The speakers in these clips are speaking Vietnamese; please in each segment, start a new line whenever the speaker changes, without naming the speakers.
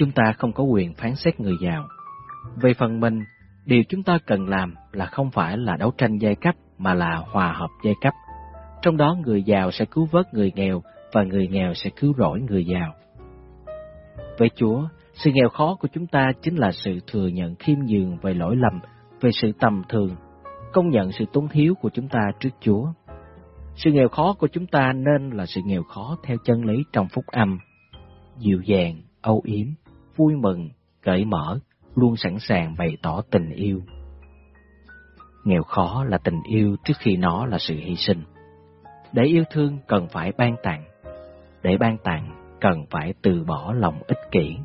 Chúng ta không có quyền phán xét người giàu. Về phần mình, điều chúng ta cần làm là không phải là đấu tranh giai cấp mà là hòa hợp giai cấp. Trong đó người giàu sẽ cứu vớt người nghèo và người nghèo sẽ cứu rỗi người giàu. về Chúa, sự nghèo khó của chúng ta chính là sự thừa nhận khiêm nhường về lỗi lầm, về sự tầm thường, công nhận sự túng thiếu của chúng ta trước Chúa. Sự nghèo khó của chúng ta nên là sự nghèo khó theo chân lý trong phúc âm, dịu dàng, âu yếm, vui mừng, cởi mở, luôn sẵn sàng bày tỏ tình yêu. Nghèo khó là tình yêu trước khi nó là sự hy sinh. Để yêu thương cần phải ban tặng, để ban tặng cần phải từ bỏ lòng ích kỷ.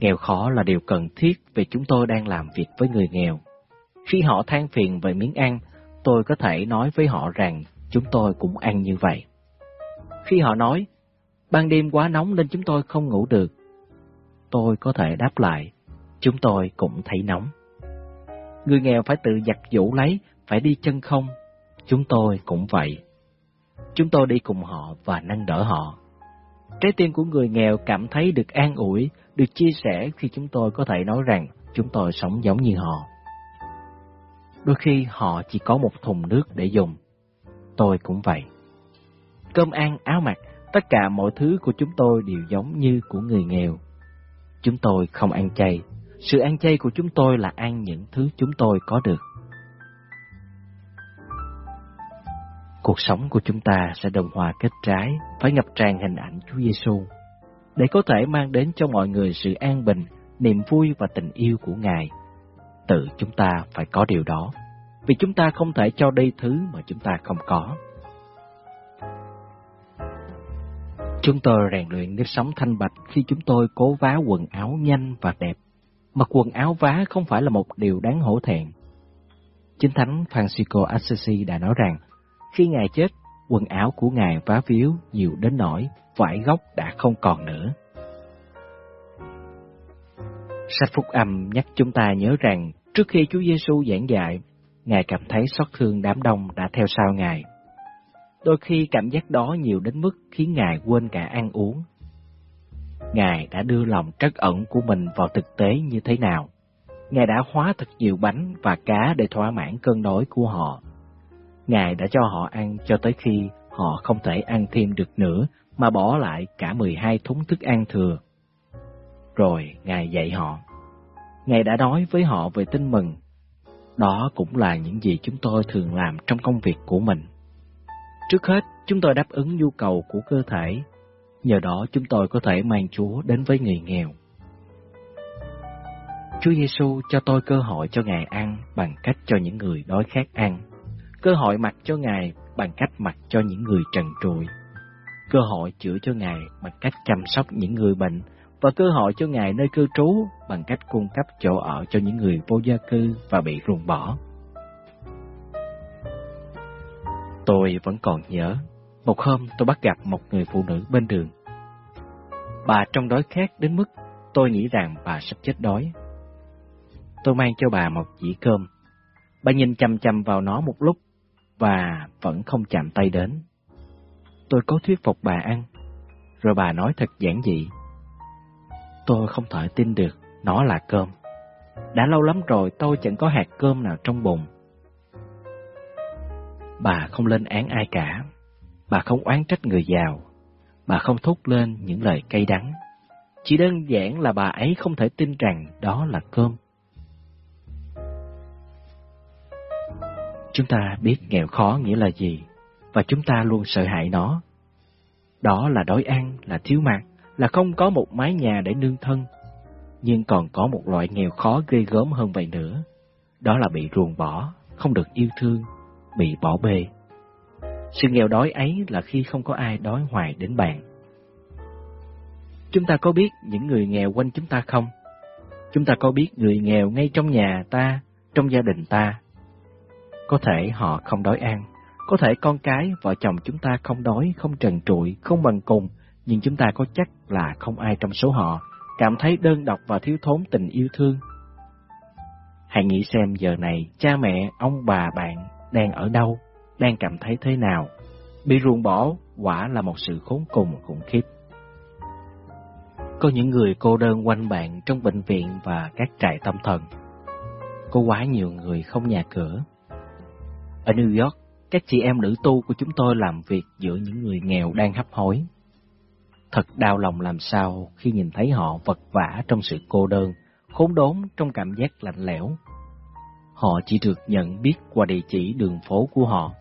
Nghèo khó là điều cần thiết vì chúng tôi đang làm việc với người nghèo. Khi họ than phiền về miếng ăn, tôi có thể nói với họ rằng chúng tôi cũng ăn như vậy. Khi họ nói, ban đêm quá nóng nên chúng tôi không ngủ được, tôi có thể đáp lại, chúng tôi cũng thấy nóng. Người nghèo phải tự giặt giũ lấy, phải đi chân không, chúng tôi cũng vậy. Chúng tôi đi cùng họ và nâng đỡ họ. Trái tim của người nghèo cảm thấy được an ủi, được chia sẻ khi chúng tôi có thể nói rằng chúng tôi sống giống như họ. Đôi khi họ chỉ có một thùng nước để dùng. Tôi cũng vậy. Cơm ăn, áo mặc, tất cả mọi thứ của chúng tôi đều giống như của người nghèo. Chúng tôi không ăn chay. Sự ăn chay của chúng tôi là ăn những thứ chúng tôi có được. Cuộc sống của chúng ta sẽ đồng hòa kết trái, phải ngập tràn hình ảnh Chúa Giêsu để có thể mang đến cho mọi người sự an bình, niềm vui và tình yêu của Ngài. Tự chúng ta phải có điều đó, vì chúng ta không thể cho đi thứ mà chúng ta không có. Chúng tôi rèn luyện nếp sống thanh bạch khi chúng tôi cố vá quần áo nhanh và đẹp. Mặc quần áo vá không phải là một điều đáng hổ thẹn. Chính thánh Francisco Assisi đã nói rằng, khi Ngài chết, quần áo của Ngài vá víu nhiều đến nỗi vải gốc đã không còn nữa. Sách Phúc Âm nhắc chúng ta nhớ rằng trước khi Chúa Giêsu giảng dạy, Ngài cảm thấy xót thương đám đông đã theo sau Ngài. Đôi khi cảm giác đó nhiều đến mức khiến Ngài quên cả ăn uống. Ngài đã đưa lòng trắc ẩn của mình vào thực tế như thế nào. Ngài đã hóa thật nhiều bánh và cá để thỏa mãn cơn đói của họ. Ngài đã cho họ ăn cho tới khi họ không thể ăn thêm được nữa mà bỏ lại cả 12 thúng thức ăn thừa. Rồi Ngài dạy họ. Ngài đã nói với họ về tin mừng. Đó cũng là những gì chúng tôi thường làm trong công việc của mình. Trước hết, chúng tôi đáp ứng nhu cầu của cơ thể. Nhờ đó chúng tôi có thể mang Chúa đến với người nghèo. Chúa Giêsu cho tôi cơ hội cho Ngài ăn bằng cách cho những người đói khát ăn, cơ hội mặc cho Ngài bằng cách mặc cho những người trần trụi, cơ hội chữa cho Ngài bằng cách chăm sóc những người bệnh và cơ hội cho Ngài nơi cư trú bằng cách cung cấp chỗ ở cho những người vô gia cư và bị ruồng bỏ. Tôi vẫn còn nhớ, một hôm tôi bắt gặp một người phụ nữ bên đường. Bà trong đói khát đến mức tôi nghĩ rằng bà sắp chết đói. Tôi mang cho bà một dĩa cơm. Bà nhìn chăm chăm vào nó một lúc và vẫn không chạm tay đến. Tôi có thuyết phục bà ăn, rồi bà nói thật giản dị. Tôi không thể tin được nó là cơm. Đã lâu lắm rồi tôi chẳng có hạt cơm nào trong bụng. Bà không lên án ai cả, bà không oán trách người giàu, bà không thốt lên những lời cay đắng. Chỉ đơn giản là bà ấy không thể tin rằng đó là cơm. Chúng ta biết nghèo khó nghĩa là gì, và chúng ta luôn sợ hãi nó. Đó là đói ăn, là thiếu mặt, là không có một mái nhà để nương thân. Nhưng còn có một loại nghèo khó ghê gớm hơn vậy nữa. Đó là bị ruồng bỏ, không được yêu thương, bị bỏ bê. Sự nghèo đói ấy là khi không có ai đói hoài đến bạn. Chúng ta có biết những người nghèo quanh chúng ta không? Chúng ta có biết người nghèo ngay trong nhà ta, trong gia đình ta? Có thể họ không đói ăn, có thể con cái, vợ chồng chúng ta không đói, không trần trụi, không bằng cùng, nhưng chúng ta có chắc là không ai trong số họ cảm thấy đơn độc và thiếu thốn tình yêu thương. Hãy nghĩ xem giờ này cha mẹ, ông bà bạn đang ở đâu, đang cảm thấy thế nào. Bị ruồng bỏ quả là một sự khốn cùng khủng khiếp. Có những người cô đơn quanh bạn trong bệnh viện và các trại tâm thần. Có quá nhiều người không nhà cửa. Ở New York, các chị em nữ tu của chúng tôi làm việc giữa những người nghèo đang hấp hối. Thật đau lòng làm sao khi nhìn thấy họ vật vã trong sự cô đơn, khốn đốn trong cảm giác lạnh lẽo. Họ chỉ được nhận biết qua địa chỉ đường phố của họ.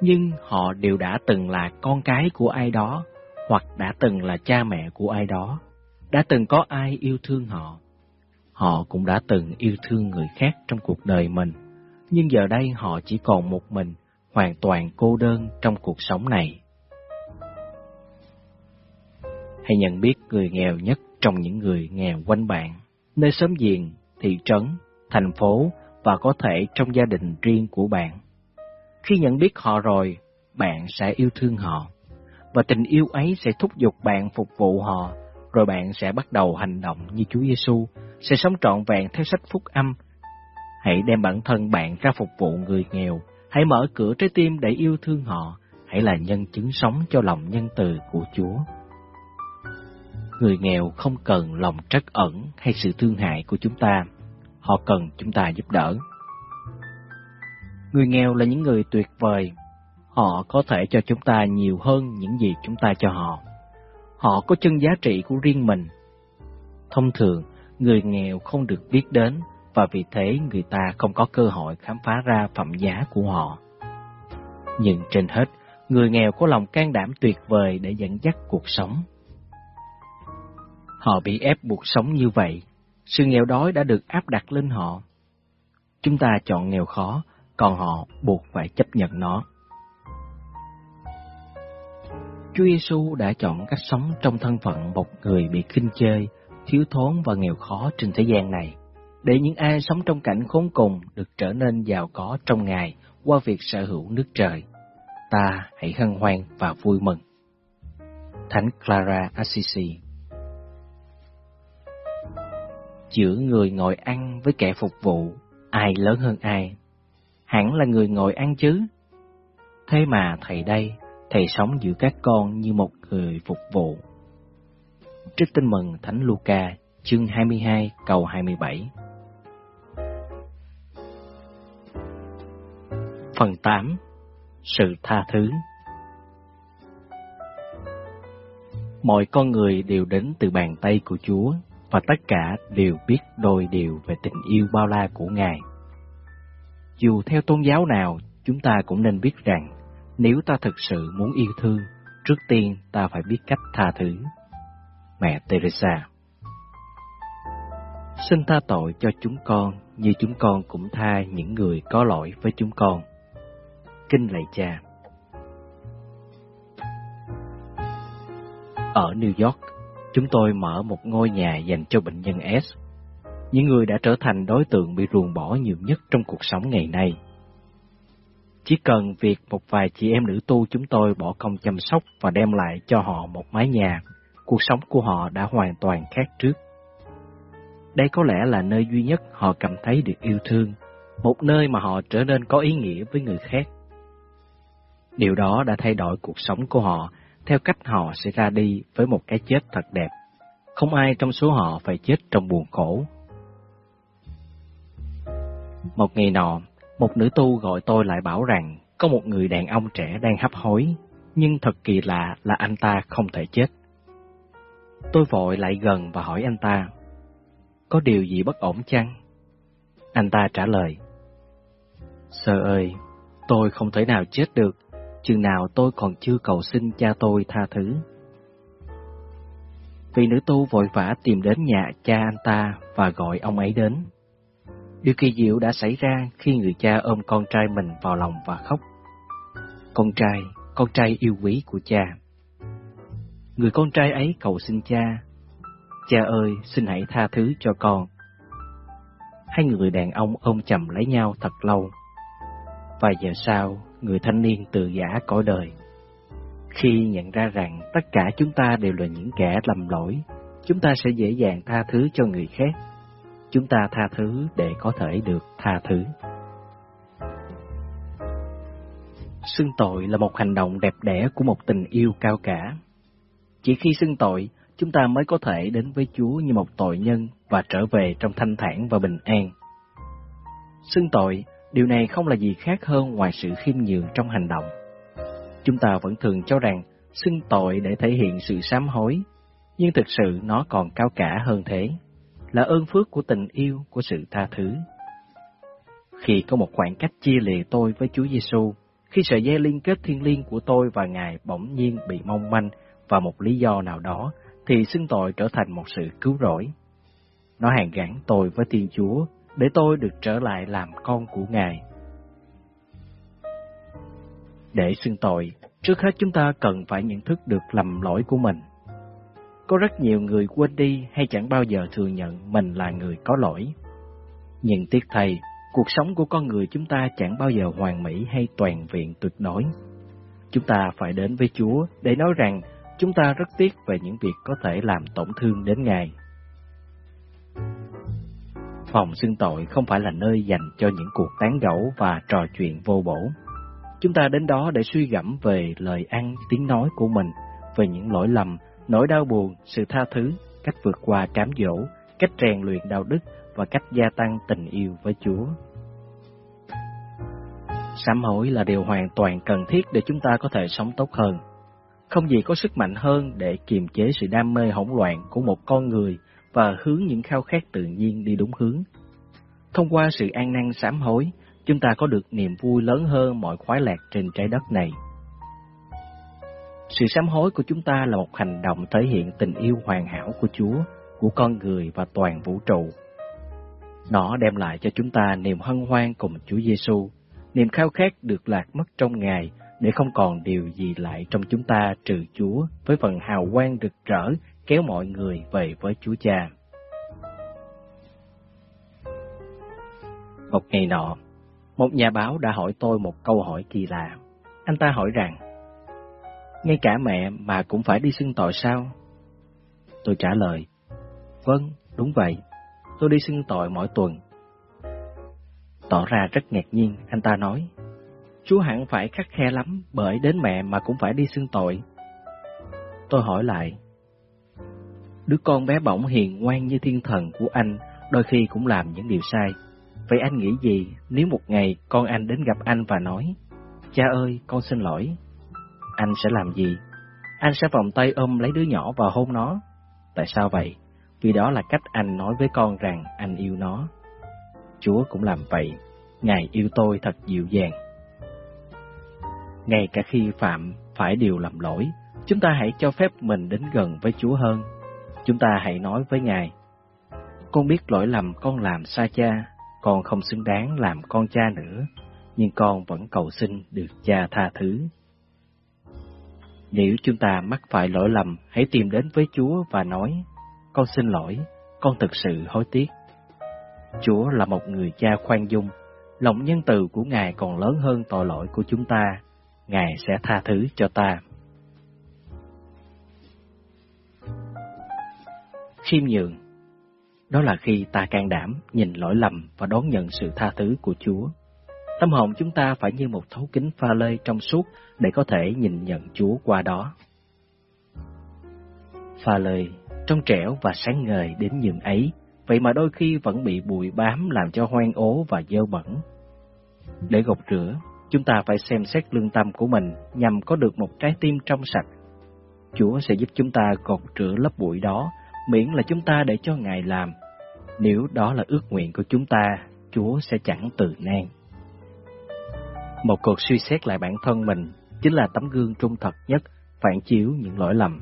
Nhưng họ đều đã từng là con cái của ai đó, hoặc đã từng là cha mẹ của ai đó, đã từng có ai yêu thương họ. Họ cũng đã từng yêu thương người khác trong cuộc đời mình, nhưng giờ đây họ chỉ còn một mình, hoàn toàn cô đơn trong cuộc sống này. Hãy nhận biết người nghèo nhất trong những người nghèo quanh bạn, nơi xóm giềng, thị trấn, thành phố và có thể trong gia đình riêng của bạn. Khi nhận biết họ rồi, bạn sẽ yêu thương họ, và tình yêu ấy sẽ thúc giục bạn phục vụ họ, rồi bạn sẽ bắt đầu hành động như Chúa Giêsu, sẽ sống trọn vẹn theo sách phúc âm. Hãy đem bản thân bạn ra phục vụ người nghèo, hãy mở cửa trái tim để yêu thương họ, hãy là nhân chứng sống cho lòng nhân từ của Chúa. Người nghèo không cần lòng trắc ẩn hay sự thương hại của chúng ta, họ cần chúng ta giúp đỡ. Người nghèo là những người tuyệt vời, họ có thể cho chúng ta nhiều hơn những gì chúng ta cho họ. Họ có chân giá trị của riêng mình. Thông thường, người nghèo không được biết đến và vì thế người ta không có cơ hội khám phá ra phẩm giá của họ. Nhưng trên hết, người nghèo có lòng can đảm tuyệt vời để dẫn dắt cuộc sống. Họ bị ép buộc sống như vậy, sự nghèo đói đã được áp đặt lên họ. Chúng ta chọn nghèo khó, còn họ buộc phải chấp nhận nó. Chúa Giêsu đã chọn cách sống trong thân phận một người bị khinh chê, thiếu thốn và nghèo khó trên thế gian này, để những ai sống trong cảnh khốn cùng được trở nên giàu có trong Ngài qua việc sở hữu nước trời. Ta hãy hân hoan và vui mừng. Thánh Clara Assisi Giữa người ngồi ăn với kẻ phục vụ, ai lớn hơn ai? Hẳn là người ngồi ăn chứ. Thế mà thầy đây, thầy sống giữa các con như một người phục vụ. Trích tin mừng Thánh Luca, chương 22, câu 27. Phần 8. Sự tha thứ Mọi con người đều đến từ bàn tay của Chúa và tất cả đều biết đôi điều về tình yêu bao la của Ngài. Dù theo tôn giáo nào, chúng ta cũng nên biết rằng, nếu ta thực sự muốn yêu thương, trước tiên ta phải biết cách tha thứ. Mẹ Teresa Xin tha tội cho chúng con như chúng con cũng tha những người có lỗi với chúng con. Kinh lạy cha Ở New York, chúng tôi mở một ngôi nhà dành cho bệnh nhân S, những người đã trở thành đối tượng bị ruồng bỏ nhiều nhất trong cuộc sống ngày nay. Chỉ cần việc một vài chị em nữ tu chúng tôi bỏ công chăm sóc và đem lại cho họ một mái nhà, cuộc sống của họ đã hoàn toàn khác trước. Đây có lẽ là nơi duy nhất họ cảm thấy được yêu thương, một nơi mà họ trở nên có ý nghĩa với người khác. Điều đó đã thay đổi cuộc sống của họ theo cách họ sẽ ra đi với một cái chết thật đẹp. Không ai trong số họ phải chết trong buồn khổ. Một ngày nọ, một nữ tu gọi tôi lại bảo rằng có một người đàn ông trẻ đang hấp hối, nhưng thật kỳ lạ là anh ta không thể chết. Tôi vội lại gần và hỏi anh ta, có điều gì bất ổn chăng? Anh ta trả lời, Sơ ơi, tôi không thể nào chết được, chừng nào tôi còn chưa cầu xin cha tôi tha thứ. Vị nữ tu vội vã tìm đến nhà cha anh ta và gọi ông ấy đến. Điều kỳ diệu đã xảy ra khi người cha ôm con trai mình vào lòng và khóc. Con trai, con trai yêu quý của cha. Người con trai ấy cầu xin cha, cha ơi, xin hãy tha thứ cho con. Hai người đàn ông ôm chầm lấy nhau thật lâu. Vài giờ sau, người thanh niên từ giả cõi đời. Khi nhận ra rằng tất cả chúng ta đều là những kẻ lầm lỗi, chúng ta sẽ dễ dàng tha thứ cho người khác. Chúng ta tha thứ để có thể được tha thứ. Xưng tội là một hành động đẹp đẽ của một tình yêu cao cả. Chỉ khi xưng tội, chúng ta mới có thể đến với Chúa như một tội nhân và trở về trong thanh thản và bình an. Xưng tội, điều này không là gì khác hơn ngoài sự khiêm nhường trong hành động. Chúng ta vẫn thường cho rằng xưng tội để thể hiện sự sám hối, nhưng thực sự nó còn cao cả hơn thế, là ơn phước của tình yêu, của sự tha thứ. Khi có một khoảng cách chia lìa tôi với Chúa Giêsu, khi sợi dây liên kết thiên liêng của tôi và Ngài bỗng nhiên bị mong manh và một lý do nào đó, thì xưng tội trở thành một sự cứu rỗi. Nó hàn gắn tôi với Thiên Chúa để tôi được trở lại làm con của Ngài. Để xưng tội, trước hết chúng ta cần phải nhận thức được lầm lỗi của mình. Có rất nhiều người quên đi hay chẳng bao giờ thừa nhận mình là người có lỗi. Nhưng tiếc thay, cuộc sống của con người chúng ta chẳng bao giờ hoàn mỹ hay toàn viện tuyệt đối. Chúng ta phải đến với Chúa để nói rằng chúng ta rất tiếc về những việc có thể làm tổn thương đến Ngài. Phòng xưng tội không phải là nơi dành cho những cuộc tán gẫu và trò chuyện vô bổ. Chúng ta đến đó để suy gẫm về lời ăn, tiếng nói của mình, về những lỗi lầm, nỗi đau buồn, sự tha thứ, cách vượt qua cám dỗ, cách rèn luyện đạo đức và cách gia tăng tình yêu với Chúa. Sám hối là điều hoàn toàn cần thiết để chúng ta có thể sống tốt hơn. Không gì có sức mạnh hơn để kiềm chế sự đam mê hỗn loạn của một con người và hướng những khao khát tự nhiên đi đúng hướng. Thông qua sự an năng sám hối, chúng ta có được niềm vui lớn hơn mọi khoái lạc trên trái đất này. Sự sám hối của chúng ta là một hành động thể hiện tình yêu hoàn hảo của Chúa, của con người và toàn vũ trụ. Nó đem lại cho chúng ta niềm hân hoan cùng Chúa Giêsu, niềm khao khát được lạc mất trong Ngài để không còn điều gì lại trong chúng ta trừ Chúa với phần hào quang rực rỡ kéo mọi người về với Chúa Cha. Một ngày nọ, một nhà báo đã hỏi tôi một câu hỏi kỳ lạ. Anh ta hỏi rằng, ngay cả mẹ mà cũng phải đi xưng tội sao? Tôi trả lời, vâng, đúng vậy, tôi đi xưng tội mỗi tuần. Tỏ ra rất ngạc nhiên, anh ta nói, chú hẳn phải khắc khe lắm bởi đến mẹ mà cũng phải đi xưng tội. Tôi hỏi lại, đứa con bé bỏng hiền ngoan như thiên thần của anh đôi khi cũng làm những điều sai. Vậy anh nghĩ gì nếu một ngày con anh đến gặp anh và nói, cha ơi, con xin lỗi. Anh sẽ làm gì? Anh sẽ vòng tay ôm lấy đứa nhỏ và hôn nó. Tại sao vậy? Vì đó là cách anh nói với con rằng anh yêu nó. Chúa cũng làm vậy. Ngài yêu tôi thật dịu dàng. Ngay cả khi phạm phải điều lầm lỗi, chúng ta hãy cho phép mình đến gần với Chúa hơn. Chúng ta hãy nói với Ngài, Con biết lỗi lầm con làm xa cha, con không xứng đáng làm con cha nữa, nhưng con vẫn cầu xin được cha tha thứ. Nếu chúng ta mắc phải lỗi lầm, hãy tìm đến với Chúa và nói, Con xin lỗi, con thực sự hối tiếc. Chúa là một người cha khoan dung, lòng nhân từ của Ngài còn lớn hơn tội lỗi của chúng ta, Ngài sẽ tha thứ cho ta. Khiêm nhường Đó là khi ta can đảm nhìn lỗi lầm và đón nhận sự tha thứ của Chúa. Tâm hồn chúng ta phải như một thấu kính pha lê trong suốt để có thể nhìn nhận Chúa qua đó. Pha lê, trong trẻo và sáng ngời đến nhường ấy, vậy mà đôi khi vẫn bị bụi bám làm cho hoang ố và dơ bẩn. Để gột rửa, chúng ta phải xem xét lương tâm của mình nhằm có được một trái tim trong sạch. Chúa sẽ giúp chúng ta gột rửa lớp bụi đó, miễn là chúng ta để cho Ngài làm. Nếu đó là ước nguyện của chúng ta, Chúa sẽ chẳng từ nan. Một cuộc suy xét lại bản thân mình chính là tấm gương trung thật nhất phản chiếu những lỗi lầm.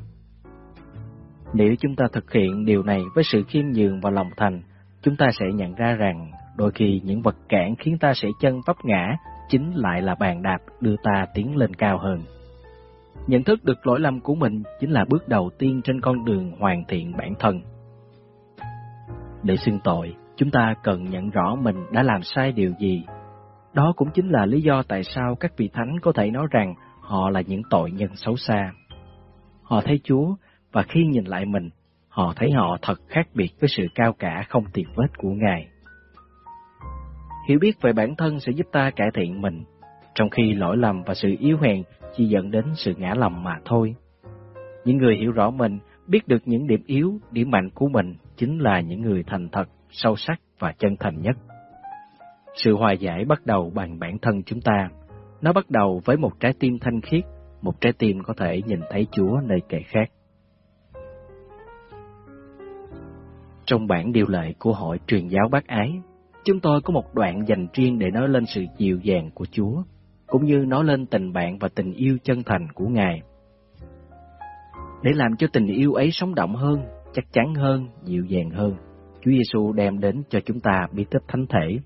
Nếu chúng ta thực hiện điều này với sự khiêm nhường và lòng thành, chúng ta sẽ nhận ra rằng đôi khi những vật cản khiến ta sẽ chân vấp ngã chính lại là bàn đạp đưa ta tiến lên cao hơn. Nhận thức được lỗi lầm của mình chính là bước đầu tiên trên con đường hoàn thiện bản thân. Để xưng tội, chúng ta cần nhận rõ mình đã làm sai điều gì. Đó cũng chính là lý do tại sao các vị thánh có thể nói rằng họ là những tội nhân xấu xa. Họ thấy Chúa và khi nhìn lại mình, họ thấy họ thật khác biệt với sự cao cả không tiệt vết của Ngài. Hiểu biết về bản thân sẽ giúp ta cải thiện mình, trong khi lỗi lầm và sự yếu hèn chỉ dẫn đến sự ngã lầm mà thôi. Những người hiểu rõ mình Biết được những điểm yếu, điểm mạnh của mình chính là những người thành thật, sâu sắc và chân thành nhất. Sự hòa giải bắt đầu bằng bản thân chúng ta. Nó bắt đầu với một trái tim thanh khiết, một trái tim có thể nhìn thấy Chúa nơi kẻ khác. Trong bản điều lệ của hội truyền giáo bác ái, chúng tôi có một đoạn dành riêng để nói lên sự dịu dàng của Chúa, cũng như nói lên tình bạn và tình yêu chân thành của Ngài. Để làm cho tình yêu ấy sống động hơn, chắc chắn hơn, dịu dàng hơn, Chúa Giêsu đem đến cho chúng ta bí tích thánh thể.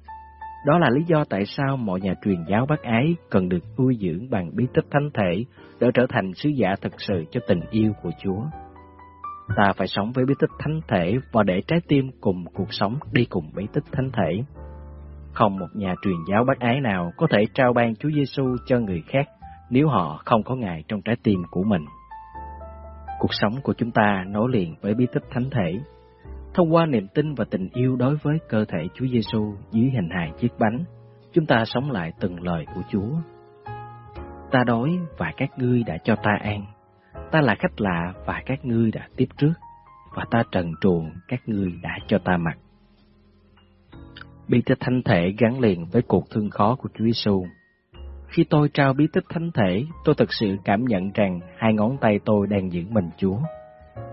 Đó là lý do tại sao mọi nhà truyền giáo bác ái cần được nuôi dưỡng bằng bí tích thánh thể để trở thành sứ giả thực sự cho tình yêu của Chúa. Ta phải sống với bí tích thánh thể và để trái tim cùng cuộc sống đi cùng bí tích thánh thể. Không một nhà truyền giáo bác ái nào có thể trao ban Chúa Giêsu cho người khác nếu họ không có Ngài trong trái tim của mình. Cuộc sống của chúng ta nối liền với bí tích thánh thể. Thông qua niềm tin và tình yêu đối với cơ thể Chúa Giêsu dưới hình hài chiếc bánh, chúng ta sống lại từng lời của Chúa. Ta đói và các ngươi đã cho ta ăn. Ta là khách lạ và các ngươi đã tiếp trước, và ta trần truồng các ngươi đã cho ta mặc. Bí tích thánh thể gắn liền với cuộc thương khó của Chúa Giêsu. Khi tôi trao bí tích thánh thể, tôi thực sự cảm nhận rằng hai ngón tay tôi đang giữ mình Chúa.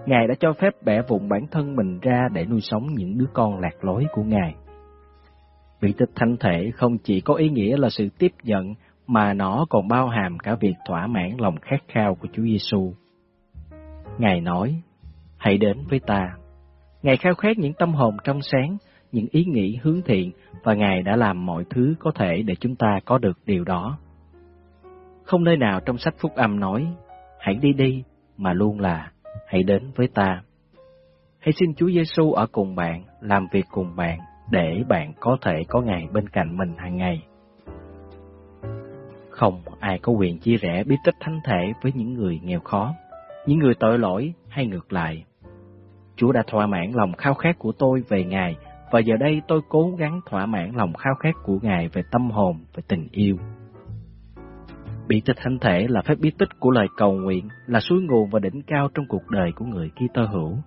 Ngài đã cho phép bẻ vụn bản thân mình ra để nuôi sống những đứa con lạc lối của Ngài. Bí tích thánh thể không chỉ có ý nghĩa là sự tiếp nhận, mà nó còn bao hàm cả việc thỏa mãn lòng khát khao của Chúa Giêsu. Ngài nói, hãy đến với ta. Ngài khao khát những tâm hồn trong sáng, những ý nghĩ hướng thiện và Ngài đã làm mọi thứ có thể để chúng ta có được điều đó. Không nơi nào trong sách phúc âm nói, hãy đi đi, mà luôn là, hãy đến với ta. Hãy xin Chúa Giêsu ở cùng bạn, làm việc cùng bạn, để bạn có thể có Ngài bên cạnh mình hàng ngày. Không ai có quyền chia rẽ bí tích thánh thể với những người nghèo khó, những người tội lỗi hay ngược lại. Chúa đã thỏa mãn lòng khao khát của tôi về Ngài, và giờ đây tôi cố gắng thỏa mãn lòng khao khát của Ngài về tâm hồn, về tình yêu. Bí tích thánh thể là phép bí tích của lời cầu nguyện, là suối nguồn và đỉnh cao trong cuộc đời của người Kitô hữu.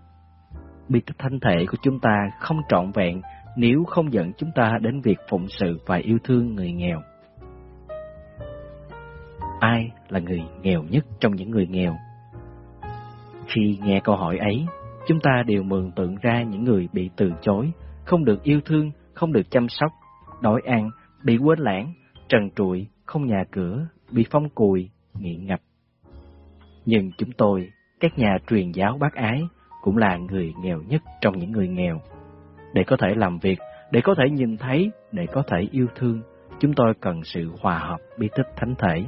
Bí tích thánh thể của chúng ta không trọn vẹn nếu không dẫn chúng ta đến việc phụng sự và yêu thương người nghèo. Ai là người nghèo nhất trong những người nghèo? Khi nghe câu hỏi ấy, chúng ta đều mường tượng ra những người bị từ chối, không được yêu thương, không được chăm sóc, đói ăn, bị quên lãng, trần trụi, không nhà cửa, bị phong cùi, nghiện ngập. Nhưng chúng tôi, các nhà truyền giáo bác ái, cũng là người nghèo nhất trong những người nghèo. Để có thể làm việc, để có thể nhìn thấy, để có thể yêu thương, chúng tôi cần sự hòa hợp bí tích thánh thể.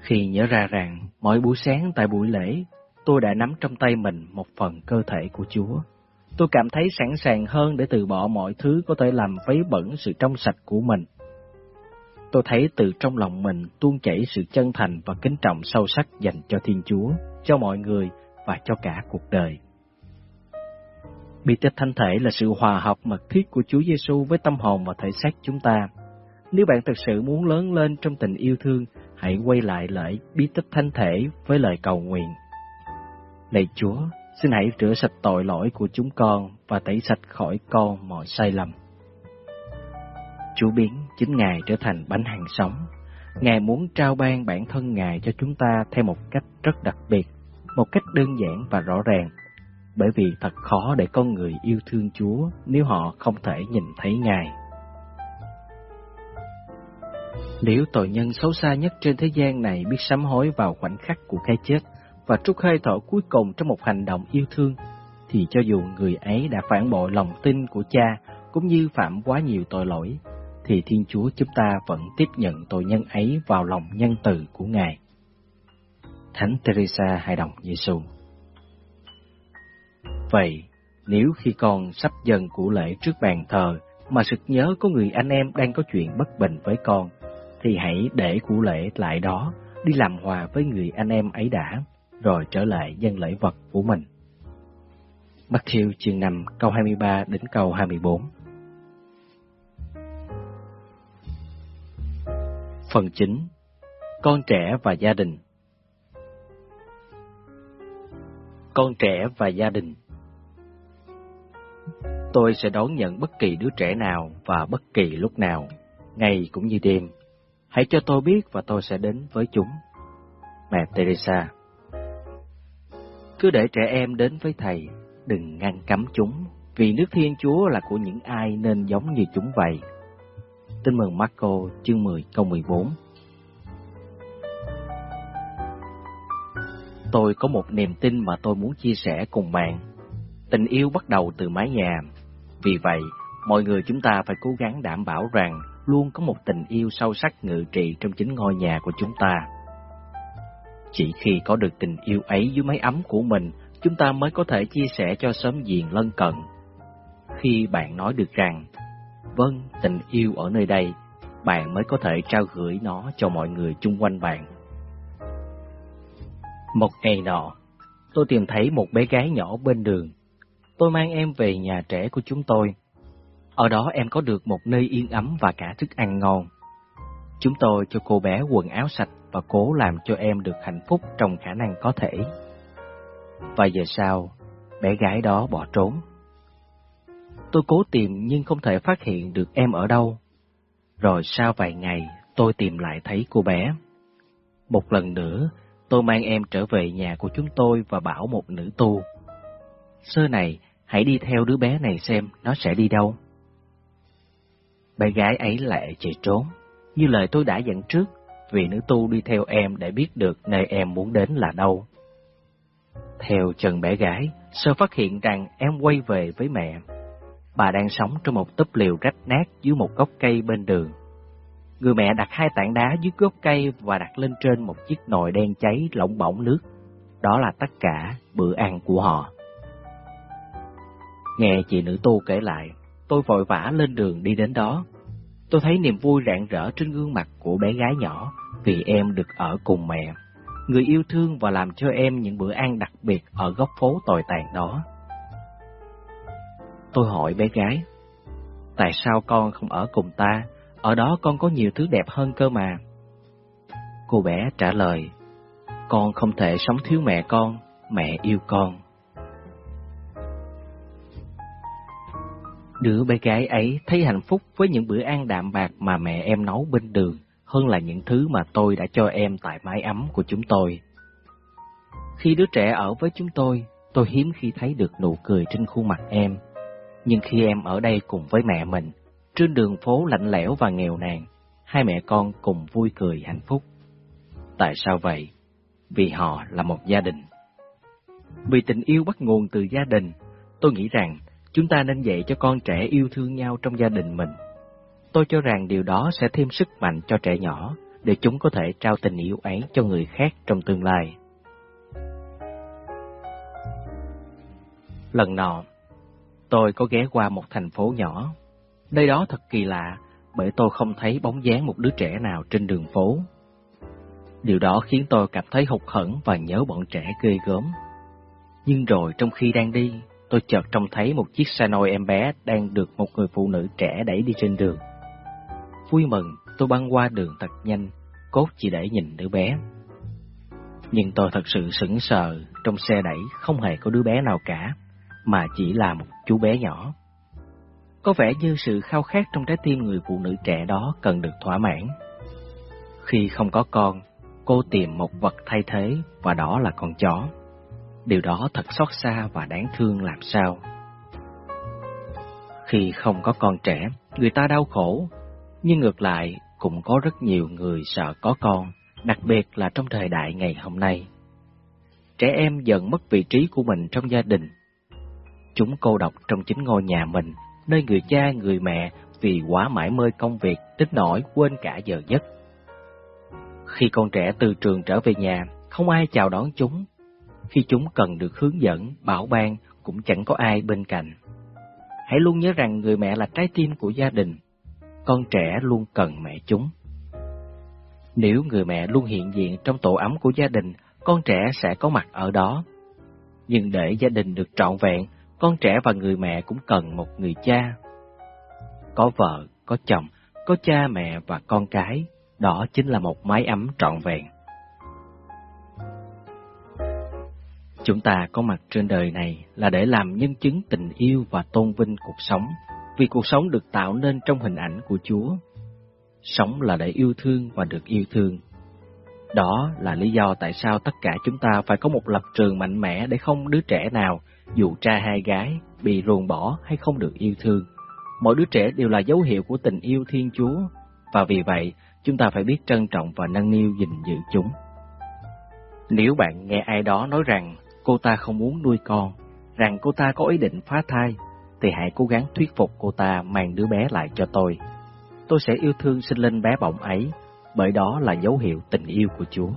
Khi nhớ ra rằng, mỗi buổi sáng tại buổi lễ, tôi đã nắm trong tay mình một phần cơ thể của Chúa. Tôi cảm thấy sẵn sàng hơn để từ bỏ mọi thứ có thể làm vấy bẩn sự trong sạch của mình. Tôi thấy từ trong lòng mình tuôn chảy sự chân thành và kính trọng sâu sắc dành cho Thiên Chúa, cho mọi người và cho cả cuộc đời. Bi tích thánh thể là sự hòa hợp mật thiết của Chúa Giêsu với tâm hồn và thể xác chúng ta. Nếu bạn thực sự muốn lớn lên trong tình yêu thương, hãy quay lại lễ bí tích thánh thể với lời cầu nguyện. Lạy Chúa, xin hãy rửa sạch tội lỗi của chúng con và tẩy sạch khỏi con mọi sai lầm. Chúa biến chính Ngài trở thành bánh hàng sống. Ngài muốn trao ban bản thân Ngài cho chúng ta theo một cách rất đặc biệt, một cách đơn giản và rõ ràng. Bởi vì thật khó để con người yêu thương Chúa nếu họ không thể nhìn thấy Ngài. Nếu tội nhân xấu xa nhất trên thế gian này biết sám hối vào khoảnh khắc của cái chết và trút hơi thở cuối cùng trong một hành động yêu thương, thì cho dù người ấy đã phản bội lòng tin của cha cũng như phạm quá nhiều tội lỗi, thì Thiên Chúa chúng ta vẫn tiếp nhận tội nhân ấy vào lòng nhân từ của Ngài. Thánh Teresa hài đồng Giêsu. Vậy, nếu khi con sắp dần của lễ trước bàn thờ mà sực nhớ có người anh em đang có chuyện bất bình với con, thì hãy để của lễ lại đó, đi làm hòa với người anh em ấy đã, rồi trở lại dân lễ vật của mình. Matthew chương 5 câu 23 đến câu 24 Phần chính Con trẻ và gia đình Con trẻ và gia đình Tôi sẽ đón nhận bất kỳ đứa trẻ nào và bất kỳ lúc nào, ngày cũng như đêm. Hãy cho tôi biết và tôi sẽ đến với chúng. Mẹ Teresa cứ để trẻ em đến với Thầy, đừng ngăn cấm chúng, vì nước Thiên Chúa là của những ai nên giống như chúng vậy. Tin mừng Marco chương 10 câu 14 Tôi có một niềm tin mà tôi muốn chia sẻ cùng bạn. Tình yêu bắt đầu từ mái nhà. Vì vậy, mọi người chúng ta phải cố gắng đảm bảo rằng luôn có một tình yêu sâu sắc ngự trị trong chính ngôi nhà của chúng ta. Chỉ khi có được tình yêu ấy dưới mái ấm của mình, chúng ta mới có thể chia sẻ cho xóm giềng lân cận. Khi bạn nói được rằng, vâng, tình yêu ở nơi đây, bạn mới có thể trao gửi nó cho mọi người chung quanh bạn. Một ngày nọ, tôi tìm thấy một bé gái nhỏ bên đường. Tôi mang em về nhà trẻ của chúng tôi. Ở đó em có được một nơi yên ấm và cả thức ăn ngon. Chúng tôi cho cô bé quần áo sạch và cố làm cho em được hạnh phúc trong khả năng có thể. Vài giờ sau, bé gái đó bỏ trốn. Tôi cố tìm nhưng không thể phát hiện được em ở đâu. Rồi sau vài ngày, tôi tìm lại thấy cô bé. Một lần nữa, tôi mang em trở về nhà của chúng tôi và bảo một nữ tu. Sơ này, hãy đi theo đứa bé này xem nó sẽ đi đâu. Bé gái ấy lại chạy trốn, như lời tôi đã dặn trước, vì nữ tu đi theo em để biết được nơi em muốn đến là đâu. Theo chân bé gái, sơ phát hiện rằng em quay về với mẹ. Bà đang sống trong một túp liều rách nát dưới một gốc cây bên đường. Người mẹ đặt hai tảng đá dưới gốc cây và đặt lên trên một chiếc nồi đen cháy lỏng bỏng nước. Đó là tất cả bữa ăn của họ. Nghe chị nữ tu kể lại, tôi vội vã lên đường đi đến đó. Tôi thấy niềm vui rạng rỡ trên gương mặt của bé gái nhỏ vì em được ở cùng mẹ. Người yêu thương và làm cho em những bữa ăn đặc biệt ở góc phố tồi tàn đó. Tôi hỏi bé gái, tại sao con không ở cùng ta? Ở đó con có nhiều thứ đẹp hơn cơ mà. Cô bé trả lời, con không thể sống thiếu mẹ con, mẹ yêu con. Đứa bé gái ấy thấy hạnh phúc với những bữa ăn đạm bạc mà mẹ em nấu bên đường hơn là những thứ mà tôi đã cho em tại mái ấm của chúng tôi. Khi đứa trẻ ở với chúng tôi, tôi hiếm khi thấy được nụ cười trên khuôn mặt em. Nhưng khi em ở đây cùng với mẹ mình, trên đường phố lạnh lẽo và nghèo nàn, hai mẹ con cùng vui cười hạnh phúc. Tại sao vậy? Vì họ là một gia đình. Vì tình yêu bắt nguồn từ gia đình, tôi nghĩ rằng chúng ta nên dạy cho con trẻ yêu thương nhau trong gia đình mình. Tôi cho rằng điều đó sẽ thêm sức mạnh cho trẻ nhỏ, để chúng có thể trao tình yêu ấy cho người khác trong tương lai. Lần nọ, tôi có ghé qua một thành phố nhỏ. Nơi đó thật kỳ lạ, bởi tôi không thấy bóng dáng một đứa trẻ nào trên đường phố. Điều đó khiến tôi cảm thấy hụt hẫng và nhớ bọn trẻ ghê gớm. Nhưng rồi trong khi đang đi, tôi chợt trông thấy một chiếc xe nôi em bé đang được một người phụ nữ trẻ đẩy đi trên đường. Vui mừng, tôi băng qua đường thật nhanh, cốt chỉ để nhìn đứa bé. Nhưng tôi thật sự sững sờ, trong xe đẩy không hề có đứa bé nào cả, mà chỉ là một chú bé nhỏ. Có vẻ như sự khao khát trong trái tim người phụ nữ trẻ đó cần được thỏa mãn. Khi không có con, cô tìm một vật thay thế và đó là con chó. Điều đó thật xót xa và đáng thương làm sao. Khi không có con trẻ, người ta đau khổ, nhưng ngược lại cũng có rất nhiều người sợ có con, đặc biệt là trong thời đại ngày hôm nay. Trẻ em dần mất vị trí của mình trong gia đình. Chúng cô độc trong chính ngôi nhà mình, nơi người cha, người mẹ vì quá mãi mê công việc, tích nổi quên cả giờ giấc. Khi con trẻ từ trường trở về nhà, không ai chào đón chúng, khi chúng cần được hướng dẫn, bảo ban, cũng chẳng có ai bên cạnh. Hãy luôn nhớ rằng người mẹ là trái tim của gia đình. Con trẻ luôn cần mẹ chúng. Nếu người mẹ luôn hiện diện trong tổ ấm của gia đình, con trẻ sẽ có mặt ở đó. Nhưng để gia đình được trọn vẹn, con trẻ và người mẹ cũng cần một người cha. Có vợ, có chồng, có cha mẹ và con cái, đó chính là một mái ấm trọn vẹn. Chúng ta có mặt trên đời này là để làm nhân chứng tình yêu và tôn vinh cuộc sống, vì cuộc sống được tạo nên trong hình ảnh của Chúa. Sống là để yêu thương và được yêu thương. Đó là lý do tại sao tất cả chúng ta phải có một lập trường mạnh mẽ để không đứa trẻ nào, dù trai hay gái, bị ruồng bỏ hay không được yêu thương. Mỗi đứa trẻ đều là dấu hiệu của tình yêu Thiên Chúa, và vì vậy chúng ta phải biết trân trọng và nâng niu gìn giữ chúng. Nếu bạn nghe ai đó nói rằng cô ta không muốn nuôi con, rằng cô ta có ý định phá thai, thì hãy cố gắng thuyết phục cô ta mang đứa bé lại cho tôi. Tôi sẽ yêu thương sinh linh bé bỏng ấy, bởi đó là dấu hiệu tình yêu của Chúa.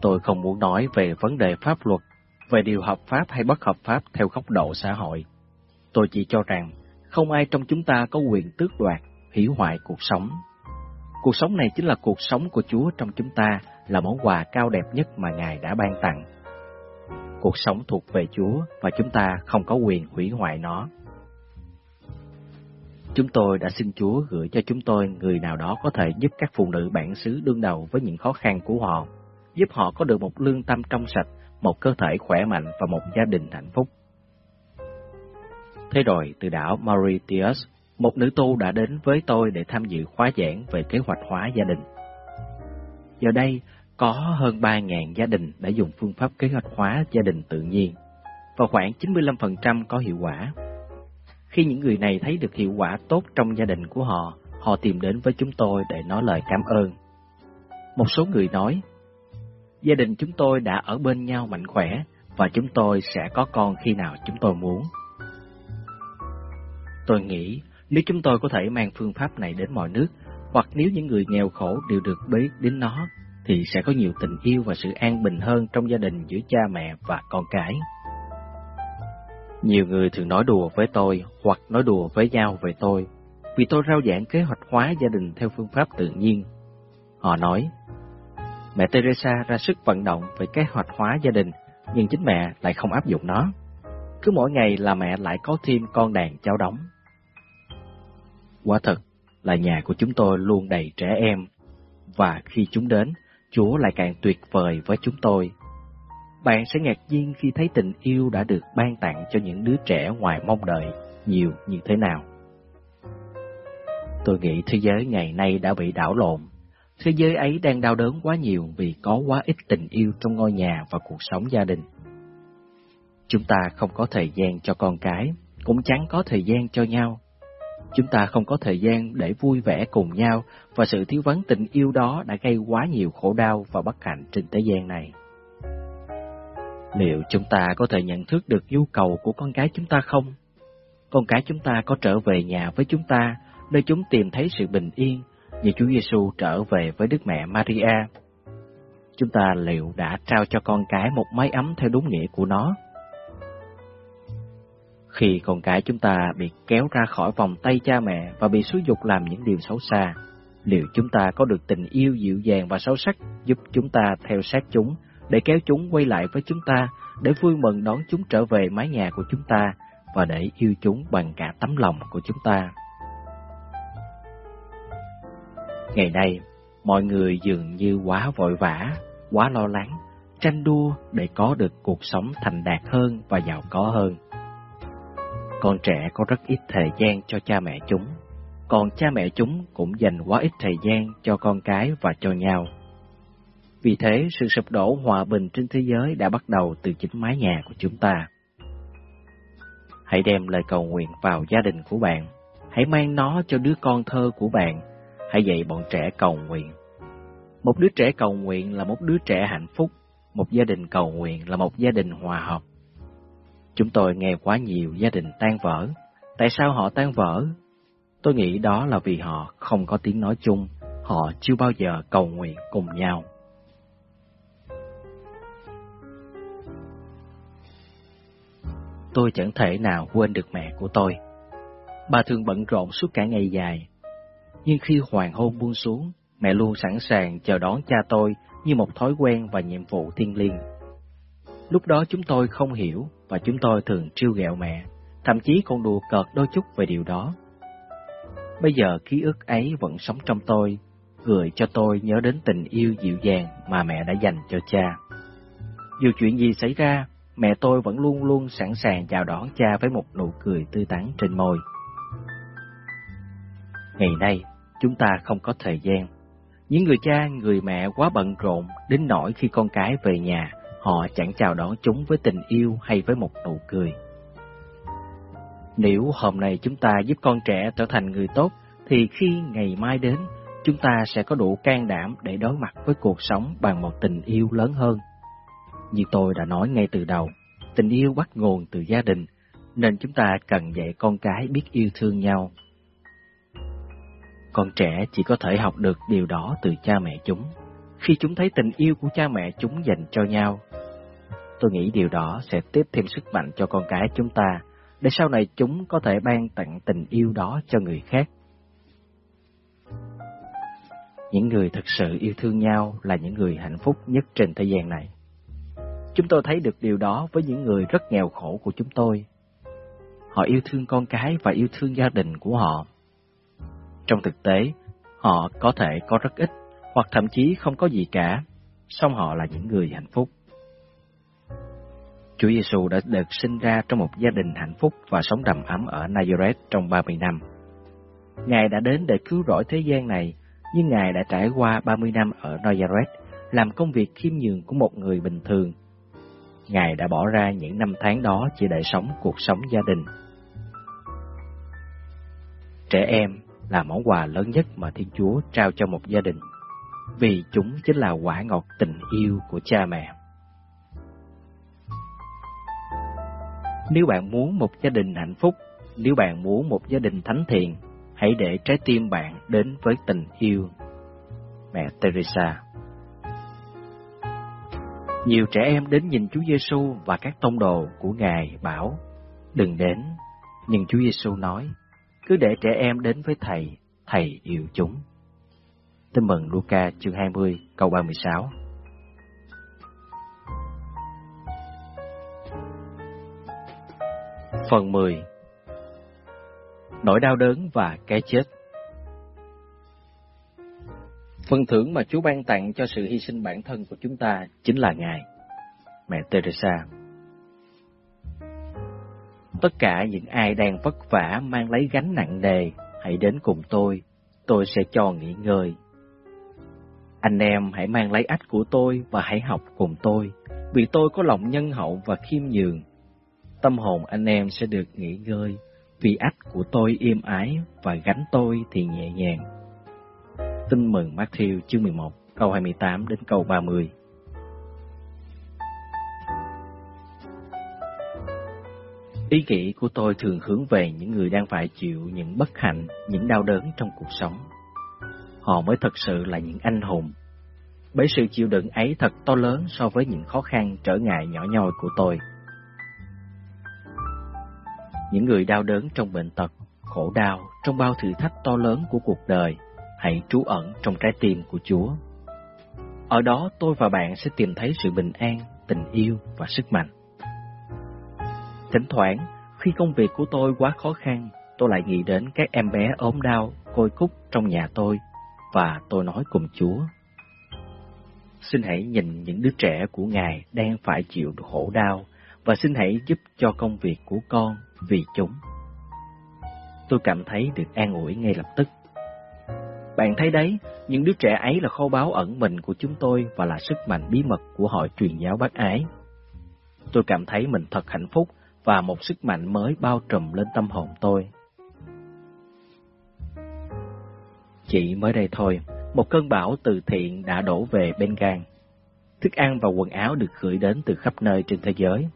Tôi không muốn nói về vấn đề pháp luật, về điều hợp pháp hay bất hợp pháp theo góc độ xã hội. Tôi chỉ cho rằng không ai trong chúng ta có quyền tước đoạt, hủy hoại cuộc sống. Cuộc sống này chính là cuộc sống của Chúa trong chúng ta, là món quà cao đẹp nhất mà Ngài đã ban tặng. Cuộc sống thuộc về Chúa và chúng ta không có quyền hủy hoại nó. Chúng tôi đã xin Chúa gửi cho chúng tôi người nào đó có thể giúp các phụ nữ bản xứ đương đầu với những khó khăn của họ, giúp họ có được một lương tâm trong sạch, một cơ thể khỏe mạnh và một gia đình hạnh phúc. Thế rồi, từ đảo Mauritius, một nữ tu đã đến với tôi để tham dự khóa giảng về kế hoạch hóa gia đình. Giờ đây, có hơn 3.000 gia đình đã dùng phương pháp kế hoạch hóa gia đình tự nhiên, và khoảng 95% có hiệu quả. Khi những người này thấy được hiệu quả tốt trong gia đình của họ, họ tìm đến với chúng tôi để nói lời cảm ơn. Một số người nói, gia đình chúng tôi đã ở bên nhau mạnh khỏe và chúng tôi sẽ có con khi nào chúng tôi muốn. Tôi nghĩ nếu chúng tôi có thể mang phương pháp này đến mọi nước, hoặc nếu những người nghèo khổ đều được biết đến nó, thì sẽ có nhiều tình yêu và sự an bình hơn trong gia đình giữa cha mẹ và con cái. Nhiều người thường nói đùa với tôi hoặc nói đùa với nhau về tôi vì tôi rao giảng kế hoạch hóa gia đình theo phương pháp tự nhiên. Họ nói, mẹ Teresa ra sức vận động về kế hoạch hóa gia đình, nhưng chính mẹ lại không áp dụng nó. Cứ mỗi ngày là mẹ lại có thêm con đàn cháu đóng. Quả thật là nhà của chúng tôi luôn đầy trẻ em, và khi chúng đến, Chúa lại càng tuyệt vời với chúng tôi. Bạn sẽ ngạc nhiên khi thấy tình yêu đã được ban tặng cho những đứa trẻ ngoài mong đợi nhiều như thế nào. Tôi nghĩ thế giới ngày nay đã bị đảo lộn. Thế giới ấy đang đau đớn quá nhiều vì có quá ít tình yêu trong ngôi nhà và cuộc sống gia đình. Chúng ta không có thời gian cho con cái, cũng chẳng có thời gian cho nhau. Chúng ta không có thời gian để vui vẻ cùng nhau và sự thiếu vắng tình yêu đó đã gây quá nhiều khổ đau và bất hạnh trên thế gian này. Liệu chúng ta có thể nhận thức được nhu cầu của con cái chúng ta không? Con cái chúng ta có trở về nhà với chúng ta, nơi chúng tìm thấy sự bình yên, như Chúa Giêsu trở về với Đức Mẹ Maria. Chúng ta liệu đã trao cho con cái một mái ấm theo đúng nghĩa của nó? Khi con cái chúng ta bị kéo ra khỏi vòng tay cha mẹ và bị xúi dục làm những điều xấu xa, liệu chúng ta có được tình yêu dịu dàng và sâu sắc giúp chúng ta theo sát chúng, để kéo chúng quay lại với chúng ta, để vui mừng đón chúng trở về mái nhà của chúng ta và để yêu chúng bằng cả tấm lòng của chúng ta. Ngày nay, mọi người dường như quá vội vã, quá lo lắng, tranh đua để có được cuộc sống thành đạt hơn và giàu có hơn. Con trẻ có rất ít thời gian cho cha mẹ chúng, còn cha mẹ chúng cũng dành quá ít thời gian cho con cái và cho nhau. Vì thế, sự sụp đổ hòa bình trên thế giới đã bắt đầu từ chính mái nhà của chúng ta. Hãy đem lời cầu nguyện vào gia đình của bạn. Hãy mang nó cho đứa con thơ của bạn. Hãy dạy bọn trẻ cầu nguyện. Một đứa trẻ cầu nguyện là một đứa trẻ hạnh phúc. Một gia đình cầu nguyện là một gia đình hòa hợp. Chúng tôi nghe quá nhiều gia đình tan vỡ. Tại sao họ tan vỡ? Tôi nghĩ đó là vì họ không có tiếng nói chung, họ chưa bao giờ cầu nguyện cùng nhau. Tôi chẳng thể nào quên được mẹ của tôi. Bà thường bận rộn suốt cả ngày dài. Nhưng khi hoàng hôn buông xuống, mẹ luôn sẵn sàng chờ đón cha tôi như một thói quen và nhiệm vụ thiêng liêng. Lúc đó chúng tôi không hiểu và chúng tôi thường trêu ghẹo mẹ, thậm chí còn đùa cợt đôi chút về điều đó. Bây giờ ký ức ấy vẫn sống trong tôi, gửi cho tôi nhớ đến tình yêu dịu dàng mà mẹ đã dành cho cha. Dù chuyện gì xảy ra, mẹ tôi vẫn luôn luôn sẵn sàng chào đón cha với một nụ cười tươi tắn trên môi. Ngày nay, chúng ta không có thời gian. Những người cha, người mẹ quá bận rộn đến nỗi khi con cái về nhà, họ chẳng chào đón chúng với tình yêu hay với một nụ cười. Nếu hôm nay chúng ta giúp con trẻ trở thành người tốt, thì khi ngày mai đến, chúng ta sẽ có đủ can đảm để đối mặt với cuộc sống bằng một tình yêu lớn hơn. Như tôi đã nói ngay từ đầu, tình yêu bắt nguồn từ gia đình, nên chúng ta cần dạy con cái biết yêu thương nhau. Con trẻ chỉ có thể học được điều đó từ cha mẹ chúng, khi chúng thấy tình yêu của cha mẹ chúng dành cho nhau. Tôi nghĩ điều đó sẽ tiếp thêm sức mạnh cho con cái chúng ta, để sau này chúng có thể ban tặng tình yêu đó cho người khác. Những người thực sự yêu thương nhau là những người hạnh phúc nhất trên thế gian này. Chúng tôi thấy được điều đó với những người rất nghèo khổ của chúng tôi. Họ yêu thương con cái và yêu thương gia đình của họ. Trong thực tế, họ có thể có rất ít hoặc thậm chí không có gì cả, song họ là những người hạnh phúc. Chúa Giêsu đã được sinh ra trong một gia đình hạnh phúc và sống đầm ấm ở Nazareth trong 30 năm. Ngài đã đến để cứu rỗi thế gian này, nhưng Ngài đã trải qua 30 năm ở Nazareth, làm công việc khiêm nhường của một người bình thường Ngài đã bỏ ra những năm tháng đó chỉ để sống cuộc sống gia đình. Trẻ em là món quà lớn nhất mà Thiên Chúa trao cho một gia đình, vì chúng chính là quả ngọt tình yêu của cha mẹ. Nếu bạn muốn một gia đình hạnh phúc, nếu bạn muốn một gia đình thánh thiện, hãy để trái tim bạn đến với tình yêu. Mẹ Teresa nhiều trẻ em đến nhìn Chúa Giêsu và các tông đồ của Ngài bảo, đừng đến. Nhưng Chúa Giêsu nói, cứ để trẻ em đến với Thầy, Thầy yêu chúng. Tin mừng Luca chương 20 câu 36 Phần 10 Nỗi đau đớn và cái chết Phần thưởng mà Chúa ban tặng cho sự hy sinh bản thân của chúng ta chính là Ngài, mẹ Teresa. Tất cả những ai đang vất vả mang lấy gánh nặng đề, hãy đến cùng tôi, tôi sẽ cho nghỉ ngơi. Anh em hãy mang lấy ách của tôi và hãy học cùng tôi, vì tôi có lòng nhân hậu và khiêm nhường. Tâm hồn anh em sẽ được nghỉ ngơi, vì ách của tôi êm ái và gánh tôi thì nhẹ nhàng. Tin mừng Matthew chương 11, câu 28 đến câu 30. Ý nghĩ của tôi thường hướng về những người đang phải chịu những bất hạnh, những đau đớn trong cuộc sống. Họ mới thật sự là những anh hùng. Bởi sự chịu đựng ấy thật to lớn so với những khó khăn trở ngại nhỏ nhoi của tôi. Những người đau đớn trong bệnh tật, khổ đau, trong bao thử thách to lớn của cuộc đời, hãy trú ẩn trong trái tim của Chúa. Ở đó tôi và bạn sẽ tìm thấy sự bình an, tình yêu và sức mạnh. Thỉnh thoảng, khi công việc của tôi quá khó khăn, tôi lại nghĩ đến các em bé ốm đau, côi cúc trong nhà tôi, và tôi nói cùng Chúa. Xin hãy nhìn những đứa trẻ của Ngài đang phải chịu khổ đau, và xin hãy giúp cho công việc của con vì chúng. Tôi cảm thấy được an ủi ngay lập tức. Bạn thấy đấy, những đứa trẻ ấy là kho báu ẩn mình của chúng tôi và là sức mạnh bí mật của hội truyền giáo bác ái. Tôi cảm thấy mình thật hạnh phúc và một sức mạnh mới bao trùm lên tâm hồn tôi. Chỉ mới đây thôi, một cơn bão từ thiện đã đổ về Bengal. Thức ăn và quần áo được gửi đến từ khắp nơi trên thế giới.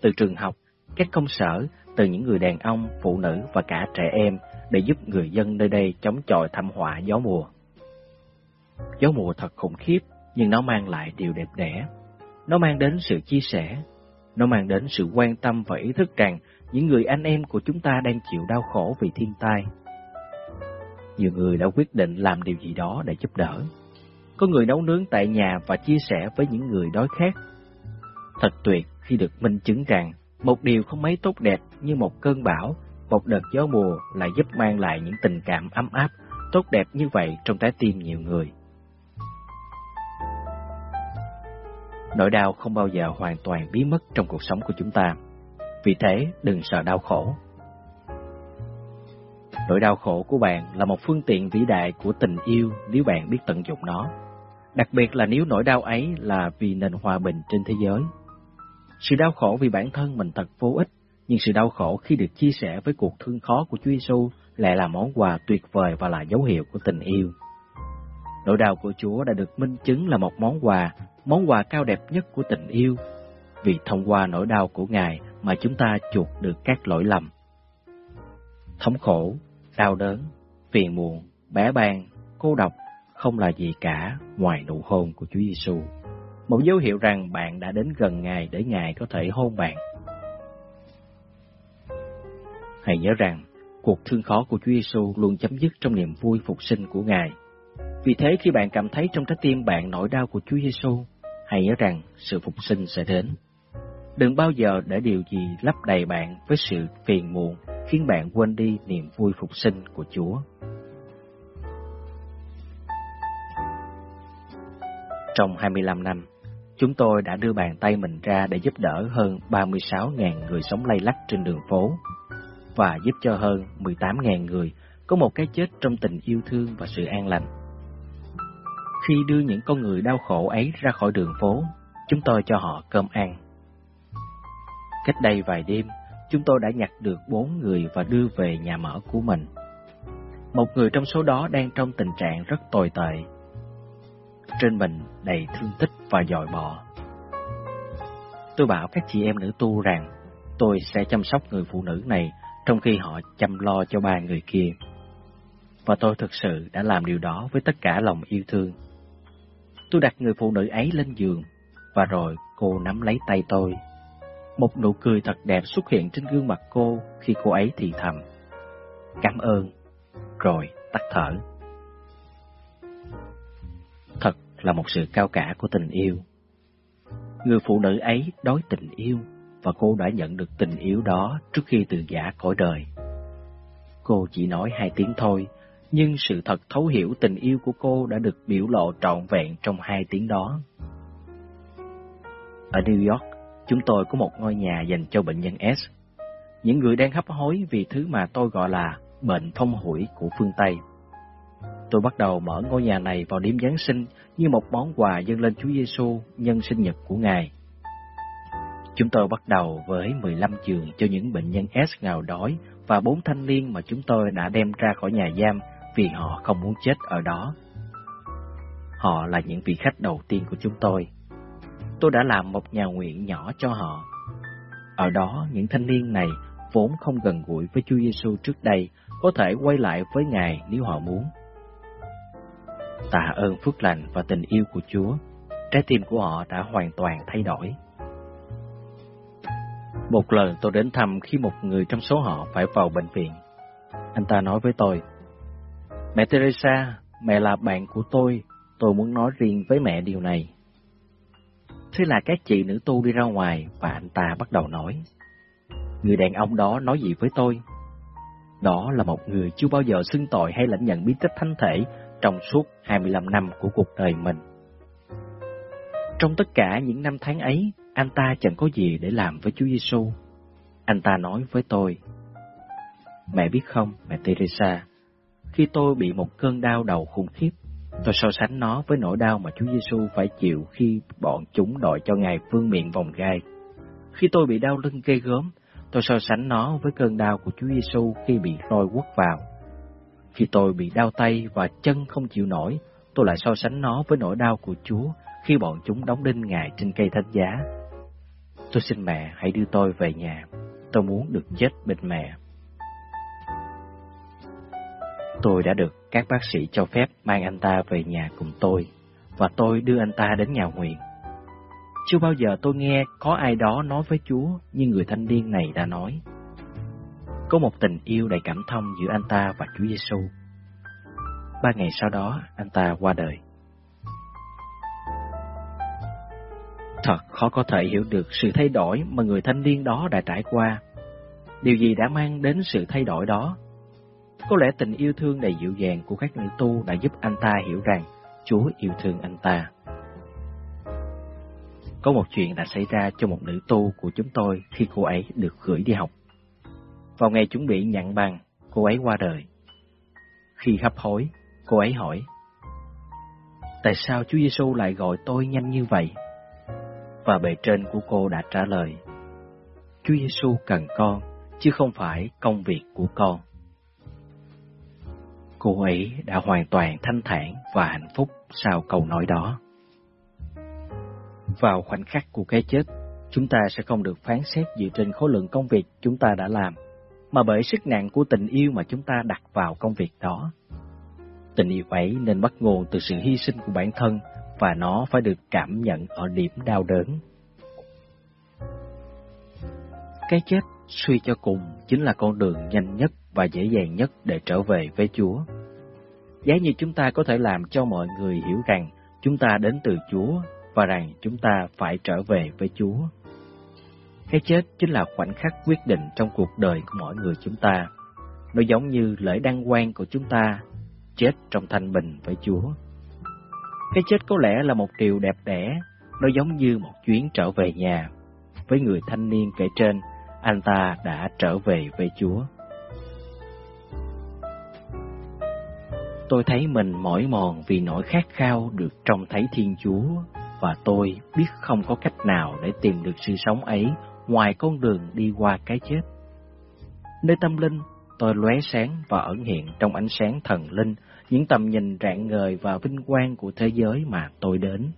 Từ trường học, các công sở, từ những người đàn ông, phụ nữ và cả trẻ em để giúp người dân nơi đây chống chọi thảm họa gió mùa. Gió mùa thật khủng khiếp, nhưng nó mang lại điều đẹp đẽ. Nó mang đến sự chia sẻ, nó mang đến sự quan tâm và ý thức rằng những người anh em của chúng ta đang chịu đau khổ vì thiên tai. Nhiều người đã quyết định làm điều gì đó để giúp đỡ. Có người nấu nướng tại nhà và chia sẻ với những người đói khát. Thật tuyệt khi được minh chứng rằng một điều không mấy tốt đẹp như một cơn bão một đợt gió mùa lại giúp mang lại những tình cảm ấm áp, tốt đẹp như vậy trong trái tim nhiều người. Nỗi đau không bao giờ hoàn toàn biến mất trong cuộc sống của chúng ta. Vì thế, đừng sợ đau khổ. Nỗi đau khổ của bạn là một phương tiện vĩ đại của tình yêu nếu bạn biết tận dụng nó. Đặc biệt là nếu nỗi đau ấy là vì nền hòa bình trên thế giới. Sự đau khổ vì bản thân mình thật vô ích, nhưng sự đau khổ khi được chia sẻ với cuộc thương khó của Chúa Giêsu lại là món quà tuyệt vời và là dấu hiệu của tình yêu. Nỗi đau của Chúa đã được minh chứng là một món quà, món quà cao đẹp nhất của tình yêu, vì thông qua nỗi đau của Ngài mà chúng ta chuộc được các lỗi lầm. Thống khổ, đau đớn, phiền muộn, bẽ bàng, cô độc không là gì cả ngoài nụ hôn của Chúa Giêsu. Một dấu hiệu rằng bạn đã đến gần Ngài để Ngài có thể hôn bạn. Hãy nhớ rằng, cuộc thương khó của Chúa Giêsu luôn chấm dứt trong niềm vui phục sinh của Ngài. Vì thế khi bạn cảm thấy trong trái tim bạn nỗi đau của Chúa Giêsu, hãy nhớ rằng sự phục sinh sẽ đến. Đừng bao giờ để điều gì lấp đầy bạn với sự phiền muộn, khiến bạn quên đi niềm vui phục sinh của Chúa. Trong 25 năm, chúng tôi đã đưa bàn tay mình ra để giúp đỡ hơn 36.000 người sống lay lắc trên đường phố và giúp cho hơn 18.000 người có một cái chết trong tình yêu thương và sự an lành. Khi đưa những con người đau khổ ấy ra khỏi đường phố, chúng tôi cho họ cơm ăn. Cách đây vài đêm, chúng tôi đã nhặt được bốn người và đưa về nhà mở của mình. Một người trong số đó đang trong tình trạng rất tồi tệ. Trên mình đầy thương tích và dòi bọ. Tôi bảo các chị em nữ tu rằng tôi sẽ chăm sóc người phụ nữ này trong khi họ chăm lo cho ba người kia. Và tôi thực sự đã làm điều đó với tất cả lòng yêu thương. Tôi đặt người phụ nữ ấy lên giường, và rồi cô nắm lấy tay tôi. Một nụ cười thật đẹp xuất hiện trên gương mặt cô khi cô ấy thì thầm. Cảm ơn, rồi tắt thở. Thật là một sự cao cả của tình yêu. Người phụ nữ ấy đói tình yêu và cô đã nhận được tình yêu đó trước khi từ giả cõi đời. Cô chỉ nói hai tiếng thôi, nhưng sự thật thấu hiểu tình yêu của cô đã được biểu lộ trọn vẹn trong hai tiếng đó. Ở New York, chúng tôi có một ngôi nhà dành cho bệnh nhân S. Những người đang hấp hối vì thứ mà tôi gọi là bệnh thông hủi của phương Tây. Tôi bắt đầu mở ngôi nhà này vào đêm Giáng sinh như một món quà dâng lên Chúa Giêsu nhân sinh nhật của Ngài. Chúng tôi bắt đầu với 15 giường cho những bệnh nhân S nghèo đói và bốn thanh niên mà chúng tôi đã đem ra khỏi nhà giam vì họ không muốn chết ở đó. Họ là những vị khách đầu tiên của chúng tôi. Tôi đã làm một nhà nguyện nhỏ cho họ. Ở đó, những thanh niên này vốn không gần gũi với Chúa Giêsu trước đây có thể quay lại với Ngài nếu họ muốn. Tạ ơn phước lành và tình yêu của Chúa, trái tim của họ đã hoàn toàn thay đổi. Một lần tôi đến thăm khi một người trong số họ phải vào bệnh viện. Anh ta nói với tôi, Mẹ Teresa, mẹ là bạn của tôi, tôi muốn nói riêng với mẹ điều này. Thế là các chị nữ tu đi ra ngoài và anh ta bắt đầu nói. Người đàn ông đó nói gì với tôi? Đó là một người chưa bao giờ xưng tội hay lãnh nhận bí tích thánh thể trong suốt 25 năm của cuộc đời mình. Trong tất cả những năm tháng ấy, anh ta chẳng có gì để làm với Chúa Giêsu. Anh ta nói với tôi, Mẹ biết không, mẹ Teresa, khi tôi bị một cơn đau đầu khủng khiếp, tôi so sánh nó với nỗi đau mà Chúa Giêsu phải chịu khi bọn chúng đòi cho Ngài vương miệng vòng gai. Khi tôi bị đau lưng gây gớm, tôi so sánh nó với cơn đau của Chúa Giêsu khi bị roi quất vào. Khi tôi bị đau tay và chân không chịu nổi, tôi lại so sánh nó với nỗi đau của Chúa khi bọn chúng đóng đinh Ngài trên cây thánh giá. Tôi xin mẹ hãy đưa tôi về nhà. Tôi muốn được chết bên mẹ. Tôi đã được các bác sĩ cho phép mang anh ta về nhà cùng tôi, và tôi đưa anh ta đến nhà nguyện. Chưa bao giờ tôi nghe có ai đó nói với Chúa như người thanh niên này đã nói. Có một tình yêu đầy cảm thông giữa anh ta và Chúa Giêsu. Ba ngày sau đó, anh ta qua đời. Thật khó có thể hiểu được sự thay đổi mà người thanh niên đó đã trải qua. Điều gì đã mang đến sự thay đổi đó? Có lẽ tình yêu thương đầy dịu dàng của các nữ tu đã giúp anh ta hiểu rằng Chúa yêu thương anh ta. có một chuyện đã xảy ra cho một nữ tu của chúng tôi khi cô ấy được gửi đi học. Vào ngày chuẩn bị nhận bằng, cô ấy qua đời. Khi hấp hối, cô ấy hỏi, Tại sao Chúa Giêsu lại gọi tôi nhanh như vậy? Và bề trên của cô đã trả lời, Chúa Giêsu cần con, chứ không phải công việc của con. Cô ấy đã hoàn toàn thanh thản và hạnh phúc sau câu nói đó. Vào khoảnh khắc của cái chết, chúng ta sẽ không được phán xét dựa trên khối lượng công việc chúng ta đã làm, mà bởi sức nặng của tình yêu mà chúng ta đặt vào công việc đó. Tình yêu ấy nên bắt nguồn từ sự hy sinh của bản thân và nó phải được cảm nhận ở điểm đau đớn. Cái chết suy cho cùng chính là con đường nhanh nhất và dễ dàng nhất để trở về với Chúa. Giá như chúng ta có thể làm cho mọi người hiểu rằng chúng ta đến từ Chúa và rằng chúng ta phải trở về với Chúa. Cái chết chính là khoảnh khắc quyết định trong cuộc đời của mỗi người chúng ta. Nó giống như lễ đăng quang của chúng ta, chết trong thanh bình với Chúa. Cái chết có lẽ là một điều đẹp đẽ, nó giống như một chuyến trở về nhà. Với người thanh niên kể trên, anh ta đã trở về với Chúa. Tôi thấy mình mỏi mòn vì nỗi khát khao được trông thấy Thiên Chúa và tôi biết không có cách nào để tìm được sự sống ấy ngoài con đường đi qua cái chết. Nơi tâm linh, tôi lóe sáng và ẩn hiện trong ánh sáng thần linh những tầm nhìn rạng ngời và vinh quang của thế giới mà tôi đến.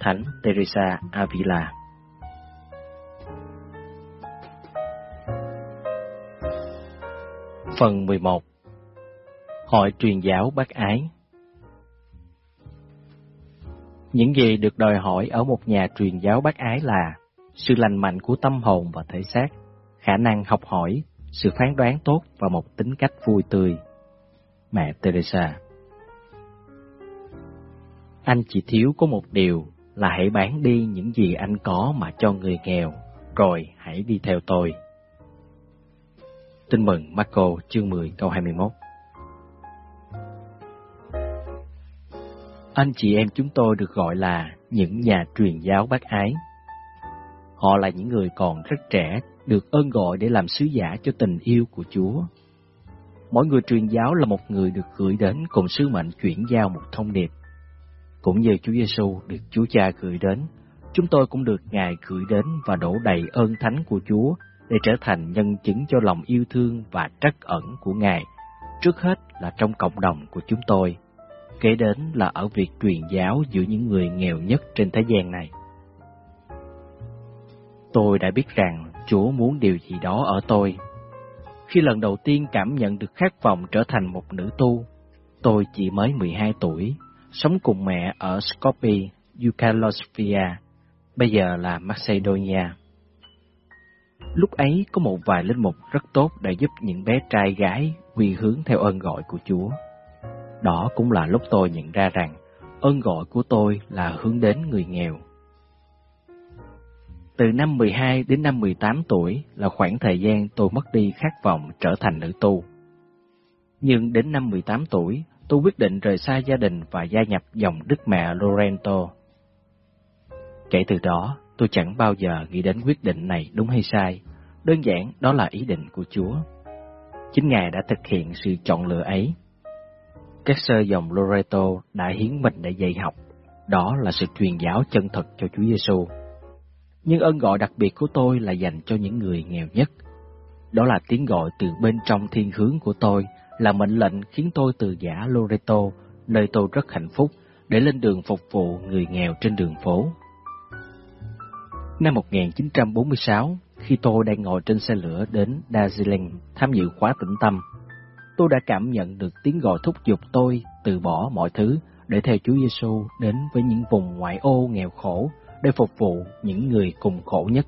Thánh Teresa Avila Phần 11 Hội truyền giáo bác ái Những gì được đòi hỏi ở một nhà truyền giáo bác ái là sự lành mạnh của tâm hồn và thể xác, khả năng học hỏi, sự phán đoán tốt và một tính cách vui tươi. Mẹ Teresa Anh chỉ thiếu có một điều là hãy bán đi những gì anh có mà cho người nghèo, rồi hãy đi theo tôi. Tin mừng Marco chương 10 câu 21 Anh chị em chúng tôi được gọi là những nhà truyền giáo bác ái. Họ là những người còn rất trẻ, được ơn gọi để làm sứ giả cho tình yêu của Chúa. Mỗi người truyền giáo là một người được gửi đến cùng sứ mệnh chuyển giao một thông điệp. Cũng như Chúa Giêsu được Chúa Cha gửi đến, chúng tôi cũng được Ngài gửi đến và đổ đầy ơn thánh của Chúa để trở thành nhân chứng cho lòng yêu thương và trắc ẩn của Ngài, trước hết là trong cộng đồng của chúng tôi, kế đến là ở việc truyền giáo giữa những người nghèo nhất trên thế gian này. Tôi đã biết rằng Chúa muốn điều gì đó ở tôi. Khi lần đầu tiên cảm nhận được khát vọng trở thành một nữ tu, tôi chỉ mới 12 tuổi, sống cùng mẹ ở Skopje, Yugoslavia, bây giờ là Macedonia. Lúc ấy có một vài linh mục rất tốt đã giúp những bé trai gái quy hướng theo ơn gọi của Chúa. Đó cũng là lúc tôi nhận ra rằng ơn gọi của tôi là hướng đến người nghèo. Từ năm 12 đến năm 18 tuổi là khoảng thời gian tôi mất đi khát vọng trở thành nữ tu. Nhưng đến năm 18 tuổi, tôi quyết định rời xa gia đình và gia nhập dòng đức mẹ Lorento. Kể từ đó, tôi chẳng bao giờ nghĩ đến quyết định này đúng hay sai, đơn giản đó là ý định của Chúa. Chính Ngài đã thực hiện sự chọn lựa ấy. Các sơ dòng Loreto đã hiến mình để dạy học, đó là sự truyền giáo chân thật cho Chúa Giêsu. Nhưng ơn gọi đặc biệt của tôi là dành cho những người nghèo nhất. Đó là tiếng gọi từ bên trong thiên hướng của tôi, là mệnh lệnh khiến tôi từ giả Loreto, nơi tôi rất hạnh phúc, để lên đường phục vụ người nghèo trên đường phố. Năm 1946, khi tôi đang ngồi trên xe lửa đến Darjeeling tham dự khóa tĩnh tâm, tôi đã cảm nhận được tiếng gọi thúc giục tôi từ bỏ mọi thứ để theo Chúa Giêsu đến với những vùng ngoại ô nghèo khổ để phục vụ những người cùng khổ nhất.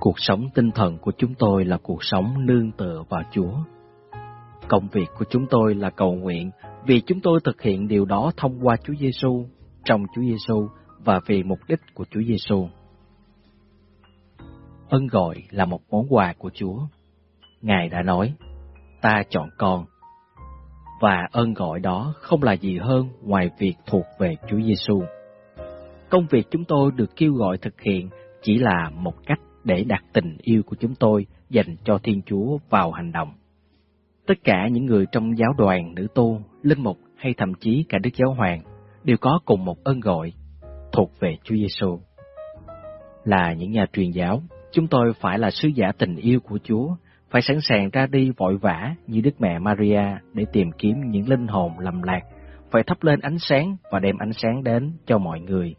Cuộc sống tinh thần của chúng tôi là cuộc sống nương tựa vào Chúa. Công việc của chúng tôi là cầu nguyện vì chúng tôi thực hiện điều đó thông qua Chúa Giêsu, trong Chúa Giêsu và vì mục đích của Chúa Giêsu. Ân gọi là một món quà của Chúa. Ngài đã nói, ta chọn con. và ơn gọi đó không là gì hơn ngoài việc thuộc về Chúa Giêsu. Công việc chúng tôi được kêu gọi thực hiện chỉ là một cách để đặt tình yêu của chúng tôi dành cho Thiên Chúa vào hành động. Tất cả những người trong giáo đoàn, nữ tu, linh mục hay thậm chí cả Đức Giáo Hoàng đều có cùng một ơn gọi thuộc về Chúa Giêsu. Là những nhà truyền giáo, chúng tôi phải là sứ giả tình yêu của Chúa, phải sẵn sàng ra đi vội vã như Đức Mẹ Maria để tìm kiếm những linh hồn lầm lạc, phải thắp lên ánh sáng và đem ánh sáng đến cho mọi người,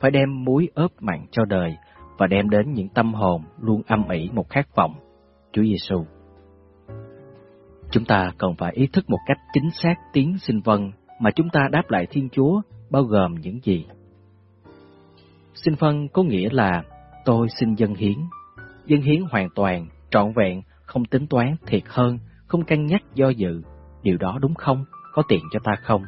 phải đem muối ướp mặn cho đời và đem đến những tâm hồn luôn âm ỉ một khát vọng, Chúa Giêsu. Chúng ta cần phải ý thức một cách chính xác tiếng xin vâng mà chúng ta đáp lại Thiên Chúa bao gồm những gì. Xin vâng có nghĩa là tôi xin dân hiến. Dân hiến hoàn toàn, trọn vẹn, không tính toán thiệt hơn, không cân nhắc do dự. Điều đó đúng không? Có tiện cho ta không?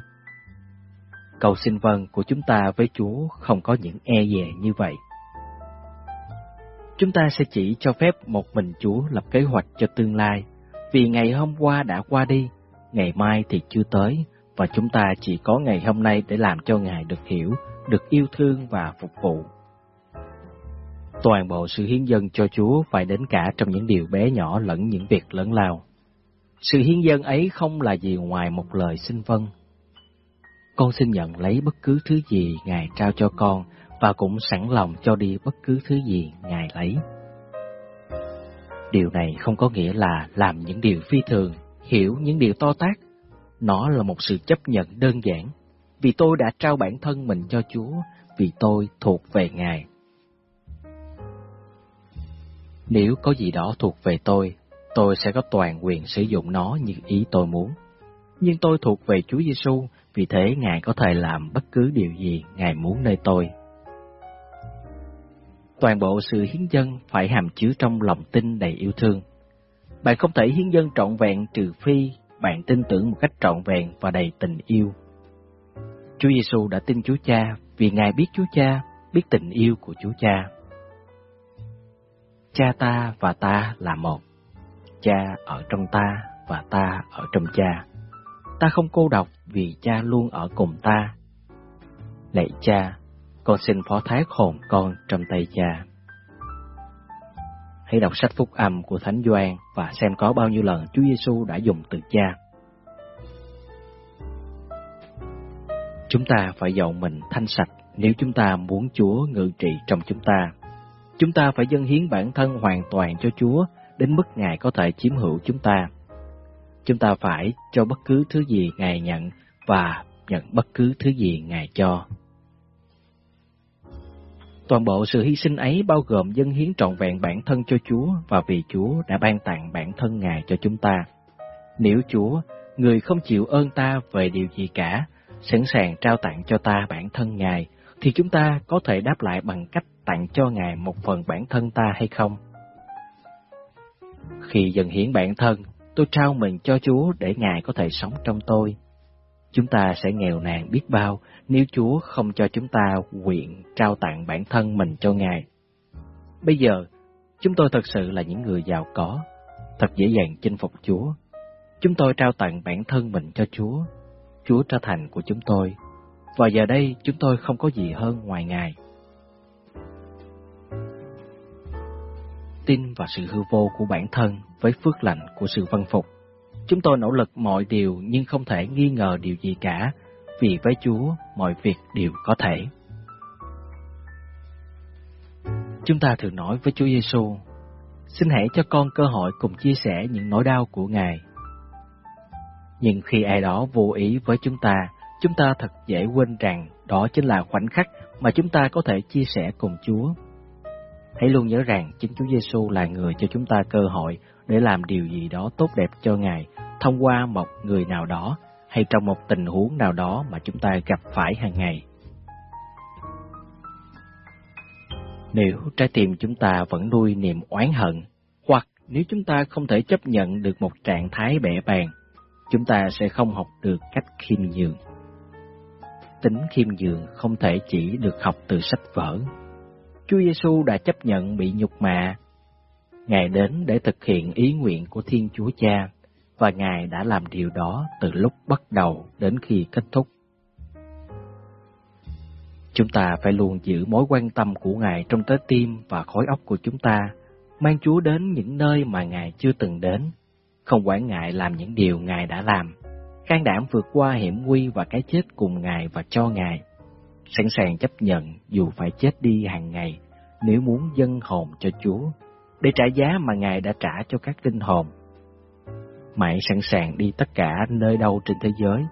Cầu xin vâng của chúng ta với Chúa không có những e dè như vậy. Chúng ta sẽ chỉ cho phép một mình Chúa lập kế hoạch cho tương lai, vì ngày hôm qua đã qua đi, ngày mai thì chưa tới, và chúng ta chỉ có ngày hôm nay để làm cho Ngài được hiểu, được yêu thương và phục vụ. Toàn bộ sự hiến dân cho Chúa phải đến cả trong những điều bé nhỏ lẫn những việc lớn lao. Sự hiến dân ấy không là gì ngoài một lời xin vâng. Con xin nhận lấy bất cứ thứ gì Ngài trao cho con và cũng sẵn lòng cho đi bất cứ thứ gì Ngài lấy. Điều này không có nghĩa là làm những điều phi thường, hiểu những điều to tác. Nó là một sự chấp nhận đơn giản, vì tôi đã trao bản thân mình cho Chúa, vì tôi thuộc về Ngài. Nếu có gì đó thuộc về tôi, tôi sẽ có toàn quyền sử dụng nó như ý tôi muốn. Nhưng tôi thuộc về Chúa Giêsu, vì thế Ngài có thể làm bất cứ điều gì Ngài muốn nơi tôi. Toàn bộ sự hiến dân phải hàm chứa trong lòng tin đầy yêu thương. Bạn không thể hiến dân trọn vẹn trừ phi bạn tin tưởng một cách trọn vẹn và đầy tình yêu. Chúa Giêsu đã tin Chúa Cha vì Ngài biết Chúa Cha, biết tình yêu của Chúa Cha. Cha ta và ta là một. Cha ở trong ta và ta ở trong cha. Ta không cô độc vì cha luôn ở cùng ta. Lạy cha, con xin phó thác hồn con trong tay cha. Hãy đọc sách phúc âm của Thánh Doan và xem có bao nhiêu lần Chúa Giêsu đã dùng từ cha. Chúng ta phải dọn mình thanh sạch nếu chúng ta muốn Chúa ngự trị trong chúng ta. Chúng ta phải dâng hiến bản thân hoàn toàn cho Chúa đến mức Ngài có thể chiếm hữu chúng ta. Chúng ta phải cho bất cứ thứ gì Ngài nhận và nhận bất cứ thứ gì Ngài cho. Toàn bộ sự hy sinh ấy bao gồm dâng hiến trọn vẹn bản thân cho Chúa và vì Chúa đã ban tặng bản thân Ngài cho chúng ta. Nếu Chúa, người không chịu ơn ta về điều gì cả, sẵn sàng trao tặng cho ta bản thân Ngài, thì chúng ta có thể đáp lại bằng cách tặng cho Ngài một phần bản thân ta hay không? Khi dần hiến bản thân, tôi trao mình cho Chúa để Ngài có thể sống trong tôi. Chúng ta sẽ nghèo nàn biết bao nếu Chúa không cho chúng ta quyện trao tặng bản thân mình cho Ngài. Bây giờ, chúng tôi thật sự là những người giàu có, thật dễ dàng chinh phục Chúa. Chúng tôi trao tặng bản thân mình cho Chúa. Chúa trở thành của chúng tôi. Và giờ đây chúng tôi không có gì hơn ngoài Ngài. Tin vào sự hư vô của bản thân với phước lành của sự văn phục Chúng tôi nỗ lực mọi điều nhưng không thể nghi ngờ điều gì cả, vì với Chúa mọi việc đều có thể. Chúng ta thường nói với Chúa Giêsu, xin hãy cho con cơ hội cùng chia sẻ những nỗi đau của Ngài. Nhưng khi ai đó vô ý với chúng ta, chúng ta thật dễ quên rằng đó chính là khoảnh khắc mà chúng ta có thể chia sẻ cùng Chúa. Hãy luôn nhớ rằng chính Chúa Giêsu là người cho chúng ta cơ hội để làm điều gì đó tốt đẹp cho Ngài thông qua một người nào đó hay trong một tình huống nào đó mà chúng ta gặp phải hàng ngày. Nếu trái tim chúng ta vẫn nuôi niềm oán hận, hoặc nếu chúng ta không thể chấp nhận được một trạng thái bẻ bàng, chúng ta sẽ không học được cách khiêm nhường. Tính khiêm nhường không thể chỉ được học từ sách vở. Chúa Giêsu đã chấp nhận bị nhục mạ. Ngài đến để thực hiện ý nguyện của Thiên Chúa Cha và Ngài đã làm điều đó từ lúc bắt đầu đến khi kết thúc. Chúng ta phải luôn giữ mối quan tâm của Ngài trong trái tim và khối óc của chúng ta, mang Chúa đến những nơi mà Ngài chưa từng đến, không quản ngại làm những điều Ngài đã làm, can đảm vượt qua hiểm nguy và cái chết cùng Ngài và cho Ngài, sẵn sàng chấp nhận dù phải chết đi hàng ngày nếu muốn dâng hồn cho Chúa, để trả giá mà Ngài đã trả cho các linh hồn. Mãi sẵn sàng đi tất cả nơi đâu trên thế giới,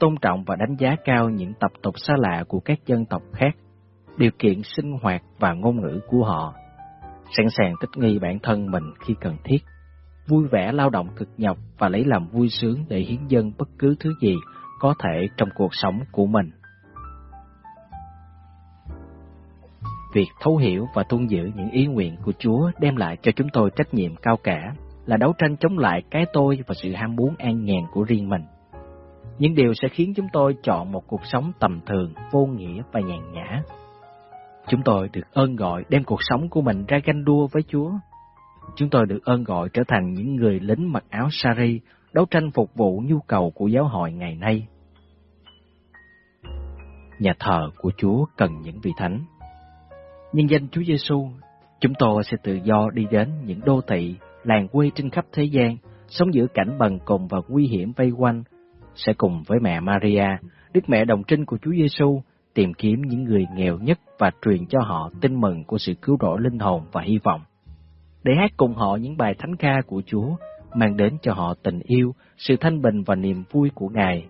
tôn trọng và đánh giá cao những tập tục xa lạ của các dân tộc khác, điều kiện sinh hoạt và ngôn ngữ của họ, sẵn sàng thích nghi bản thân mình khi cần thiết, vui vẻ lao động cực nhọc và lấy làm vui sướng để hiến dân bất cứ thứ gì có thể trong cuộc sống của mình. Việc thấu hiểu và tuân giữ những ý nguyện của Chúa đem lại cho chúng tôi trách nhiệm cao cả là đấu tranh chống lại cái tôi và sự ham muốn an nhàn của riêng mình. Những điều sẽ khiến chúng tôi chọn một cuộc sống tầm thường, vô nghĩa và nhàn nhã. Chúng tôi được ơn gọi đem cuộc sống của mình ra ganh đua với Chúa. Chúng tôi được ơn gọi trở thành những người lính mặc áo sari, đấu tranh phục vụ nhu cầu của giáo hội ngày nay. Nhà thờ của Chúa cần những vị thánh Nhân danh Chúa Giêsu, chúng tôi sẽ tự do đi đến những đô thị, làng quê trên khắp thế gian, sống giữa cảnh bần cùng và nguy hiểm vây quanh, sẽ cùng với mẹ Maria, Đức mẹ đồng trinh của Chúa Giêsu, tìm kiếm những người nghèo nhất và truyền cho họ tin mừng của sự cứu rỗi linh hồn và hy vọng. Để hát cùng họ những bài thánh ca của Chúa, mang đến cho họ tình yêu, sự thanh bình và niềm vui của Ngài.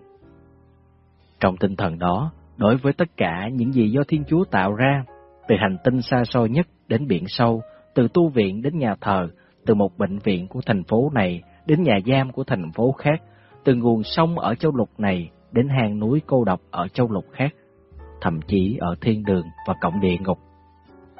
Trong tinh thần đó, đối với tất cả những gì do Thiên Chúa tạo ra, từ hành tinh xa xôi nhất đến biển sâu, từ tu viện đến nhà thờ, từ một bệnh viện của thành phố này đến nhà giam của thành phố khác, từ nguồn sông ở châu lục này đến hang núi cô độc ở châu lục khác, thậm chí ở thiên đường và cộng địa ngục.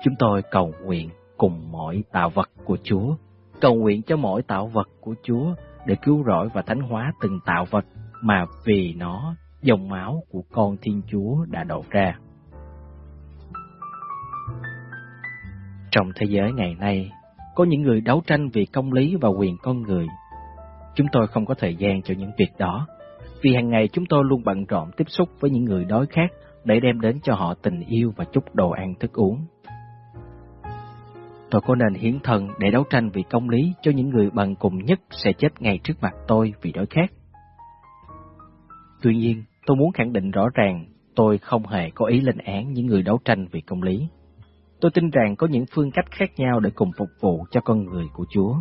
Chúng tôi cầu nguyện cùng mọi tạo vật của Chúa, cầu nguyện cho mọi tạo vật của Chúa để cứu rỗi và thánh hóa từng tạo vật mà vì nó dòng máu của con Thiên Chúa đã đổ ra. Trong thế giới ngày nay, có những người đấu tranh vì công lý và quyền con người. Chúng tôi không có thời gian cho những việc đó, vì hàng ngày chúng tôi luôn bận rộn tiếp xúc với những người đói khát để đem đến cho họ tình yêu và chút đồ ăn thức uống. Tôi có nên hiến thần để đấu tranh vì công lý cho những người bằng cùng nhất sẽ chết ngay trước mặt tôi vì đói khát. Tuy nhiên, tôi muốn khẳng định rõ ràng tôi không hề có ý lên án những người đấu tranh vì công lý. Tôi tin rằng có những phương cách khác nhau để cùng phục vụ cho con người của Chúa.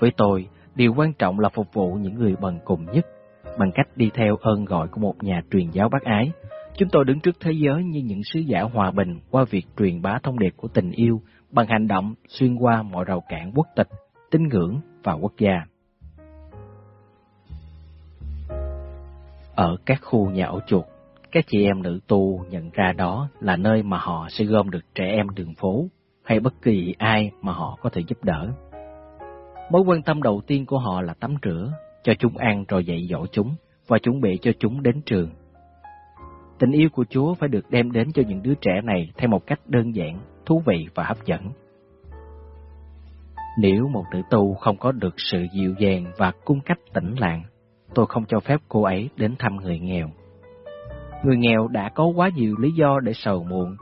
Với tôi, điều quan trọng là phục vụ những người bằng cùng nhất, bằng cách đi theo ơn gọi của một nhà truyền giáo bác ái. Chúng tôi đứng trước thế giới như những sứ giả hòa bình qua việc truyền bá thông điệp của tình yêu bằng hành động xuyên qua mọi rào cản quốc tịch, tín ngưỡng và quốc gia. Ở các khu nhà ổ chuột, các chị em nữ tu nhận ra đó là nơi mà họ sẽ gom được trẻ em đường phố hay bất kỳ ai mà họ có thể giúp đỡ. Mối quan tâm đầu tiên của họ là tắm rửa, cho chúng ăn rồi dạy dỗ chúng và chuẩn bị cho chúng đến trường. Tình yêu của Chúa phải được đem đến cho những đứa trẻ này theo một cách đơn giản, thú vị và hấp dẫn. Nếu một nữ tu không có được sự dịu dàng và cung cách tĩnh lặng, tôi không cho phép cô ấy đến thăm người nghèo. Người nghèo đã có quá nhiều lý do để sầu muộn.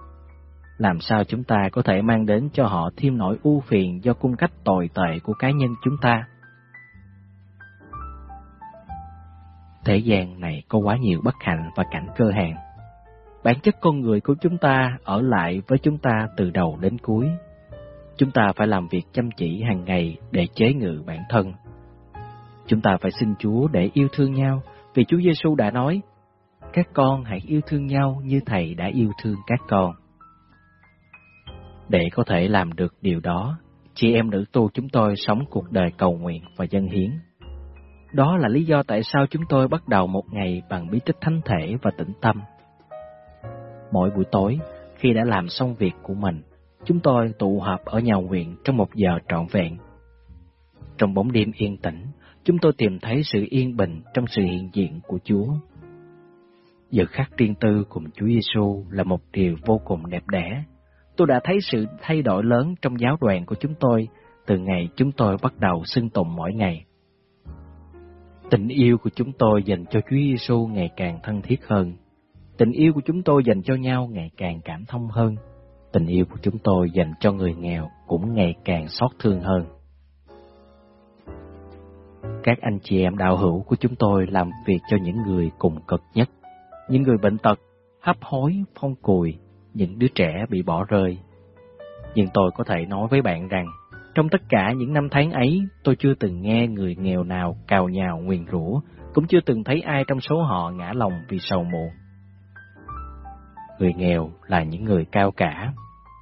Làm sao chúng ta có thể mang đến cho họ thêm nỗi ưu phiền do cung cách tồi tệ của cá nhân chúng ta? Thế gian này có quá nhiều bất hạnh và cảnh cơ hàng. Bản chất con người của chúng ta ở lại với chúng ta từ đầu đến cuối. Chúng ta phải làm việc chăm chỉ hàng ngày để chế ngự bản thân. Chúng ta phải xin Chúa để yêu thương nhau, vì Chúa Giêsu đã nói, các con hãy yêu thương nhau như Thầy đã yêu thương các con. Để có thể làm được điều đó, chị em nữ tu chúng tôi sống cuộc đời cầu nguyện và dân hiến. Đó là lý do tại sao chúng tôi bắt đầu một ngày bằng bí tích thánh thể và tĩnh tâm. Mỗi buổi tối, khi đã làm xong việc của mình, chúng tôi tụ họp ở nhà nguyện trong một giờ trọn vẹn. Trong bóng đêm yên tĩnh, chúng tôi tìm thấy sự yên bình trong sự hiện diện của Chúa. Giờ khắc riêng tư cùng Chúa Giêsu là một điều vô cùng đẹp đẽ. Tôi đã thấy sự thay đổi lớn trong giáo đoàn của chúng tôi từ ngày chúng tôi bắt đầu xưng tụng mỗi ngày. Tình yêu của chúng tôi dành cho Chúa Giêsu ngày càng thân thiết hơn. Tình yêu của chúng tôi dành cho nhau ngày càng cảm thông hơn. Tình yêu của chúng tôi dành cho người nghèo cũng ngày càng xót thương hơn. Các anh chị em đạo hữu của chúng tôi làm việc cho những người cùng cực nhất, những người bệnh tật, hấp hối, phong cùi, những đứa trẻ bị bỏ rơi. Nhưng tôi có thể nói với bạn rằng, trong tất cả những năm tháng ấy, tôi chưa từng nghe người nghèo nào cào nhào nguyền rủa, cũng chưa từng thấy ai trong số họ ngã lòng vì sầu muộn. Người nghèo là những người cao cả,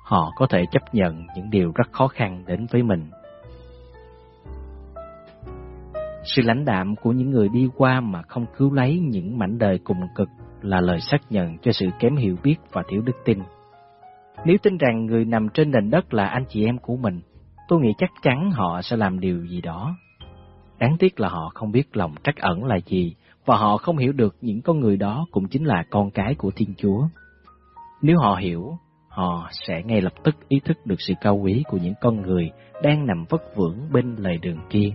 họ có thể chấp nhận những điều rất khó khăn đến với mình. Sự lãnh đạm của những người đi qua mà không cứu lấy những mảnh đời cùng cực là lời xác nhận cho sự kém hiểu biết và thiếu đức tin. Nếu tin rằng người nằm trên nền đất là anh chị em của mình, tôi nghĩ chắc chắn họ sẽ làm điều gì đó. Đáng tiếc là họ không biết lòng trắc ẩn là gì, và họ không hiểu được những con người đó cũng chính là con cái của Thiên Chúa. Nếu họ hiểu, họ sẽ ngay lập tức ý thức được sự cao quý của những con người đang nằm vất vưởng bên lề đường kia.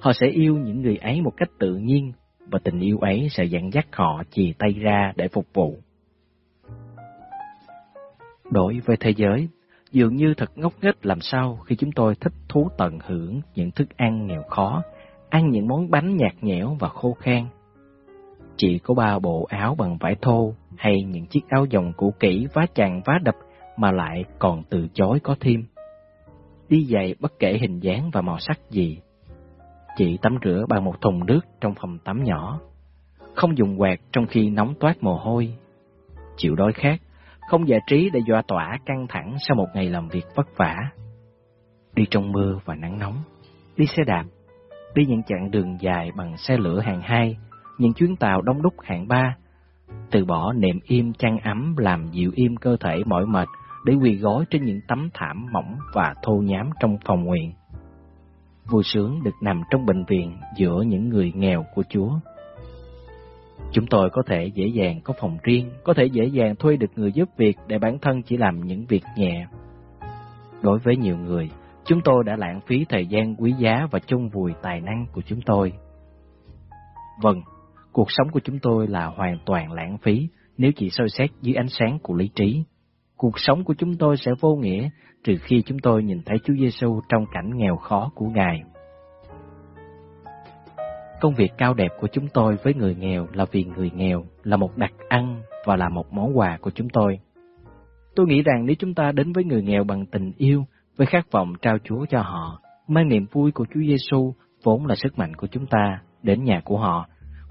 Họ sẽ yêu những người ấy một cách tự nhiên và tình yêu ấy sẽ dẫn dắt họ chì tay ra để phục vụ. Đối với thế giới, dường như thật ngốc nghếch làm sao khi chúng tôi thích thú tận hưởng những thức ăn nghèo khó, ăn những món bánh nhạt nhẽo và khô khan. Chỉ có ba bộ áo bằng vải thô hay những chiếc áo dòng cũ kỹ vá chàng vá đập mà lại còn từ chối có thêm. Đi giày bất kể hình dáng và màu sắc gì. Chị tắm rửa bằng một thùng nước trong phòng tắm nhỏ. Không dùng quạt trong khi nóng toát mồ hôi. Chịu đói khát, không giải trí để dọa tỏa căng thẳng sau một ngày làm việc vất vả. Đi trong mưa và nắng nóng, đi xe đạp, đi những chặng đường dài bằng xe lửa hàng hai, những chuyến tàu đông đúc hạng ba, từ bỏ nệm im chăn ấm làm dịu im cơ thể mỏi mệt để quỳ gối trên những tấm thảm mỏng và thô nhám trong phòng nguyện. Vui sướng được nằm trong bệnh viện giữa những người nghèo của Chúa. Chúng tôi có thể dễ dàng có phòng riêng, có thể dễ dàng thuê được người giúp việc để bản thân chỉ làm những việc nhẹ. Đối với nhiều người, chúng tôi đã lãng phí thời gian quý giá và chung vùi tài năng của chúng tôi. Vâng, cuộc sống của chúng tôi là hoàn toàn lãng phí nếu chỉ soi xét dưới ánh sáng của lý trí. Cuộc sống của chúng tôi sẽ vô nghĩa trừ khi chúng tôi nhìn thấy Chúa Giêsu trong cảnh nghèo khó của Ngài. Công việc cao đẹp của chúng tôi với người nghèo là vì người nghèo, là một đặc ăn và là một món quà của chúng tôi. Tôi nghĩ rằng nếu chúng ta đến với người nghèo bằng tình yêu, với khát vọng trao Chúa cho họ, mang niềm vui của Chúa Giêsu vốn là sức mạnh của chúng ta đến nhà của họ,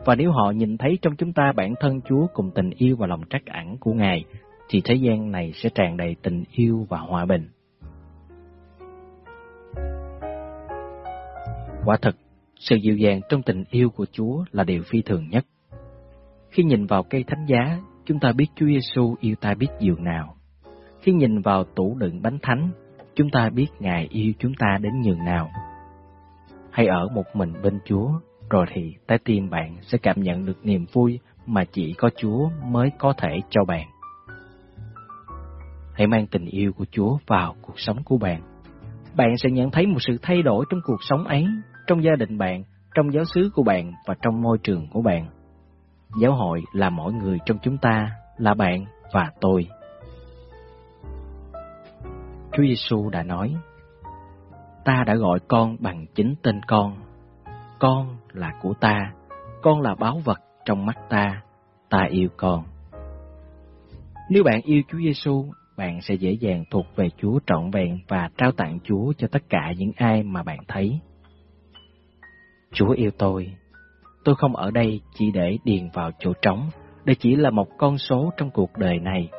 và nếu họ nhìn thấy trong chúng ta bản thân Chúa cùng tình yêu và lòng trắc ẩn của Ngài, thì thế gian này sẽ tràn đầy tình yêu và hòa bình. Quả thật, sự dịu dàng trong tình yêu của Chúa là điều phi thường nhất. Khi nhìn vào cây thánh giá, chúng ta biết Chúa Giêsu yêu ta biết dường nào. Khi nhìn vào tủ đựng bánh thánh, chúng ta biết Ngài yêu chúng ta đến nhường nào. Hay ở một mình bên Chúa, rồi thì trái tim bạn sẽ cảm nhận được niềm vui mà chỉ có Chúa mới có thể cho bạn. Hãy mang tình yêu của Chúa vào cuộc sống của bạn. Bạn sẽ nhận thấy một sự thay đổi trong cuộc sống ấy trong gia đình bạn, trong giáo xứ của bạn và trong môi trường của bạn. Giáo hội là mỗi người trong chúng ta, là bạn và tôi. Chúa Giêsu đã nói: Ta đã gọi con bằng chính tên con. Con là của ta, con là báu vật trong mắt ta, ta yêu con. Nếu bạn yêu Chúa Giêsu, bạn sẽ dễ dàng thuộc về Chúa trọn vẹn và trao tặng Chúa cho tất cả những ai mà bạn thấy. Chúa yêu tôi. Tôi không ở đây chỉ để điền vào chỗ trống, đây chỉ là một con số trong cuộc đời này.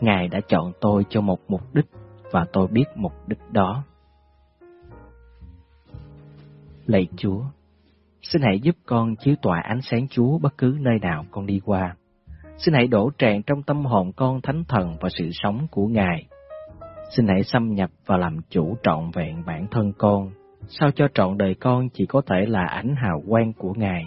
Ngài đã chọn tôi cho một mục đích và tôi biết mục đích đó. Lạy Chúa, xin hãy giúp con chiếu tỏa ánh sáng Chúa bất cứ nơi nào con đi qua. Xin hãy đổ tràn trong tâm hồn con thánh thần và sự sống của Ngài. Xin hãy xâm nhập và làm chủ trọn vẹn bản thân con sao cho trọn đời con chỉ có thể là ánh hào quang của Ngài.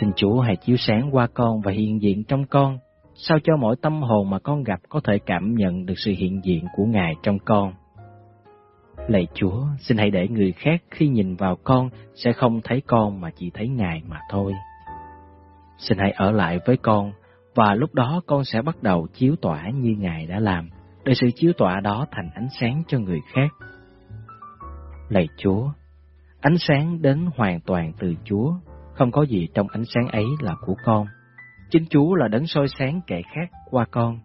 Xin Chúa hãy chiếu sáng qua con và hiện diện trong con, sao cho mỗi tâm hồn mà con gặp có thể cảm nhận được sự hiện diện của Ngài trong con. Lạy Chúa, xin hãy để người khác khi nhìn vào con sẽ không thấy con mà chỉ thấy Ngài mà thôi. Xin hãy ở lại với con và lúc đó con sẽ bắt đầu chiếu tỏa như Ngài đã làm, để sự chiếu tỏa đó thành ánh sáng cho người khác. Lạy Chúa, ánh sáng đến hoàn toàn từ Chúa, không có gì trong ánh sáng ấy là của con. Chính Chúa là đấng soi sáng kẻ khác qua con.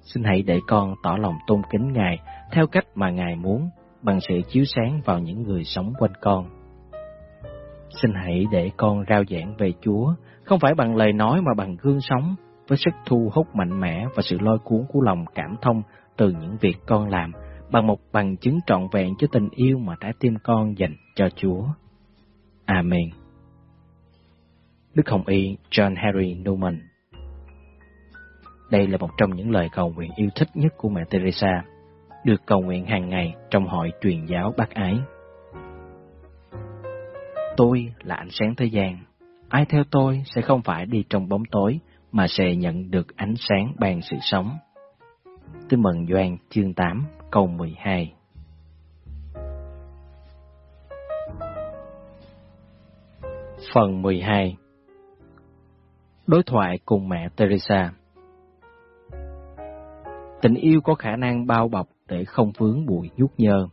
Xin hãy để con tỏ lòng tôn kính Ngài theo cách mà Ngài muốn, bằng sự chiếu sáng vào những người sống quanh con. Xin hãy để con rao giảng về Chúa, không phải bằng lời nói mà bằng gương sống, với sức thu hút mạnh mẽ và sự lôi cuốn của lòng cảm thông từ những việc con làm, bằng một bằng chứng trọn vẹn cho tình yêu mà trái tim con dành cho Chúa. Amen. Đức Hồng Y John Harry Newman Đây là một trong những lời cầu nguyện yêu thích nhất của mẹ Teresa, được cầu nguyện hàng ngày trong hội truyền giáo bác ái. Tôi là ánh sáng thế gian. Ai theo tôi sẽ không phải đi trong bóng tối, mà sẽ nhận được ánh sáng ban sự sống. Tin mừng Doan chương 8 câu 12 Phần 12 Đối thoại cùng mẹ Teresa Tình yêu có khả năng bao bọc để không vướng bụi nhút nhơ.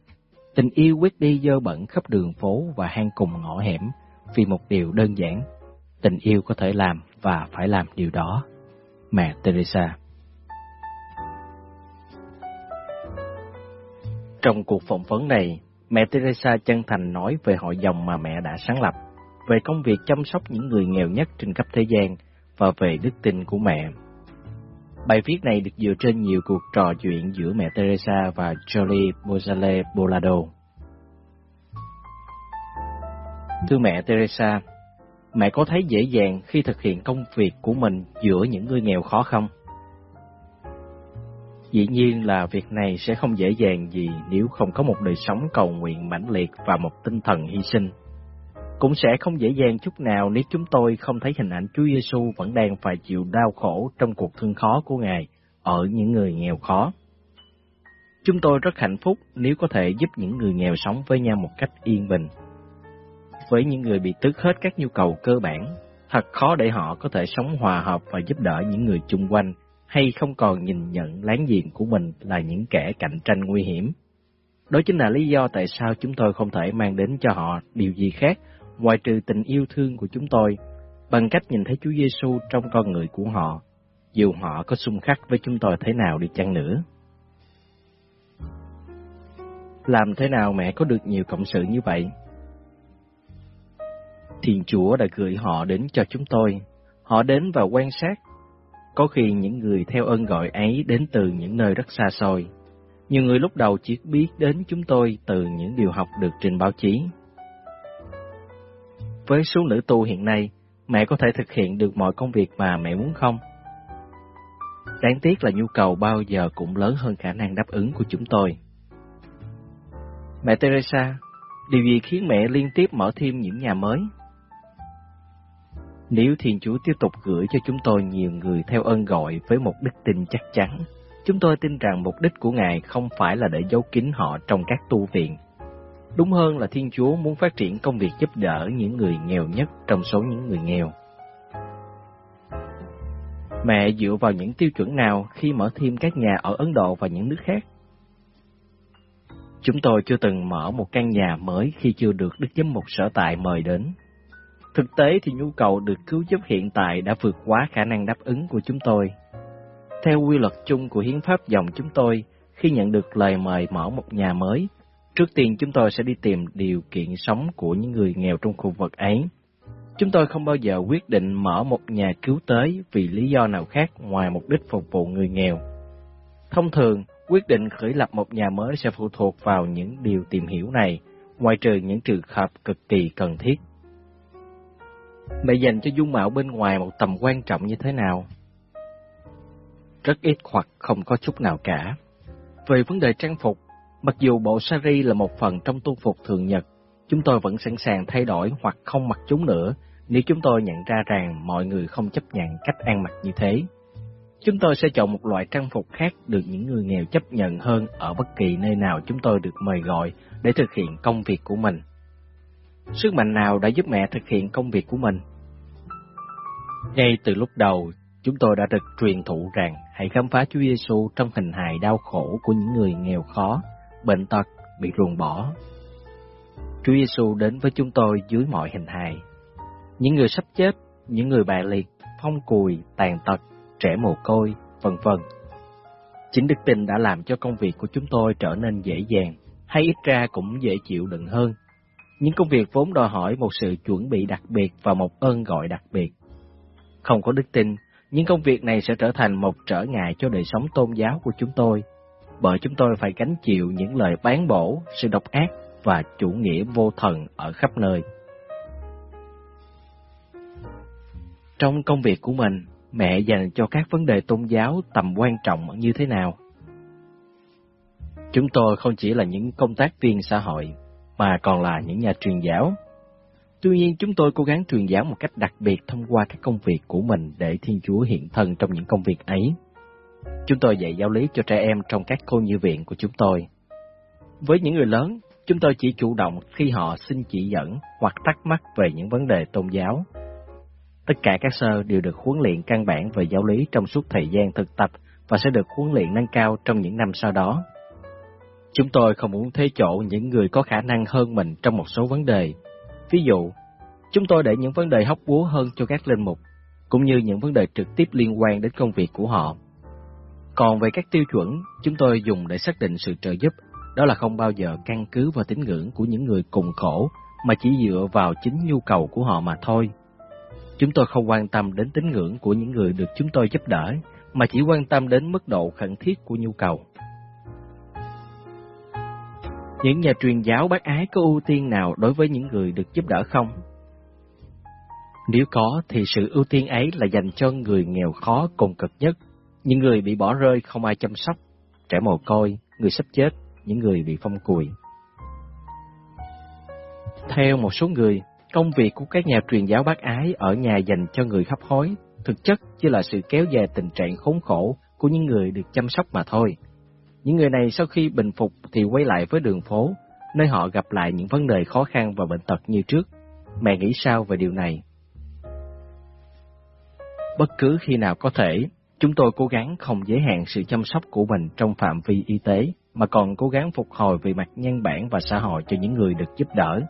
Tình yêu quyết đi dơ bẩn khắp đường phố và hang cùng ngõ hẻm vì một điều đơn giản. Tình yêu có thể làm và phải làm điều đó. Mẹ Teresa Trong cuộc phỏng vấn này, mẹ Teresa chân thành nói về hội dòng mà mẹ đã sáng lập, về công việc chăm sóc những người nghèo nhất trên khắp thế gian và về đức tin của mẹ. Bài viết này được dựa trên nhiều cuộc trò chuyện giữa mẹ Teresa và Jolie Bozale Bolado. Thưa mẹ Teresa, mẹ có thấy dễ dàng khi thực hiện công việc của mình giữa những người nghèo khó không? Dĩ nhiên là việc này sẽ không dễ dàng gì nếu không có một đời sống cầu nguyện mãnh liệt và một tinh thần hy sinh. Cũng sẽ không dễ dàng chút nào nếu chúng tôi không thấy hình ảnh Chúa Giêsu vẫn đang phải chịu đau khổ trong cuộc thương khó của Ngài ở những người nghèo khó. Chúng tôi rất hạnh phúc nếu có thể giúp những người nghèo sống với nhau một cách yên bình. Với những người bị tước hết các nhu cầu cơ bản, thật khó để họ có thể sống hòa hợp và giúp đỡ những người chung quanh hay không còn nhìn nhận láng giềng của mình là những kẻ cạnh tranh nguy hiểm. Đó chính là lý do tại sao chúng tôi không thể mang đến cho họ điều gì khác ngoại trừ tình yêu thương của chúng tôi, bằng cách nhìn thấy Chúa Giêsu trong con người của họ, dù họ có xung khắc với chúng tôi thế nào đi chăng nữa. Làm thế nào mẹ có được nhiều cộng sự như vậy? Thiên Chúa đã gửi họ đến cho chúng tôi. Họ đến và quan sát có khi những người theo ơn gọi ấy đến từ những nơi rất xa xôi. Nhiều người lúc đầu chỉ biết đến chúng tôi từ những điều học được trên báo chí. Với số nữ tu hiện nay, mẹ có thể thực hiện được mọi công việc mà mẹ muốn không? Đáng tiếc là nhu cầu bao giờ cũng lớn hơn khả năng đáp ứng của chúng tôi. Mẹ Teresa, điều gì khiến mẹ liên tiếp mở thêm những nhà mới? Nếu Thiên Chúa tiếp tục gửi cho chúng tôi nhiều người theo ơn gọi với một đức tin chắc chắn, chúng tôi tin rằng mục đích của Ngài không phải là để giấu kín họ trong các tu viện. Đúng hơn là Thiên Chúa muốn phát triển công việc giúp đỡ những người nghèo nhất trong số những người nghèo. Mẹ dựa vào những tiêu chuẩn nào khi mở thêm các nhà ở Ấn Độ và những nước khác? Chúng tôi chưa từng mở một căn nhà mới khi chưa được Đức Giám mục sở tại mời đến. Thực tế thì nhu cầu được cứu giúp hiện tại đã vượt quá khả năng đáp ứng của chúng tôi. Theo quy luật chung của hiến pháp dòng chúng tôi, khi nhận được lời mời mở một nhà mới, trước tiên chúng tôi sẽ đi tìm điều kiện sống của những người nghèo trong khu vực ấy. Chúng tôi không bao giờ quyết định mở một nhà cứu tế vì lý do nào khác ngoài mục đích phục vụ người nghèo. Thông thường, quyết định khởi lập một nhà mới sẽ phụ thuộc vào những điều tìm hiểu này, ngoài trừ những trường hợp cực kỳ cần thiết. Mẹ dành cho dung mạo bên ngoài một tầm quan trọng như thế nào? Rất ít hoặc không có chút nào cả. Về vấn đề trang phục, mặc dù bộ sari là một phần trong tu phục thường nhật, chúng tôi vẫn sẵn sàng thay đổi hoặc không mặc chúng nữa nếu chúng tôi nhận ra rằng mọi người không chấp nhận cách ăn mặc như thế. Chúng tôi sẽ chọn một loại trang phục khác được những người nghèo chấp nhận hơn ở bất kỳ nơi nào chúng tôi được mời gọi để thực hiện công việc của mình. Sức mạnh nào đã giúp mẹ thực hiện công việc của mình? Ngay từ lúc đầu, chúng tôi đã được truyền thụ rằng hãy khám phá Chúa Giêsu trong hình hài đau khổ của những người nghèo khó, bệnh tật, bị ruồng bỏ. Chúa Giêsu đến với chúng tôi dưới mọi hình hài. Những người sắp chết, những người bại liệt, phong cùi, tàn tật, trẻ mồ côi, vân vân. Chính đức tin đã làm cho công việc của chúng tôi trở nên dễ dàng, hay ít ra cũng dễ chịu đựng hơn. Những công việc vốn đòi hỏi một sự chuẩn bị đặc biệt và một ơn gọi đặc biệt. Không có đức tin, những công việc này sẽ trở thành một trở ngại cho đời sống tôn giáo của chúng tôi, bởi chúng tôi phải gánh chịu những lời bán bổ, sự độc ác và chủ nghĩa vô thần ở khắp nơi. Trong công việc của mình, mẹ dành cho các vấn đề tôn giáo tầm quan trọng như thế nào? Chúng tôi không chỉ là những công tác viên xã hội, mà còn là những nhà truyền giáo. Tuy nhiên, chúng tôi cố gắng truyền giáo một cách đặc biệt thông qua các công việc của mình để Thiên Chúa hiện thân trong những công việc ấy. Chúng tôi dạy giáo lý cho trẻ em trong các cô nhi viện của chúng tôi. Với những người lớn, chúng tôi chỉ chủ động khi họ xin chỉ dẫn hoặc thắc mắc về những vấn đề tôn giáo. Tất cả các sơ đều được huấn luyện căn bản về giáo lý trong suốt thời gian thực tập và sẽ được huấn luyện nâng cao trong những năm sau đó. Chúng tôi không muốn thế chỗ những người có khả năng hơn mình trong một số vấn đề. Ví dụ, chúng tôi để những vấn đề hóc búa hơn cho các linh mục, cũng như những vấn đề trực tiếp liên quan đến công việc của họ. Còn về các tiêu chuẩn, chúng tôi dùng để xác định sự trợ giúp, đó là không bao giờ căn cứ vào tín ngưỡng của những người cùng khổ, mà chỉ dựa vào chính nhu cầu của họ mà thôi. Chúng tôi không quan tâm đến tín ngưỡng của những người được chúng tôi giúp đỡ, mà chỉ quan tâm đến mức độ khẩn thiết của nhu cầu. Những nhà truyền giáo bác ái có ưu tiên nào đối với những người được giúp đỡ không? Nếu có thì sự ưu tiên ấy là dành cho người nghèo khó cùng cực nhất, những người bị bỏ rơi không ai chăm sóc, trẻ mồ côi, người sắp chết, những người bị phong cùi. Theo một số người, công việc của các nhà truyền giáo bác ái ở nhà dành cho người hấp hối thực chất chỉ là sự kéo dài tình trạng khốn khổ của những người được chăm sóc mà thôi. Những người này sau khi bình phục thì quay lại với đường phố, nơi họ gặp lại những vấn đề khó khăn và bệnh tật như trước. Mẹ nghĩ sao về điều này? Bất cứ khi nào có thể, chúng tôi cố gắng không giới hạn sự chăm sóc của mình trong phạm vi y tế, mà còn cố gắng phục hồi về mặt nhân bản và xã hội cho những người được giúp đỡ.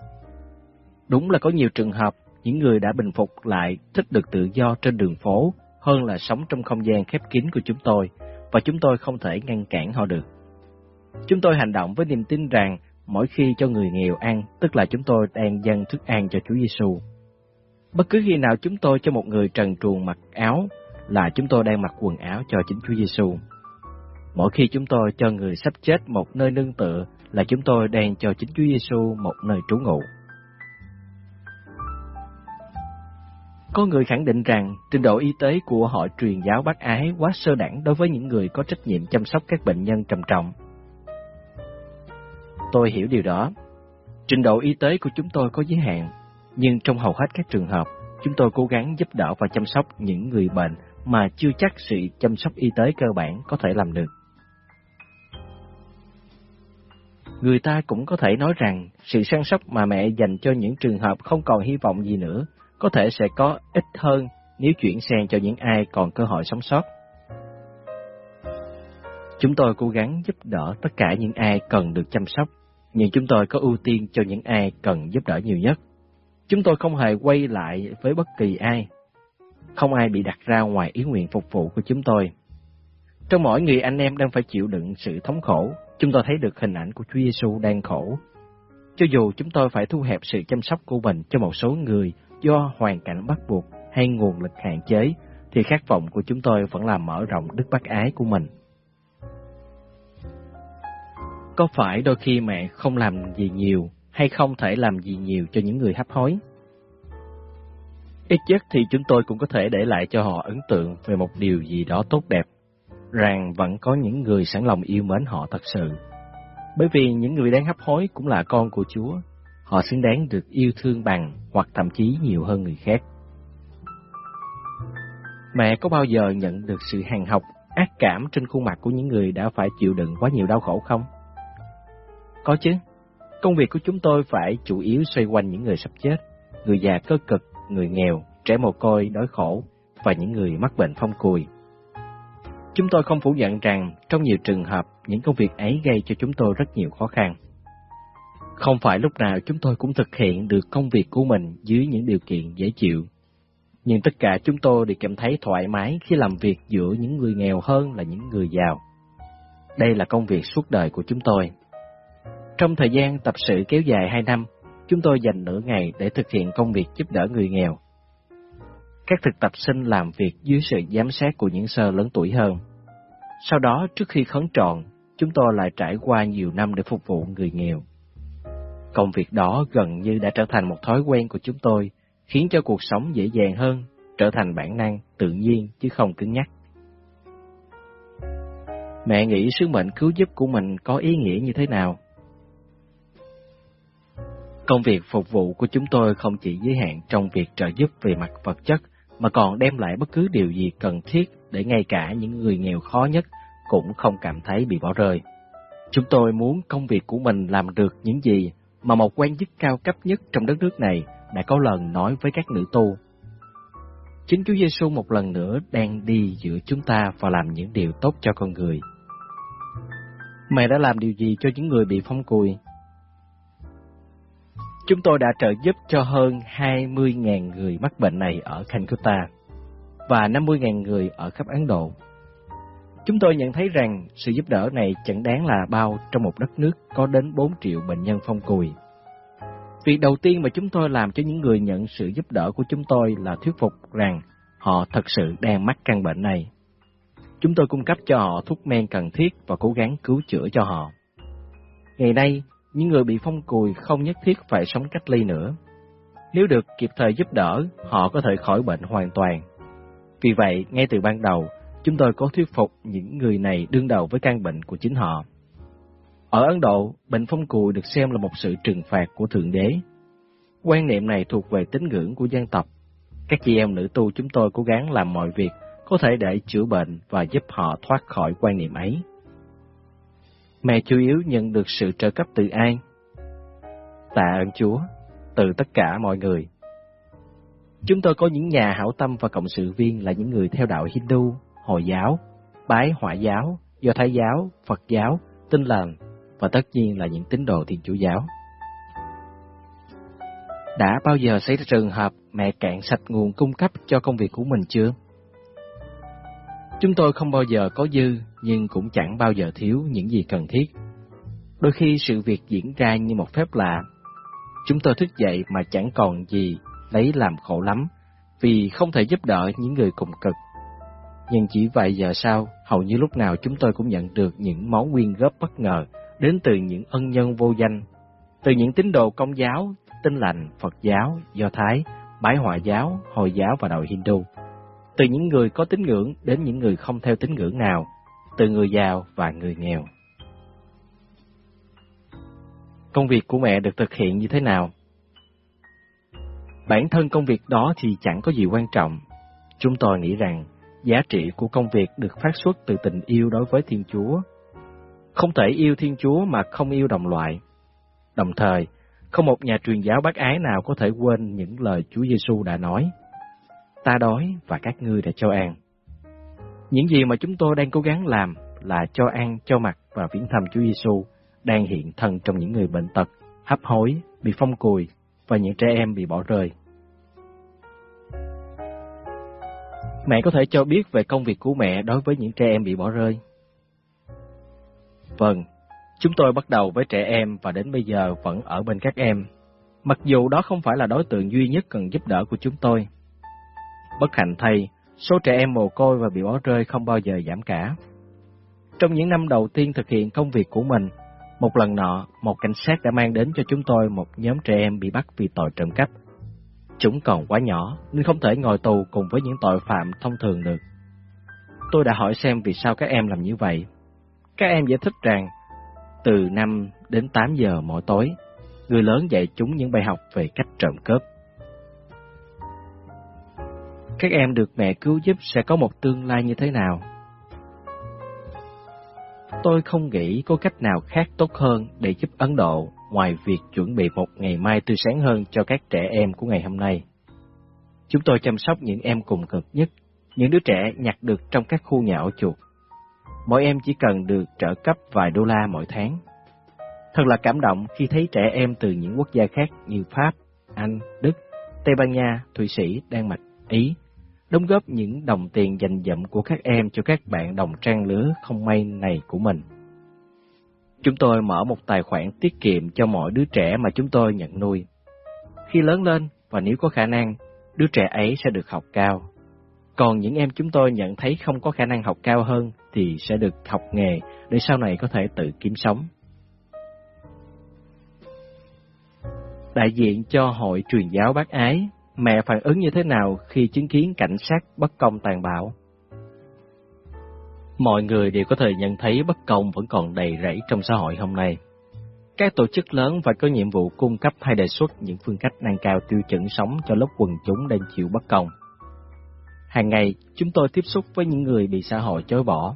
Đúng là có nhiều trường hợp, những người đã bình phục lại thích được tự do trên đường phố hơn là sống trong không gian khép kín của chúng tôi, và chúng tôi không thể ngăn cản họ được. Chúng tôi hành động với niềm tin rằng mỗi khi cho người nghèo ăn, tức là chúng tôi đang dâng thức ăn cho Chúa Giêsu. Bất cứ khi nào chúng tôi cho một người trần truồng mặc áo, là chúng tôi đang mặc quần áo cho chính Chúa Giêsu. Mỗi khi chúng tôi cho người sắp chết một nơi nương tựa, là chúng tôi đang cho chính Chúa Giêsu một nơi trú ngụ. Có người khẳng định rằng trình độ y tế của họ truyền giáo bác ái quá sơ đẳng đối với những người có trách nhiệm chăm sóc các bệnh nhân trầm trọng. Tôi hiểu điều đó. Trình độ y tế của chúng tôi có giới hạn, nhưng trong hầu hết các trường hợp, chúng tôi cố gắng giúp đỡ và chăm sóc những người bệnh mà chưa chắc sự chăm sóc y tế cơ bản có thể làm được. Người ta cũng có thể nói rằng sự săn sóc mà mẹ dành cho những trường hợp không còn hy vọng gì nữa có thể sẽ có ít hơn nếu chuyển sang cho những ai còn cơ hội sống sót. Chúng tôi cố gắng giúp đỡ tất cả những ai cần được chăm sóc, nhưng chúng tôi có ưu tiên cho những ai cần giúp đỡ nhiều nhất. Chúng tôi không hề quay lại với bất kỳ ai. Không ai bị đặt ra ngoài ý nguyện phục vụ của chúng tôi. Trong mỗi người anh em đang phải chịu đựng sự thống khổ, chúng tôi thấy được hình ảnh của Chúa Giêsu đang khổ. Cho dù chúng tôi phải thu hẹp sự chăm sóc của mình cho một số người do hoàn cảnh bắt buộc hay nguồn lực hạn chế, thì khát vọng của chúng tôi vẫn là mở rộng đức bác ái của mình. Có phải đôi khi mẹ không làm gì nhiều hay không thể làm gì nhiều cho những người hấp hối? Ít nhất thì chúng tôi cũng có thể để lại cho họ ấn tượng về một điều gì đó tốt đẹp, rằng vẫn có những người sẵn lòng yêu mến họ thật sự. Bởi vì những người đang hấp hối cũng là con của Chúa họ xứng đáng được yêu thương bằng hoặc thậm chí nhiều hơn người khác. Mẹ có bao giờ nhận được sự hàn học, ác cảm trên khuôn mặt của những người đã phải chịu đựng quá nhiều đau khổ không? Có chứ. Công việc của chúng tôi phải chủ yếu xoay quanh những người sắp chết, người già cơ cực, người nghèo, trẻ mồ côi, đói khổ và những người mắc bệnh phong cùi. Chúng tôi không phủ nhận rằng trong nhiều trường hợp những công việc ấy gây cho chúng tôi rất nhiều khó khăn. Không phải lúc nào chúng tôi cũng thực hiện được công việc của mình dưới những điều kiện dễ chịu. Nhưng tất cả chúng tôi đều cảm thấy thoải mái khi làm việc giữa những người nghèo hơn là những người giàu. Đây là công việc suốt đời của chúng tôi. Trong thời gian tập sự kéo dài 2 năm, chúng tôi dành nửa ngày để thực hiện công việc giúp đỡ người nghèo. Các thực tập sinh làm việc dưới sự giám sát của những sơ lớn tuổi hơn. Sau đó, trước khi khấn tròn, chúng tôi lại trải qua nhiều năm để phục vụ người nghèo. Công việc đó gần như đã trở thành một thói quen của chúng tôi, khiến cho cuộc sống dễ dàng hơn, trở thành bản năng, tự nhiên chứ không cứng nhắc. Mẹ nghĩ sứ mệnh cứu giúp của mình có ý nghĩa như thế nào? Công việc phục vụ của chúng tôi không chỉ giới hạn trong việc trợ giúp về mặt vật chất, mà còn đem lại bất cứ điều gì cần thiết để ngay cả những người nghèo khó nhất cũng không cảm thấy bị bỏ rơi. Chúng tôi muốn công việc của mình làm được những gì mà một quan chức cao cấp nhất trong đất nước này đã có lần nói với các nữ tu. Chính Chúa Giêsu một lần nữa đang đi giữa chúng ta và làm những điều tốt cho con người. Mẹ đã làm điều gì cho những người bị phong cùi? Chúng tôi đã trợ giúp cho hơn 20.000 người mắc bệnh này ở Calcutta và 50.000 người ở khắp Ấn Độ. Chúng tôi nhận thấy rằng sự giúp đỡ này chẳng đáng là bao trong một đất nước có đến 4 triệu bệnh nhân phong cùi. Việc đầu tiên mà chúng tôi làm cho những người nhận sự giúp đỡ của chúng tôi là thuyết phục rằng họ thật sự đang mắc căn bệnh này. Chúng tôi cung cấp cho họ thuốc men cần thiết và cố gắng cứu chữa cho họ. Ngày nay, những người bị phong cùi không nhất thiết phải sống cách ly nữa. Nếu được kịp thời giúp đỡ, họ có thể khỏi bệnh hoàn toàn. Vì vậy, ngay từ ban đầu, chúng tôi có thuyết phục những người này đương đầu với căn bệnh của chính họ. Ở Ấn Độ, bệnh phong cùi được xem là một sự trừng phạt của Thượng Đế. Quan niệm này thuộc về tín ngưỡng của dân tộc. Các chị em nữ tu chúng tôi cố gắng làm mọi việc có thể để chữa bệnh và giúp họ thoát khỏi quan niệm ấy. Mẹ chủ yếu nhận được sự trợ cấp từ ai? Tạ ơn Chúa, từ tất cả mọi người. Chúng tôi có những nhà hảo tâm và cộng sự viên là những người theo đạo Hindu, Hồi giáo, Bái Hỏa giáo, Do Thái giáo, Phật giáo, Tinh lành và tất nhiên là những tín đồ Thiên Chúa giáo. Đã bao giờ xảy ra trường hợp mẹ cạn sạch nguồn cung cấp cho công việc của mình chưa? Chúng tôi không bao giờ có dư, nhưng cũng chẳng bao giờ thiếu những gì cần thiết. Đôi khi sự việc diễn ra như một phép lạ. Chúng tôi thức dậy mà chẳng còn gì lấy làm khổ lắm, vì không thể giúp đỡ những người cùng cực. Nhưng chỉ vài giờ sau, hầu như lúc nào chúng tôi cũng nhận được những món quyên góp bất ngờ đến từ những ân nhân vô danh, từ những tín đồ công giáo, tinh lành, Phật giáo, Do Thái, Bái Hòa giáo, Hồi giáo và đạo Hindu. Từ những người có tín ngưỡng đến những người không theo tín ngưỡng nào, từ người giàu và người nghèo. Công việc của mẹ được thực hiện như thế nào? Bản thân công việc đó thì chẳng có gì quan trọng. Chúng tôi nghĩ rằng giá trị của công việc được phát xuất từ tình yêu đối với Thiên Chúa. Không thể yêu Thiên Chúa mà không yêu đồng loại. Đồng thời, không một nhà truyền giáo bác ái nào có thể quên những lời Chúa Giêsu đã nói. Ta đói và các ngươi đã cho ăn. Những gì mà chúng tôi đang cố gắng làm là cho ăn, cho mặc và viễn thăm Chúa Giêsu đang hiện thân trong những người bệnh tật, hấp hối, bị phong cùi và những trẻ em bị bỏ rơi. Mẹ có thể cho biết về công việc của mẹ đối với những trẻ em bị bỏ rơi? Vâng, chúng tôi bắt đầu với trẻ em và đến bây giờ vẫn ở bên các em. Mặc dù đó không phải là đối tượng duy nhất cần giúp đỡ của chúng tôi. Bất hạnh thay, số trẻ em mồ côi và bị bỏ rơi không bao giờ giảm cả. Trong những năm đầu tiên thực hiện công việc của mình, một lần nọ, một cảnh sát đã mang đến cho chúng tôi một nhóm trẻ em bị bắt vì tội trộm cắp. Chúng còn quá nhỏ nên không thể ngồi tù cùng với những tội phạm thông thường được. Tôi đã hỏi xem vì sao các em làm như vậy. Các em giải thích rằng từ 5 đến 8 giờ mỗi tối, người lớn dạy chúng những bài học về cách trộm cướp. Các em được mẹ cứu giúp sẽ có một tương lai như thế nào? Tôi không nghĩ có cách nào khác tốt hơn để giúp Ấn Độ ngoài việc chuẩn bị một ngày mai tươi sáng hơn cho các trẻ em của ngày hôm nay. Chúng tôi chăm sóc những em cùng cực nhất, những đứa trẻ nhặt được trong các khu nhà ổ chuột. Mỗi em chỉ cần được trợ cấp vài đô la mỗi tháng. Thật là cảm động khi thấy trẻ em từ những quốc gia khác như Pháp, Anh, Đức, Tây Ban Nha, Thụy Sĩ, Đan Mạch, Ý đóng góp những đồng tiền dành dụm của các em cho các bạn đồng trang lứa không may này của mình. Chúng tôi mở một tài khoản tiết kiệm cho mọi đứa trẻ mà chúng tôi nhận nuôi. Khi lớn lên và nếu có khả năng, đứa trẻ ấy sẽ được học cao. Còn những em chúng tôi nhận thấy không có khả năng học cao hơn thì sẽ được học nghề để sau này có thể tự kiếm sống. Đại diện cho Hội truyền giáo bác ái, mẹ phản ứng như thế nào khi chứng kiến cảnh sát bất công tàn bạo? Mọi người đều có thể nhận thấy bất công vẫn còn đầy rẫy trong xã hội hôm nay. Các tổ chức lớn phải có nhiệm vụ cung cấp hay đề xuất những phương cách nâng cao tiêu chuẩn sống cho lớp quần chúng đang chịu bất công. Hàng ngày, chúng tôi tiếp xúc với những người bị xã hội chối bỏ.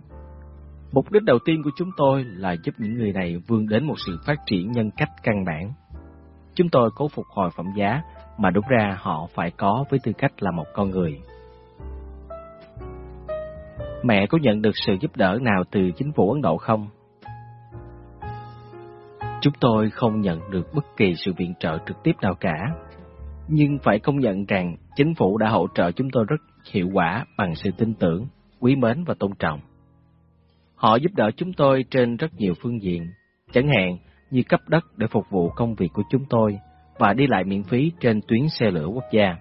Mục đích đầu tiên của chúng tôi là giúp những người này vươn đến một sự phát triển nhân cách căn bản. Chúng tôi cố phục hồi phẩm giá mà đúng ra họ phải có với tư cách là một con người. Mẹ có nhận được sự giúp đỡ nào từ chính phủ Ấn Độ không? Chúng tôi không nhận được bất kỳ sự viện trợ trực tiếp nào cả, nhưng phải công nhận rằng chính phủ đã hỗ trợ chúng tôi rất hiệu quả bằng sự tin tưởng, quý mến và tôn trọng. Họ giúp đỡ chúng tôi trên rất nhiều phương diện, chẳng hạn như cấp đất để phục vụ công việc của chúng tôi và đi lại miễn phí trên tuyến xe lửa quốc gia.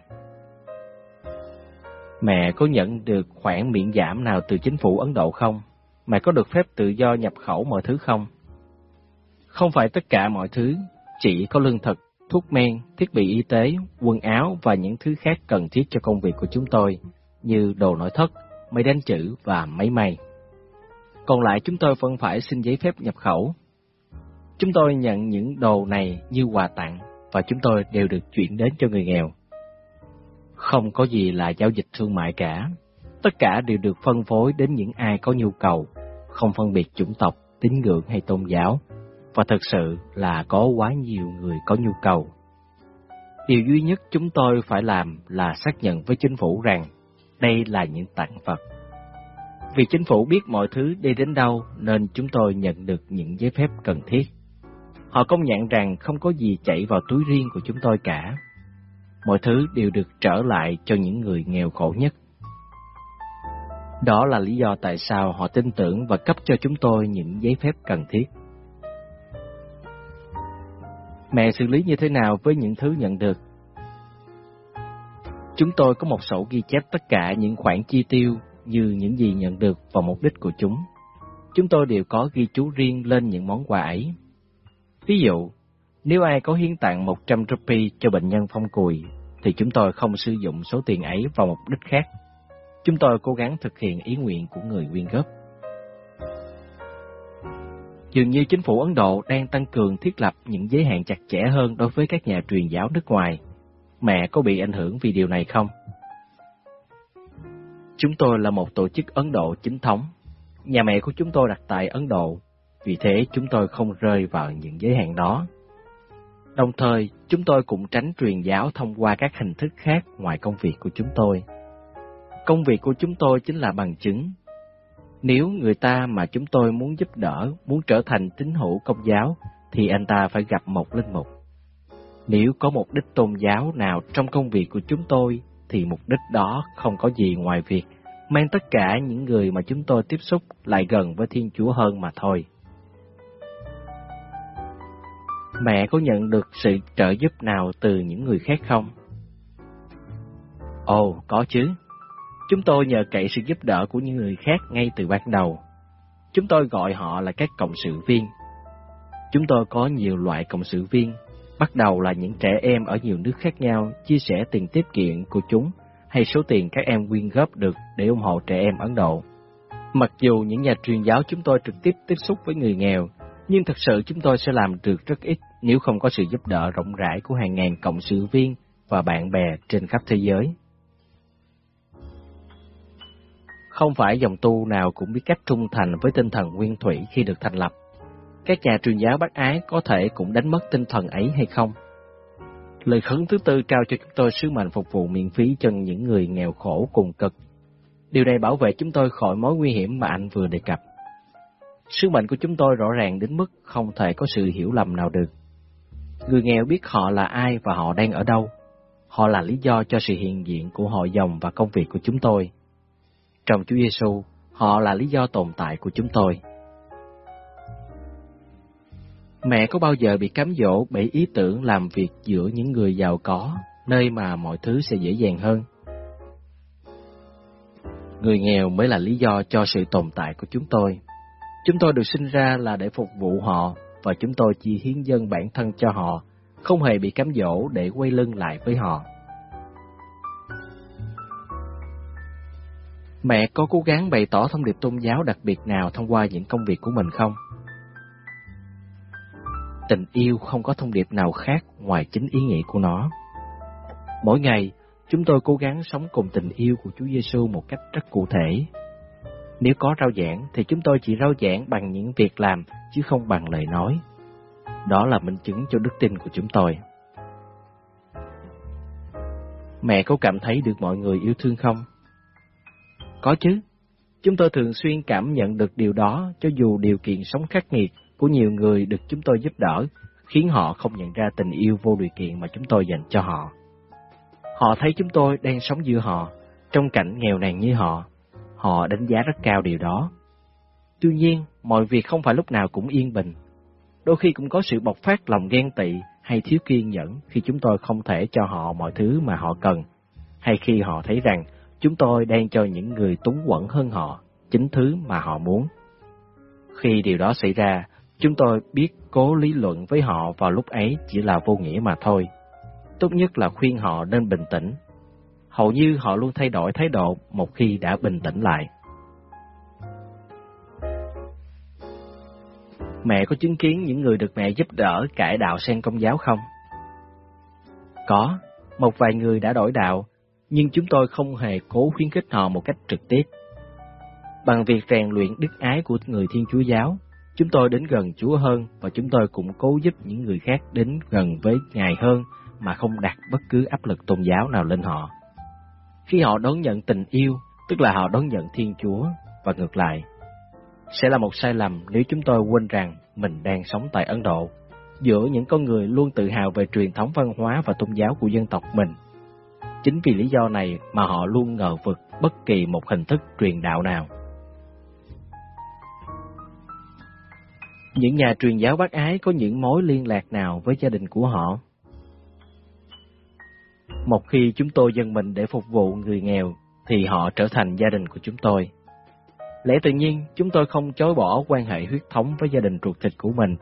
Mẹ có nhận được khoản miễn giảm nào từ chính phủ Ấn Độ không? Mẹ có được phép tự do nhập khẩu mọi thứ không? Không phải tất cả mọi thứ, chỉ có lương thực, thuốc men, thiết bị y tế, quần áo và những thứ khác cần thiết cho công việc của chúng tôi, như đồ nội thất, máy đánh chữ và máy may. Còn lại chúng tôi vẫn phải xin giấy phép nhập khẩu. Chúng tôi nhận những đồ này như quà tặng và chúng tôi đều được chuyển đến cho người nghèo. Không có gì là giao dịch thương mại cả, tất cả đều được phân phối đến những ai có nhu cầu, không phân biệt chủng tộc, tín ngưỡng hay tôn giáo, và thực sự là có quá nhiều người có nhu cầu. Điều duy nhất chúng tôi phải làm là xác nhận với chính phủ rằng đây là những tặng vật. Vì chính phủ biết mọi thứ đi đến đâu nên chúng tôi nhận được những giấy phép cần thiết. Họ công nhận rằng không có gì chảy vào túi riêng của chúng tôi cả. Mọi thứ đều được trở lại cho những người nghèo khổ nhất. Đó là lý do tại sao họ tin tưởng và cấp cho chúng tôi những giấy phép cần thiết. Mẹ xử lý như thế nào với những thứ nhận được? Chúng tôi có một sổ ghi chép tất cả những khoản chi tiêu như những gì nhận được và mục đích của chúng. Chúng tôi đều có ghi chú riêng lên những món quà ấy. Ví dụ, nếu ai có hiến tặng 100 rupee cho bệnh nhân phong cùi, thì chúng tôi không sử dụng số tiền ấy vào mục đích khác. Chúng tôi cố gắng thực hiện ý nguyện của người quyên góp. Dường như chính phủ Ấn Độ đang tăng cường thiết lập những giới hạn chặt chẽ hơn đối với các nhà truyền giáo nước ngoài. Mẹ có bị ảnh hưởng vì điều này không? Chúng tôi là một tổ chức Ấn Độ chính thống. Nhà mẹ của chúng tôi đặt tại Ấn Độ vì thế chúng tôi không rơi vào những giới hạn đó. Đồng thời, chúng tôi cũng tránh truyền giáo thông qua các hình thức khác ngoài công việc của chúng tôi. Công việc của chúng tôi chính là bằng chứng. Nếu người ta mà chúng tôi muốn giúp đỡ, muốn trở thành tín hữu công giáo, thì anh ta phải gặp một linh mục. Nếu có mục đích tôn giáo nào trong công việc của chúng tôi, thì mục đích đó không có gì ngoài việc mang tất cả những người mà chúng tôi tiếp xúc lại gần với Thiên Chúa hơn mà thôi. Mẹ có nhận được sự trợ giúp nào từ những người khác không? Ồ, có chứ. Chúng tôi nhờ cậy sự giúp đỡ của những người khác ngay từ ban đầu. Chúng tôi gọi họ là các cộng sự viên. Chúng tôi có nhiều loại cộng sự viên, bắt đầu là những trẻ em ở nhiều nước khác nhau chia sẻ tiền tiết kiệm của chúng hay số tiền các em quyên góp được để ủng hộ trẻ em Ấn Độ. Mặc dù những nhà truyền giáo chúng tôi trực tiếp tiếp xúc với người nghèo, nhưng thật sự chúng tôi sẽ làm được rất ít nếu không có sự giúp đỡ rộng rãi của hàng ngàn cộng sự viên và bạn bè trên khắp thế giới. Không phải dòng tu nào cũng biết cách trung thành với tinh thần nguyên thủy khi được thành lập. Các nhà truyền giáo bác ái có thể cũng đánh mất tinh thần ấy hay không? Lời khấn thứ tư trao cho chúng tôi sứ mệnh phục vụ miễn phí cho những người nghèo khổ cùng cực. Điều này bảo vệ chúng tôi khỏi mối nguy hiểm mà anh vừa đề cập. Sứ mệnh của chúng tôi rõ ràng đến mức không thể có sự hiểu lầm nào được. Người nghèo biết họ là ai và họ đang ở đâu. Họ là lý do cho sự hiện diện của hội dòng và công việc của chúng tôi. Trong Chúa Giêsu, họ là lý do tồn tại của chúng tôi. Mẹ có bao giờ bị cám dỗ bởi ý tưởng làm việc giữa những người giàu có, nơi mà mọi thứ sẽ dễ dàng hơn? Người nghèo mới là lý do cho sự tồn tại của chúng tôi. Chúng tôi được sinh ra là để phục vụ họ và chúng tôi chỉ hiến dân bản thân cho họ, không hề bị cám dỗ để quay lưng lại với họ. Mẹ có cố gắng bày tỏ thông điệp tôn giáo đặc biệt nào thông qua những công việc của mình không? Tình yêu không có thông điệp nào khác ngoài chính ý nghĩa của nó. Mỗi ngày, chúng tôi cố gắng sống cùng tình yêu của Chúa Giêsu một cách rất cụ thể. Nếu có rao giảng thì chúng tôi chỉ rao giảng bằng những việc làm chứ không bằng lời nói. Đó là minh chứng cho đức tin của chúng tôi. Mẹ có cảm thấy được mọi người yêu thương không? Có chứ. Chúng tôi thường xuyên cảm nhận được điều đó cho dù điều kiện sống khắc nghiệt của nhiều người được chúng tôi giúp đỡ, khiến họ không nhận ra tình yêu vô điều kiện mà chúng tôi dành cho họ. Họ thấy chúng tôi đang sống giữa họ, trong cảnh nghèo nàn như họ. Họ đánh giá rất cao điều đó. Tuy nhiên, mọi việc không phải lúc nào cũng yên bình. Đôi khi cũng có sự bộc phát lòng ghen tị hay thiếu kiên nhẫn khi chúng tôi không thể cho họ mọi thứ mà họ cần, hay khi họ thấy rằng chúng tôi đang cho những người túng quẫn hơn họ chính thứ mà họ muốn. Khi điều đó xảy ra, chúng tôi biết cố lý luận với họ vào lúc ấy chỉ là vô nghĩa mà thôi. Tốt nhất là khuyên họ nên bình tĩnh. Hầu như họ luôn thay đổi thái độ một khi đã bình tĩnh lại. Mẹ có chứng kiến những người được mẹ giúp đỡ cải đạo sang công giáo không? Có, một vài người đã đổi đạo, nhưng chúng tôi không hề cố khuyến khích họ một cách trực tiếp. Bằng việc rèn luyện đức ái của người Thiên Chúa Giáo, chúng tôi đến gần Chúa hơn và chúng tôi cũng cố giúp những người khác đến gần với Ngài hơn mà không đặt bất cứ áp lực tôn giáo nào lên họ. Khi họ đón nhận tình yêu, tức là họ đón nhận Thiên Chúa và ngược lại. Sẽ là một sai lầm nếu chúng tôi quên rằng mình đang sống tại Ấn Độ, giữa những con người luôn tự hào về truyền thống văn hóa và tôn giáo của dân tộc mình. Chính vì lý do này mà họ luôn ngờ vực bất kỳ một hình thức truyền đạo nào. Những nhà truyền giáo bác ái có những mối liên lạc nào với gia đình của họ? Một khi chúng tôi dâng mình để phục vụ người nghèo, thì họ trở thành gia đình của chúng tôi. Lẽ tự nhiên, chúng tôi không chối bỏ quan hệ huyết thống với gia đình ruột thịt của mình,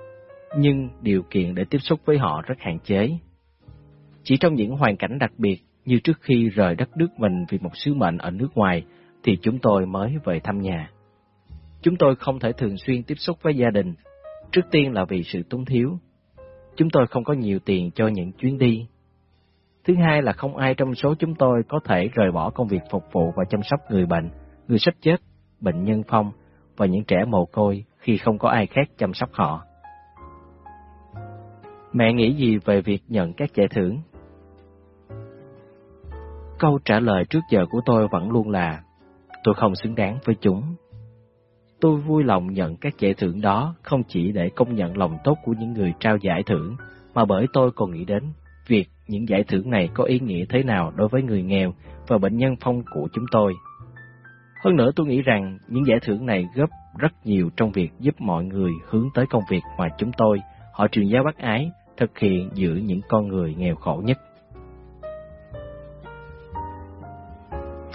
nhưng điều kiện để tiếp xúc với họ rất hạn chế. Chỉ trong những hoàn cảnh đặc biệt như trước khi rời đất nước mình vì một sứ mệnh ở nước ngoài, thì chúng tôi mới về thăm nhà. Chúng tôi không thể thường xuyên tiếp xúc với gia đình, trước tiên là vì sự túng thiếu. Chúng tôi không có nhiều tiền cho những chuyến đi. Thứ hai là không ai trong số chúng tôi có thể rời bỏ công việc phục vụ và chăm sóc người bệnh, người sắp chết, bệnh nhân phong và những trẻ mồ côi khi không có ai khác chăm sóc họ. Mẹ nghĩ gì về việc nhận các giải thưởng? Câu trả lời trước giờ của tôi vẫn luôn là tôi không xứng đáng với chúng. Tôi vui lòng nhận các giải thưởng đó không chỉ để công nhận lòng tốt của những người trao giải thưởng, mà bởi tôi còn nghĩ đến việc những giải thưởng này có ý nghĩa thế nào đối với người nghèo và bệnh nhân phong của chúng tôi. Hơn nữa tôi nghĩ rằng những giải thưởng này góp rất nhiều trong việc giúp mọi người hướng tới công việc mà chúng tôi, họ truyền giáo bác ái, thực hiện giữa những con người nghèo khổ nhất.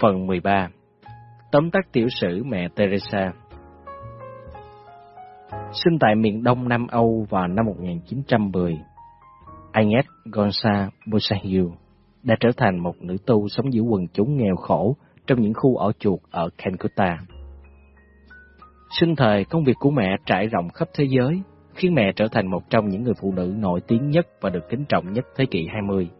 Phần 13 Tóm tắt tiểu sử mẹ Teresa Sinh tại miền đông Nam Âu vào năm 1910, Agnes Gonsa Bosahiu đã trở thành một nữ tu sống giữa quần chúng nghèo khổ trong những khu ở chuột ở Calcutta. Sinh thời, công việc của mẹ trải rộng khắp thế giới, khiến mẹ trở thành một trong những người phụ nữ nổi tiếng nhất và được kính trọng nhất thế kỷ 20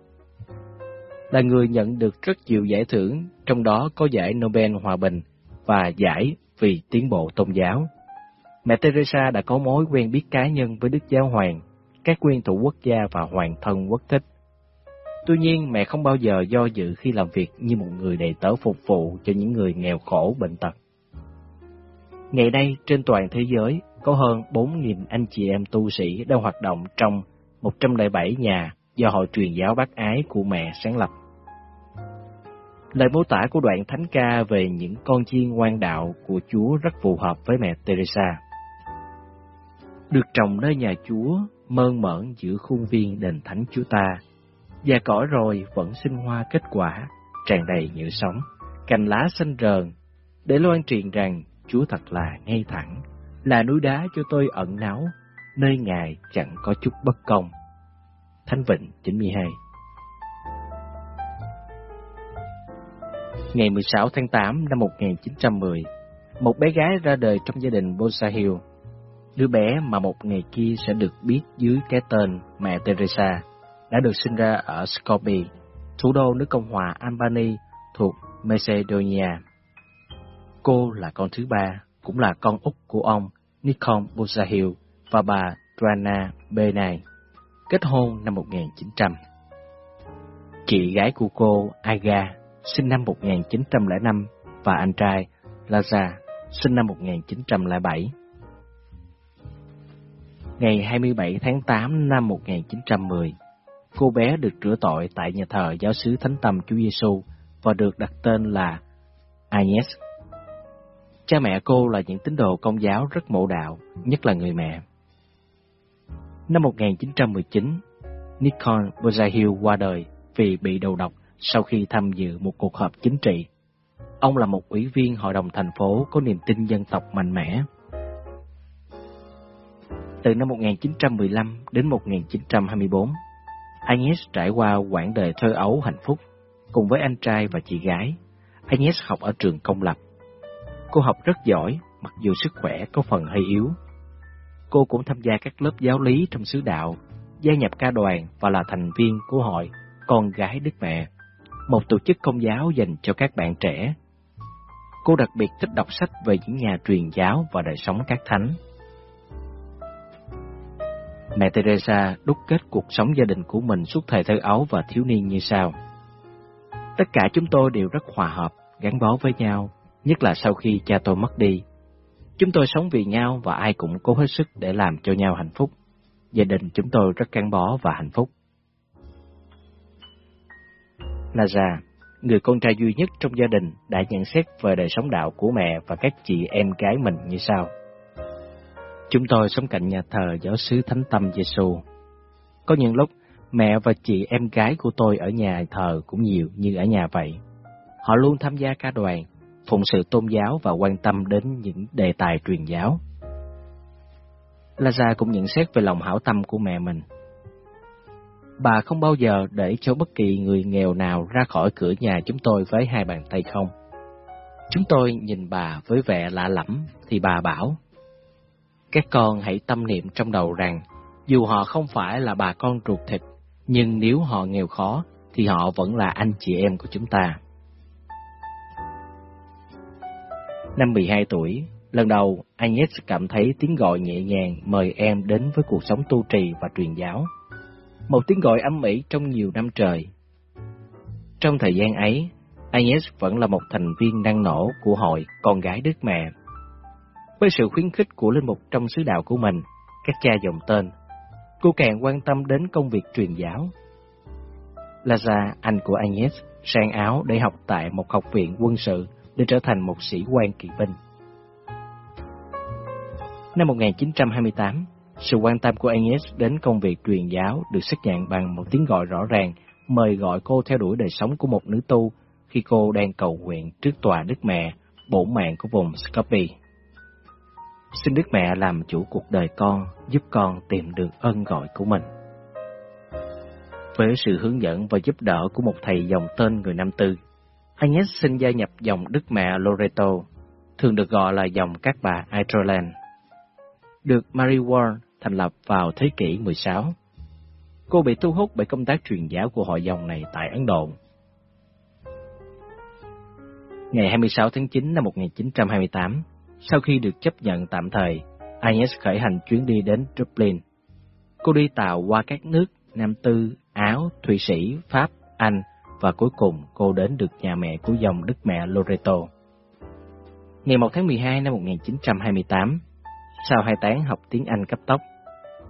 là người nhận được rất nhiều giải thưởng, trong đó có giải Nobel Hòa Bình, và giải vì tiến bộ tôn giáo. Mẹ Teresa đã có mối quen biết cá nhân với Đức Giáo Hoàng, các nguyên thủ quốc gia và hoàng thân quốc thích. Tuy nhiên, mẹ không bao giờ do dự khi làm việc như một người đầy tớ phục vụ cho những người nghèo khổ bệnh tật. Ngày nay, trên toàn thế giới, có hơn 4.000 anh chị em tu sĩ đang hoạt động trong 107 nhà do Hội truyền giáo bác ái của mẹ sáng lập. Lời mô tả của đoạn thánh ca về những con chiên ngoan đạo của Chúa rất phù hợp với mẹ Teresa. Được trồng nơi nhà Chúa, mơn mởn giữa khuôn viên đền thánh Chúa ta, và cỏ rồi vẫn sinh hoa kết quả, tràn đầy nhựa sống, cành lá xanh rờn, để loan truyền rằng Chúa thật là ngay thẳng, là núi đá cho tôi ẩn náu, nơi Ngài chẳng có chút bất công. Thánh Vịnh 92 Ngày 16 tháng 8 năm 1910, một bé gái ra đời trong gia đình Bosahil. Đứa bé mà một ngày kia sẽ được biết dưới cái tên mẹ Teresa đã được sinh ra ở Skopje, thủ đô nước Cộng hòa Albany thuộc Macedonia. Cô là con thứ ba, cũng là con út của ông Nikon Bozahil và bà Drana Benay, kết hôn năm 1900. Chị gái của cô, Aga, sinh năm 1905 và anh trai Laza, sinh năm 1907. Ngày 27 tháng 8 năm 1910, cô bé được rửa tội tại nhà thờ giáo sứ Thánh Tâm Chúa Giêsu và được đặt tên là Agnes. Cha mẹ cô là những tín đồ công giáo rất mộ đạo, nhất là người mẹ. Năm 1919, Nikon Bozahil qua đời vì bị đầu độc sau khi tham dự một cuộc họp chính trị. Ông là một ủy viên hội đồng thành phố có niềm tin dân tộc mạnh mẽ. Từ năm 1915 đến 1924, Agnes trải qua quãng đời thơ ấu hạnh phúc cùng với anh trai và chị gái. Agnes học ở trường công lập. Cô học rất giỏi, mặc dù sức khỏe có phần hơi yếu. Cô cũng tham gia các lớp giáo lý trong xứ đạo, gia nhập ca đoàn và là thành viên của hội Con gái Đức Mẹ một tổ chức công giáo dành cho các bạn trẻ. Cô đặc biệt thích đọc sách về những nhà truyền giáo và đời sống các thánh. Mẹ Teresa đúc kết cuộc sống gia đình của mình suốt thời thơ ấu và thiếu niên như sau. Tất cả chúng tôi đều rất hòa hợp, gắn bó với nhau, nhất là sau khi cha tôi mất đi. Chúng tôi sống vì nhau và ai cũng cố hết sức để làm cho nhau hạnh phúc. Gia đình chúng tôi rất gắn bó và hạnh phúc. Laza, người con trai duy nhất trong gia đình, đã nhận xét về đời sống đạo của mẹ và các chị em gái mình như sau. Chúng tôi sống cạnh nhà thờ giáo sứ Thánh Tâm Giêsu. Có những lúc mẹ và chị em gái của tôi ở nhà thờ cũng nhiều như ở nhà vậy. Họ luôn tham gia ca đoàn, phụng sự tôn giáo và quan tâm đến những đề tài truyền giáo. Laza cũng nhận xét về lòng hảo tâm của mẹ mình. Bà không bao giờ để cho bất kỳ người nghèo nào ra khỏi cửa nhà chúng tôi với hai bàn tay không. Chúng tôi nhìn bà với vẻ lạ lẫm thì bà bảo, các con hãy tâm niệm trong đầu rằng, dù họ không phải là bà con ruột thịt, nhưng nếu họ nghèo khó, thì họ vẫn là anh chị em của chúng ta. Năm 12 tuổi, lần đầu Agnes cảm thấy tiếng gọi nhẹ nhàng mời em đến với cuộc sống tu trì và truyền giáo một tiếng gọi âm ỉ trong nhiều năm trời. Trong thời gian ấy, Agnes vẫn là một thành viên năng nổ của hội Con gái Đức Mẹ. Với sự khuyến khích của linh mục trong sứ đạo của mình, các cha dòng tên, cô càng quan tâm đến công việc truyền giáo. Laza, anh của Agnes, sang Áo để học tại một học viện quân sự để trở thành một sĩ quan kỵ binh. Năm 1928, sự quan tâm của Agnes đến công việc truyền giáo được xác nhận bằng một tiếng gọi rõ ràng, mời gọi cô theo đuổi đời sống của một nữ tu khi cô đang cầu nguyện trước tòa Đức Mẹ, bổn mạng của vùng Scopie. Xin Đức Mẹ làm chủ cuộc đời con, giúp con tìm được ân gọi của mình. Với sự hướng dẫn và giúp đỡ của một thầy dòng tên người Nam Tư, Agnes xin gia nhập dòng Đức Mẹ Loreto, thường được gọi là dòng các bà Ireland. Được Mary Ward thành lập vào thế kỷ 16. Cô bị thu hút bởi công tác truyền giáo của hội dòng này tại Ấn Độ. Ngày 26 tháng 9 năm 1928, sau khi được chấp nhận tạm thời, Agnes khởi hành chuyến đi đến Dublin. Cô đi tàu qua các nước Nam Tư, Áo, Thụy Sĩ, Pháp, Anh và cuối cùng cô đến được nhà mẹ của dòng đức mẹ Loreto. Ngày 1 tháng 12 năm 1928, sau hai tháng học tiếng Anh cấp tốc,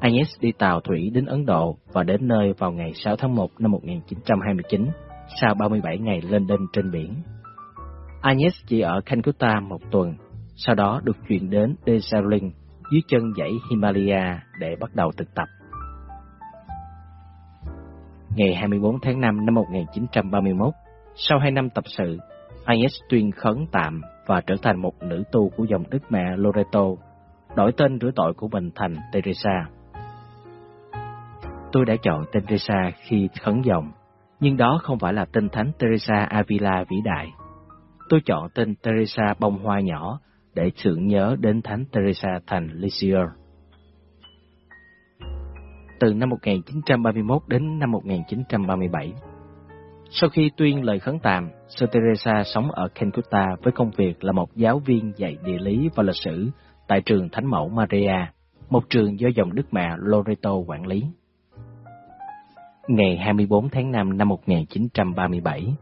Agnes đi tàu thủy đến Ấn Độ và đến nơi vào ngày 6 tháng 1 năm 1929, sau 37 ngày lên đên trên biển. Agnes chỉ ở Calcutta một tuần, sau đó được chuyển đến Darjeeling dưới chân dãy Himalaya để bắt đầu thực tập. Ngày 24 tháng 5 năm 1931, sau 2 năm tập sự, Agnes tuyên khấn tạm và trở thành một nữ tu của dòng đức mẹ Loreto, đổi tên rửa tội của mình thành Teresa. Tôi đã chọn tên Teresa khi khấn dòng, nhưng đó không phải là tên thánh Teresa Avila vĩ đại. Tôi chọn tên Teresa bông hoa nhỏ để tưởng nhớ đến thánh Teresa thành Lisieux. Từ năm 1931 đến năm 1937, sau khi tuyên lời khấn tạm, Sơ Teresa sống ở Calcutta với công việc là một giáo viên dạy địa lý và lịch sử tại trường Thánh Mẫu Maria, một trường do dòng Đức Mẹ Loreto quản lý. Ngày 24 tháng 5 năm 1937,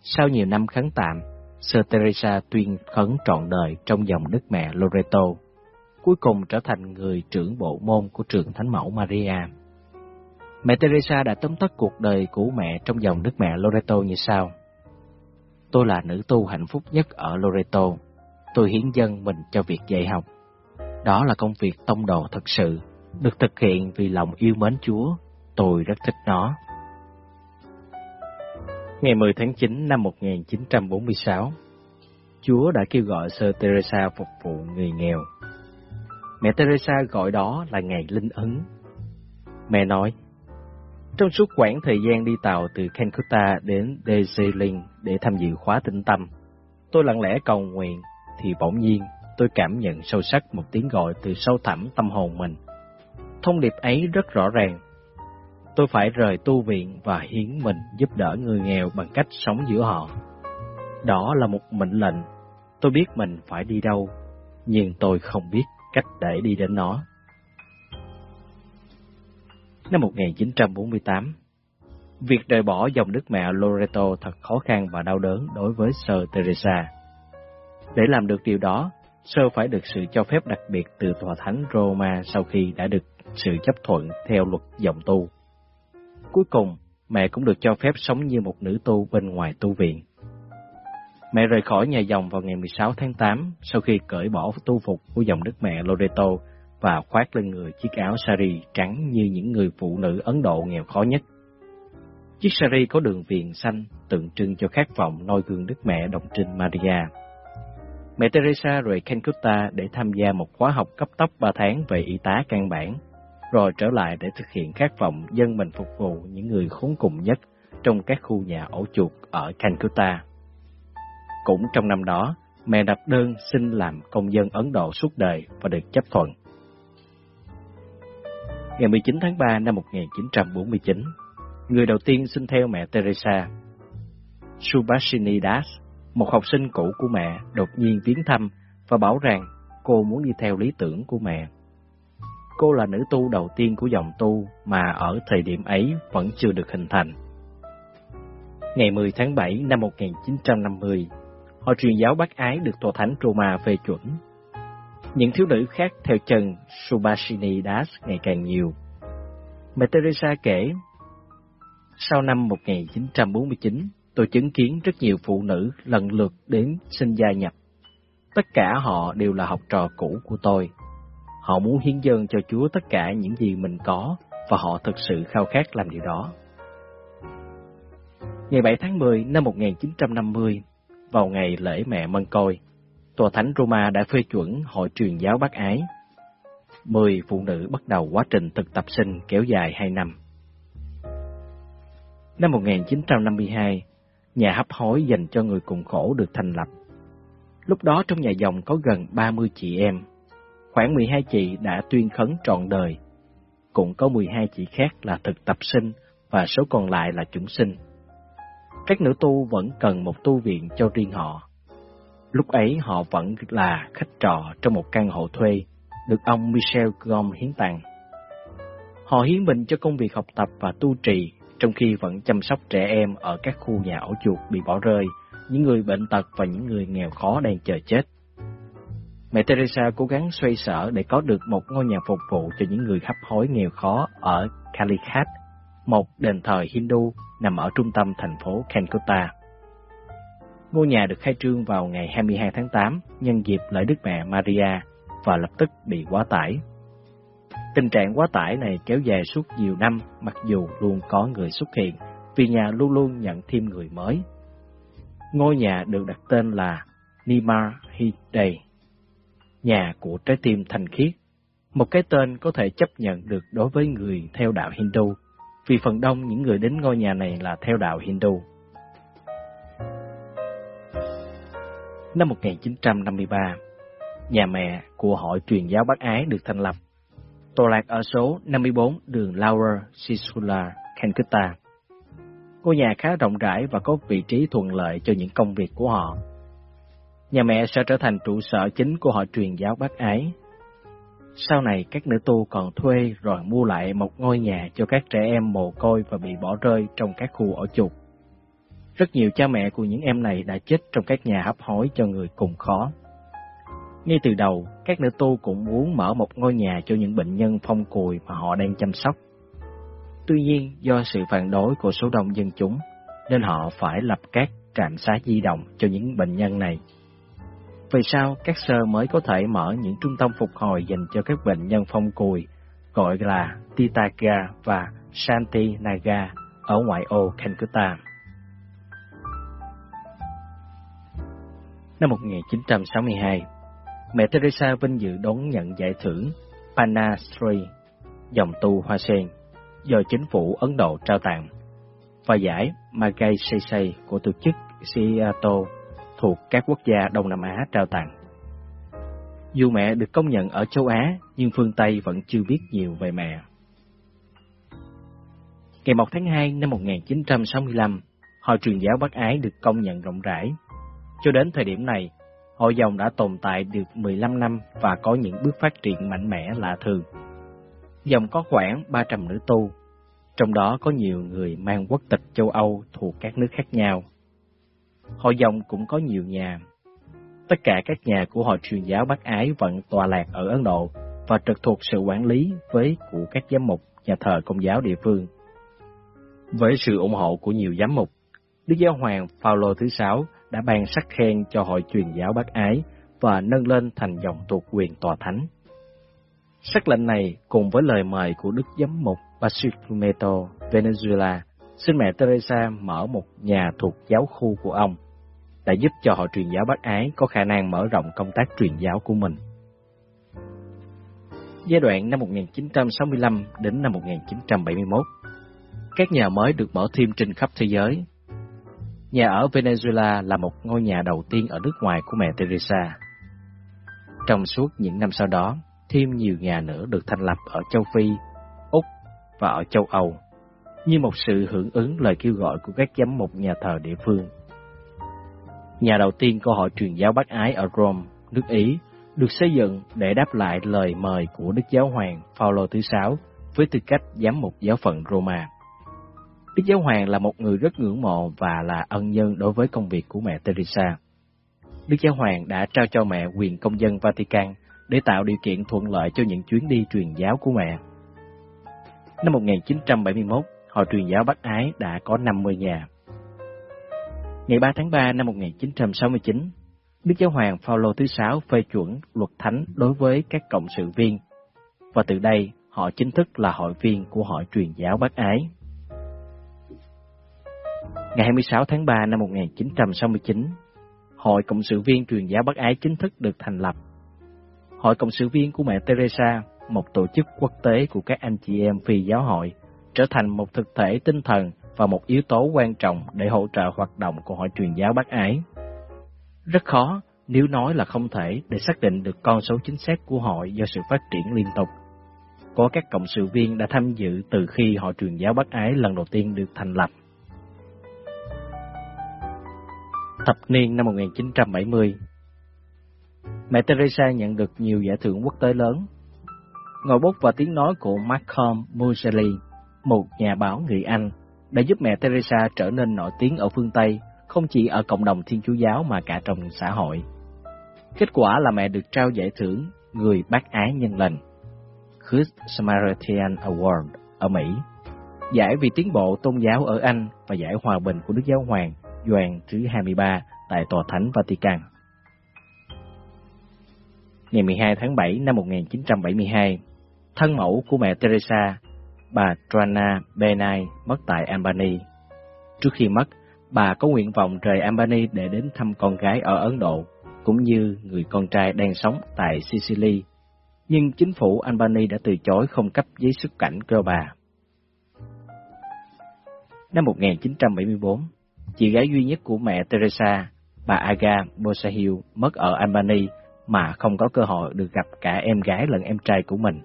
sau nhiều năm khấn tạm, Sơ Teresa tuyên khấn trọn đời trong dòng Đức Mẹ Loreto, cuối cùng trở thành người trưởng bộ môn của trường Thánh Mẫu Maria. Mẹ Teresa đã tóm tắt cuộc đời của mẹ trong dòng Đức Mẹ Loreto như sau. Tôi là nữ tu hạnh phúc nhất ở Loreto. Tôi hiến dân mình cho việc dạy học. Đó là công việc tông đồ thật sự, được thực hiện vì lòng yêu mến Chúa. Tôi rất thích nó. Ngày 10 tháng 9 năm 1946, Chúa đã kêu gọi Sơ Teresa phục vụ người nghèo. Mẹ Teresa gọi đó là ngày linh ấn. Mẹ nói, trong suốt quãng thời gian đi tàu từ Calcutta đến Darjeeling để tham dự khóa tinh tâm, tôi lặng lẽ cầu nguyện, thì bỗng nhiên tôi cảm nhận sâu sắc một tiếng gọi từ sâu thẳm tâm hồn mình. Thông điệp ấy rất rõ ràng. Tôi phải rời tu viện và hiến mình giúp đỡ người nghèo bằng cách sống giữa họ. Đó là một mệnh lệnh. Tôi biết mình phải đi đâu, nhưng tôi không biết cách để đi đến nó năm 1948. Việc rời bỏ dòng đức mẹ Loreto thật khó khăn và đau đớn đối với Sơ Teresa. Để làm được điều đó, Sơ phải được sự cho phép đặc biệt từ Tòa Thánh Roma sau khi đã được sự chấp thuận theo luật dòng tu. Cuối cùng, mẹ cũng được cho phép sống như một nữ tu bên ngoài tu viện. Mẹ rời khỏi nhà dòng vào ngày 16 tháng 8 sau khi cởi bỏ tu phục của dòng đức mẹ Loreto và khoác lên người chiếc áo sari trắng như những người phụ nữ Ấn Độ nghèo khó nhất. Chiếc sari có đường viền xanh tượng trưng cho khát vọng noi gương Đức Mẹ Đồng Trinh Maria. Mẹ Teresa rời Calcutta để tham gia một khóa học cấp tốc 3 tháng về y tá căn bản, rồi trở lại để thực hiện khát vọng dân mình phục vụ những người khốn cùng nhất trong các khu nhà ổ chuột ở Calcutta. Cũng trong năm đó, mẹ đặt đơn xin làm công dân Ấn Độ suốt đời và được chấp thuận ngày 19 tháng 3 năm 1949, người đầu tiên xin theo mẹ Teresa. Subhashini Das, một học sinh cũ của mẹ, đột nhiên viếng thăm và bảo rằng cô muốn đi theo lý tưởng của mẹ. Cô là nữ tu đầu tiên của dòng tu mà ở thời điểm ấy vẫn chưa được hình thành. Ngày 10 tháng 7 năm 1950, hội truyền giáo bác ái được Tòa Thánh Roma phê chuẩn những thiếu nữ khác theo chân Subhashini Das ngày càng nhiều. Mẹ Teresa kể, sau năm 1949, tôi chứng kiến rất nhiều phụ nữ lần lượt đến xin gia nhập. Tất cả họ đều là học trò cũ của tôi. Họ muốn hiến dâng cho Chúa tất cả những gì mình có và họ thực sự khao khát làm điều đó. Ngày 7 tháng 10 năm 1950, vào ngày lễ mẹ Mân Côi, Tòa Thánh Roma đã phê chuẩn hội truyền giáo bác ái. Mười phụ nữ bắt đầu quá trình thực tập sinh kéo dài hai năm. Năm 1952, nhà hấp hối dành cho người cùng khổ được thành lập. Lúc đó trong nhà dòng có gần 30 chị em, khoảng 12 chị đã tuyên khấn trọn đời, cũng có 12 chị khác là thực tập sinh và số còn lại là chúng sinh. Các nữ tu vẫn cần một tu viện cho riêng họ Lúc ấy họ vẫn là khách trọ trong một căn hộ thuê, được ông Michel Gom hiến tặng. Họ hiến mình cho công việc học tập và tu trì, trong khi vẫn chăm sóc trẻ em ở các khu nhà ổ chuột bị bỏ rơi, những người bệnh tật và những người nghèo khó đang chờ chết. Mẹ Teresa cố gắng xoay sở để có được một ngôi nhà phục vụ cho những người hấp hối nghèo khó ở Calicut, một đền thờ Hindu nằm ở trung tâm thành phố Calcutta. Ngôi nhà được khai trương vào ngày 22 tháng 8 nhân dịp lễ Đức Mẹ Maria và lập tức bị quá tải. Tình trạng quá tải này kéo dài suốt nhiều năm mặc dù luôn có người xuất hiện vì nhà luôn luôn nhận thêm người mới. Ngôi nhà được đặt tên là Nimar Hidey, nhà của trái tim thanh khiết, một cái tên có thể chấp nhận được đối với người theo đạo Hindu, vì phần đông những người đến ngôi nhà này là theo đạo Hindu. Năm 1953, nhà mẹ của hội truyền giáo Bắc Ái được thành lập, tọa lạc ở số 54 đường Lower Sisula, Calcutta. Ngôi nhà khá rộng rãi và có vị trí thuận lợi cho những công việc của họ. Nhà mẹ sẽ trở thành trụ sở chính của họ truyền giáo bác Ái. Sau này, các nữ tu còn thuê rồi mua lại một ngôi nhà cho các trẻ em mồ côi và bị bỏ rơi trong các khu ở chuột. Rất nhiều cha mẹ của những em này đã chết trong các nhà hấp hối cho người cùng khó. Ngay từ đầu, các nữ tu cũng muốn mở một ngôi nhà cho những bệnh nhân phong cùi mà họ đang chăm sóc. Tuy nhiên, do sự phản đối của số đông dân chúng, nên họ phải lập các trạm xá di động cho những bệnh nhân này. Vì sao các sơ mới có thể mở những trung tâm phục hồi dành cho các bệnh nhân phong cùi, gọi là Titaga và Shanti Naga ở ngoại ô Calcutta? Năm 1962, mẹ Teresa vinh dự đón nhận giải thưởng Panasri, dòng tu hoa sen, do chính phủ Ấn Độ trao tặng, và giải Magsaysay của tổ chức Seattle thuộc các quốc gia Đông Nam Á trao tặng. Dù mẹ được công nhận ở châu Á, nhưng phương Tây vẫn chưa biết nhiều về mẹ. Ngày 1 tháng 2 năm 1965, Hội truyền giáo Bắc Ái được công nhận rộng rãi. Cho đến thời điểm này, hội dòng đã tồn tại được 15 năm và có những bước phát triển mạnh mẽ lạ thường. Dòng có khoảng 300 nữ tu, trong đó có nhiều người mang quốc tịch châu Âu thuộc các nước khác nhau. Hội dòng cũng có nhiều nhà. Tất cả các nhà của hội truyền giáo Bắc Ái vẫn tọa lạc ở Ấn Độ và trực thuộc sự quản lý với của các giám mục nhà thờ công giáo địa phương. Với sự ủng hộ của nhiều giám mục, Đức Giáo Hoàng Phaolô thứ sáu đã ban sắc khen cho hội truyền giáo Bắc Ái và nâng lên thành dòng thuộc quyền tòa thánh. Sắc lệnh này cùng với lời mời của Đức Giám mục Barquisimeto, Venezuela, xin mẹ Teresa mở một nhà thuộc giáo khu của ông, đã giúp cho hội truyền giáo bác Ái có khả năng mở rộng công tác truyền giáo của mình. Giai đoạn năm 1965 đến năm 1971, các nhà mới được mở thêm trên khắp thế giới. Nhà ở Venezuela là một ngôi nhà đầu tiên ở nước ngoài của mẹ Teresa. Trong suốt những năm sau đó, thêm nhiều nhà nữa được thành lập ở châu Phi, Úc và ở châu Âu, như một sự hưởng ứng lời kêu gọi của các giám mục nhà thờ địa phương. Nhà đầu tiên của hội truyền giáo bác Ái ở Rome, nước Ý, được xây dựng để đáp lại lời mời của Đức Giáo Hoàng Phaolô thứ sáu với tư cách giám mục giáo phận Roma. Đức Giáo Hoàng là một người rất ngưỡng mộ và là ân nhân đối với công việc của mẹ Teresa. Đức Giáo Hoàng đã trao cho mẹ quyền công dân Vatican để tạo điều kiện thuận lợi cho những chuyến đi truyền giáo của mẹ. Năm 1971, Hội truyền giáo Bắc Ái đã có 50 nhà. Ngày 3 tháng 3 năm 1969, Đức Giáo Hoàng Phaolô thứ sáu phê chuẩn luật thánh đối với các cộng sự viên, và từ đây họ chính thức là hội viên của Hội truyền giáo Bắc Ái. Ngày 26 tháng 3 năm 1969, Hội Cộng sự viên truyền giáo Bắc Ái chính thức được thành lập. Hội Cộng sự viên của mẹ Teresa, một tổ chức quốc tế của các anh chị em phi giáo hội, trở thành một thực thể tinh thần và một yếu tố quan trọng để hỗ trợ hoạt động của hội truyền giáo bác Ái. Rất khó, nếu nói là không thể, để xác định được con số chính xác của hội do sự phát triển liên tục. Có các cộng sự viên đã tham dự từ khi hội truyền giáo bác Ái lần đầu tiên được thành lập. Thập niên năm 1970, Mẹ Teresa nhận được nhiều giải thưởng quốc tế lớn. Ngòi bút và tiếng nói của Malcolm Muselli, một nhà báo người Anh, đã giúp mẹ Teresa trở nên nổi tiếng ở phương Tây, không chỉ ở cộng đồng Thiên Chúa giáo mà cả trong xã hội. Kết quả là mẹ được trao giải thưởng Người bác ái nhân lành, Good Samaritan Award ở Mỹ, giải vì tiến bộ tôn giáo ở Anh và giải hòa bình của Đức Giáo Hoàng Gioan thứ 23 tại Tòa Thánh Vatican. Ngày 12 tháng 7 năm 1972, thân mẫu của mẹ Teresa, bà Trana Benai mất tại Albany. Trước khi mất, bà có nguyện vọng rời Albany để đến thăm con gái ở Ấn Độ, cũng như người con trai đang sống tại Sicily. Nhưng chính phủ Albany đã từ chối không cấp giấy xuất cảnh cho bà. Năm 1974, chị gái duy nhất của mẹ Teresa, bà Aga Bosahil, mất ở Albany mà không có cơ hội được gặp cả em gái lẫn em trai của mình.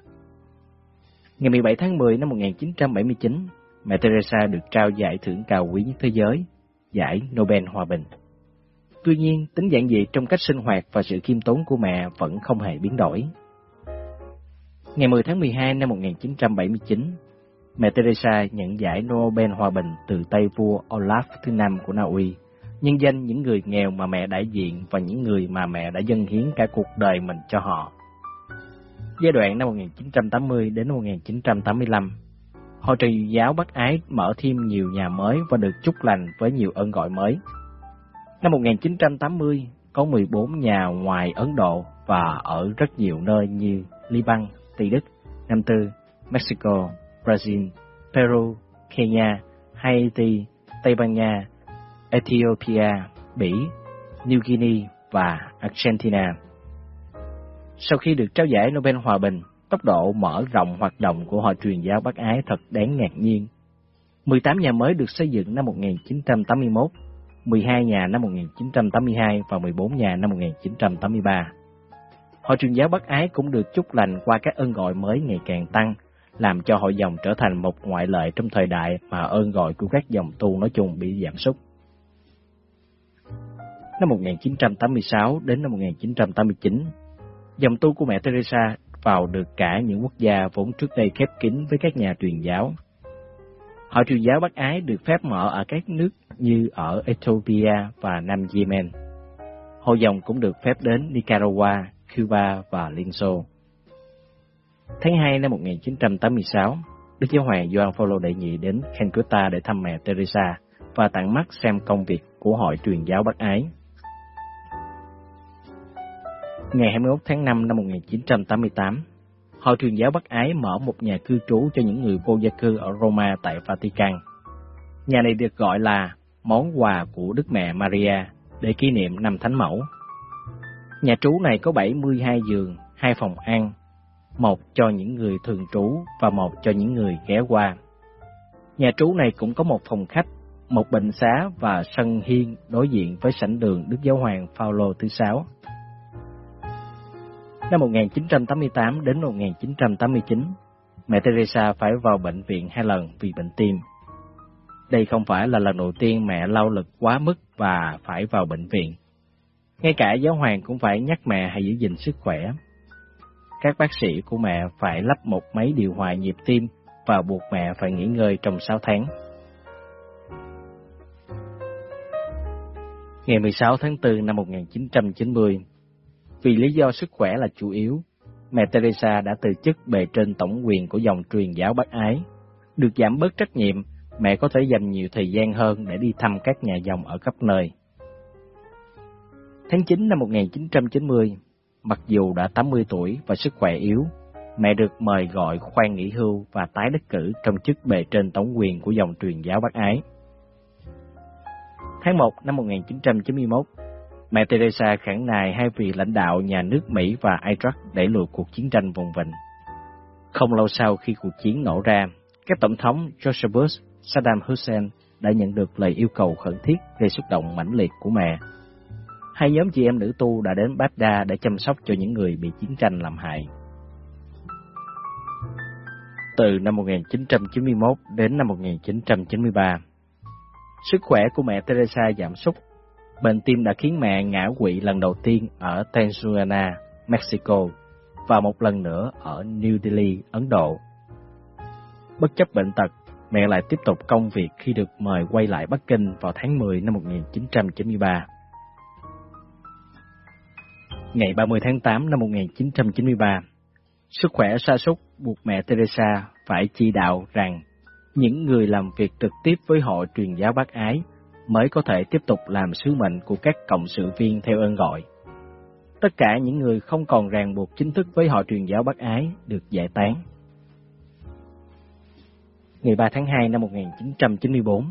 Ngày 17 tháng 10 năm 1979, mẹ Teresa được trao giải thưởng cao quý nhất thế giới, giải Nobel Hòa Bình. Tuy nhiên, tính giản dị trong cách sinh hoạt và sự khiêm tốn của mẹ vẫn không hề biến đổi. Ngày 10 tháng 12 năm 1979, mẹ Teresa nhận giải Nobel Hòa Bình từ tay vua Olaf thứ năm của Na Uy, nhân danh những người nghèo mà mẹ đại diện và những người mà mẹ đã dâng hiến cả cuộc đời mình cho họ. Giai đoạn năm 1980 đến 1985, Hội trì giáo Bắc Ái mở thêm nhiều nhà mới và được chúc lành với nhiều ơn gọi mới. Năm 1980, có 14 nhà ngoài Ấn Độ và ở rất nhiều nơi như Liban, Tây Đức, Nam Tư, Mexico, Brazil, Peru, Kenya, Haiti, Tây Ban Nha, Ethiopia, Bỉ, New Guinea và Argentina. Sau khi được trao giải Nobel Hòa Bình, tốc độ mở rộng hoạt động của Hội truyền giáo Bắc Ái thật đáng ngạc nhiên. 18 nhà mới được xây dựng năm 1981, 12 nhà năm 1982 và 14 nhà năm 1983. Hội truyền giáo Bắc Ái cũng được chúc lành qua các ơn gọi mới ngày càng tăng, làm cho hội dòng trở thành một ngoại lệ trong thời đại mà ơn gọi của các dòng tu nói chung bị giảm sút. Năm 1986 đến năm 1989, dòng tu của mẹ Teresa vào được cả những quốc gia vốn trước đây khép kín với các nhà truyền giáo. Hội truyền giáo Bắc Ái được phép mở ở các nước như ở Ethiopia và Nam Yemen. Hội dòng cũng được phép đến Nicaragua, Cuba và Liên Xô. Tháng 2 năm 1986, Đức Giáo hoàng Gioan Phaolô đệ nhị đến Calcutta để thăm mẹ Teresa và tặng mắt xem công việc của Hội truyền giáo Bắc Ái. Ngày 21 tháng 5 năm 1988, Hội truyền giáo Bắc Ái mở một nhà cư trú cho những người vô gia cư ở Roma tại Vatican. Nhà này được gọi là món quà của Đức Mẹ Maria để kỷ niệm năm Thánh Mẫu. Nhà trú này có 72 giường, hai phòng ăn, một cho những người thường trú và một cho những người ghé qua. Nhà trú này cũng có một phòng khách, một bệnh xá và sân hiên đối diện với sảnh đường Đức Giáo hoàng Phaolô thứ sáu. Năm 1988 đến 1989, mẹ Teresa phải vào bệnh viện hai lần vì bệnh tim. Đây không phải là lần đầu tiên mẹ lao lực quá mức và phải vào bệnh viện. Ngay cả giáo hoàng cũng phải nhắc mẹ hãy giữ gìn sức khỏe. Các bác sĩ của mẹ phải lắp một máy điều hòa nhịp tim và buộc mẹ phải nghỉ ngơi trong 6 tháng. Ngày 16 tháng 4 năm 1990, vì lý do sức khỏe là chủ yếu, mẹ Teresa đã từ chức bề trên tổng quyền của dòng truyền giáo Bắc Ái. Được giảm bớt trách nhiệm, mẹ có thể dành nhiều thời gian hơn để đi thăm các nhà dòng ở khắp nơi. Tháng 9 năm 1990, mặc dù đã 80 tuổi và sức khỏe yếu, mẹ được mời gọi khoan nghỉ hưu và tái đắc cử trong chức bề trên tổng quyền của dòng truyền giáo Bắc Ái. Tháng 1 năm 1991, mẹ Teresa khẳng nài hai vị lãnh đạo nhà nước Mỹ và Iraq đẩy lùi cuộc chiến tranh vùng vịnh. Không lâu sau khi cuộc chiến nổ ra, các tổng thống George Bush, Saddam Hussein đã nhận được lời yêu cầu khẩn thiết gây xúc động mãnh liệt của mẹ. Hai nhóm chị em nữ tu đã đến Baghdad để chăm sóc cho những người bị chiến tranh làm hại. Từ năm 1991 đến năm 1993, sức khỏe của mẹ Teresa giảm sút Bệnh tim đã khiến mẹ ngã quỵ lần đầu tiên ở Tijuana, Mexico, và một lần nữa ở New Delhi, Ấn Độ. Bất chấp bệnh tật, mẹ lại tiếp tục công việc khi được mời quay lại Bắc Kinh vào tháng 10 năm 1993. Ngày 30 tháng 8 năm 1993, sức khỏe sa sút buộc mẹ Teresa phải chỉ đạo rằng những người làm việc trực tiếp với hội truyền giáo bác ái mới có thể tiếp tục làm sứ mệnh của các cộng sự viên theo ơn gọi. Tất cả những người không còn ràng buộc chính thức với họ truyền giáo bác ái được giải tán. Ngày 3 tháng 2 năm 1994,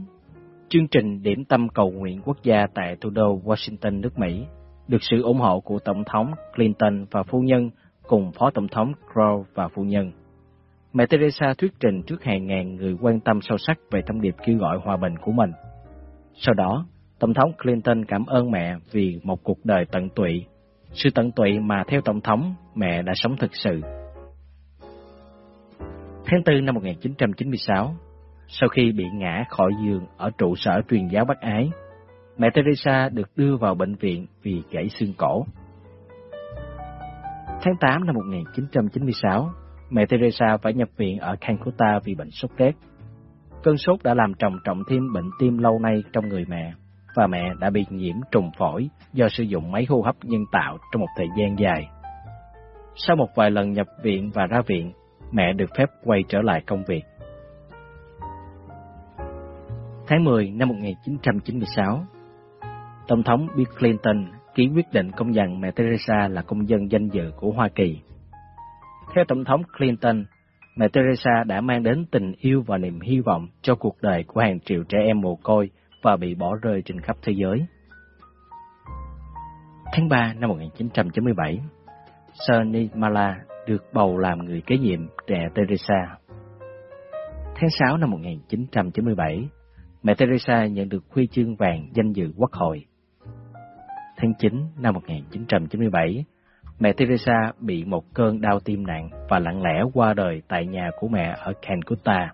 chương trình điểm tâm cầu nguyện quốc gia tại thủ đô Washington, nước Mỹ, được sự ủng hộ của Tổng thống Clinton và phu nhân cùng Phó Tổng thống Crow và phu nhân. Mẹ Teresa thuyết trình trước hàng ngàn người quan tâm sâu sắc về thông điệp kêu gọi hòa bình của mình. Sau đó, Tổng thống Clinton cảm ơn mẹ vì một cuộc đời tận tụy, sự tận tụy mà theo Tổng thống mẹ đã sống thực sự. Tháng 4 năm 1996, sau khi bị ngã khỏi giường ở trụ sở truyền giáo Bắc Ái, mẹ Teresa được đưa vào bệnh viện vì gãy xương cổ. Tháng 8 năm 1996, mẹ Teresa phải nhập viện ở Calcutta vì bệnh sốt rét. Cơn sốt đã làm trầm trọng thêm bệnh tim lâu nay trong người mẹ, và mẹ đã bị nhiễm trùng phổi do sử dụng máy hô hấp nhân tạo trong một thời gian dài. Sau một vài lần nhập viện và ra viện, mẹ được phép quay trở lại công việc. Tháng 10 năm 1996, Tổng thống Bill Clinton ký quyết định công nhận mẹ Teresa là công dân danh dự của Hoa Kỳ. Theo Tổng thống Clinton, mẹ Teresa đã mang đến tình yêu và niềm hy vọng cho cuộc đời của hàng triệu trẻ em mồ côi và bị bỏ rơi trên khắp thế giới. Tháng 3 năm 1997, Sir Mala được bầu làm người kế nhiệm mẹ Teresa. Tháng 6 năm 1997, mẹ Teresa nhận được huy chương vàng danh dự quốc hội. Tháng 9 năm 1997, mẹ Teresa bị một cơn đau tim nặng và lặng lẽ qua đời tại nhà của mẹ ở Calcutta.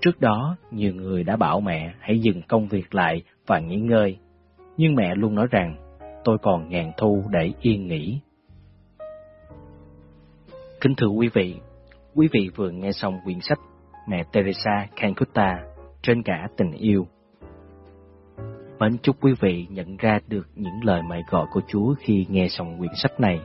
Trước đó, nhiều người đã bảo mẹ hãy dừng công việc lại và nghỉ ngơi, nhưng mẹ luôn nói rằng tôi còn ngàn thu để yên nghỉ. Kính thưa quý vị, quý vị vừa nghe xong quyển sách Mẹ Teresa Calcutta trên cả tình yêu. Mến chúc quý vị nhận ra được những lời mời gọi của Chúa khi nghe xong quyển sách này.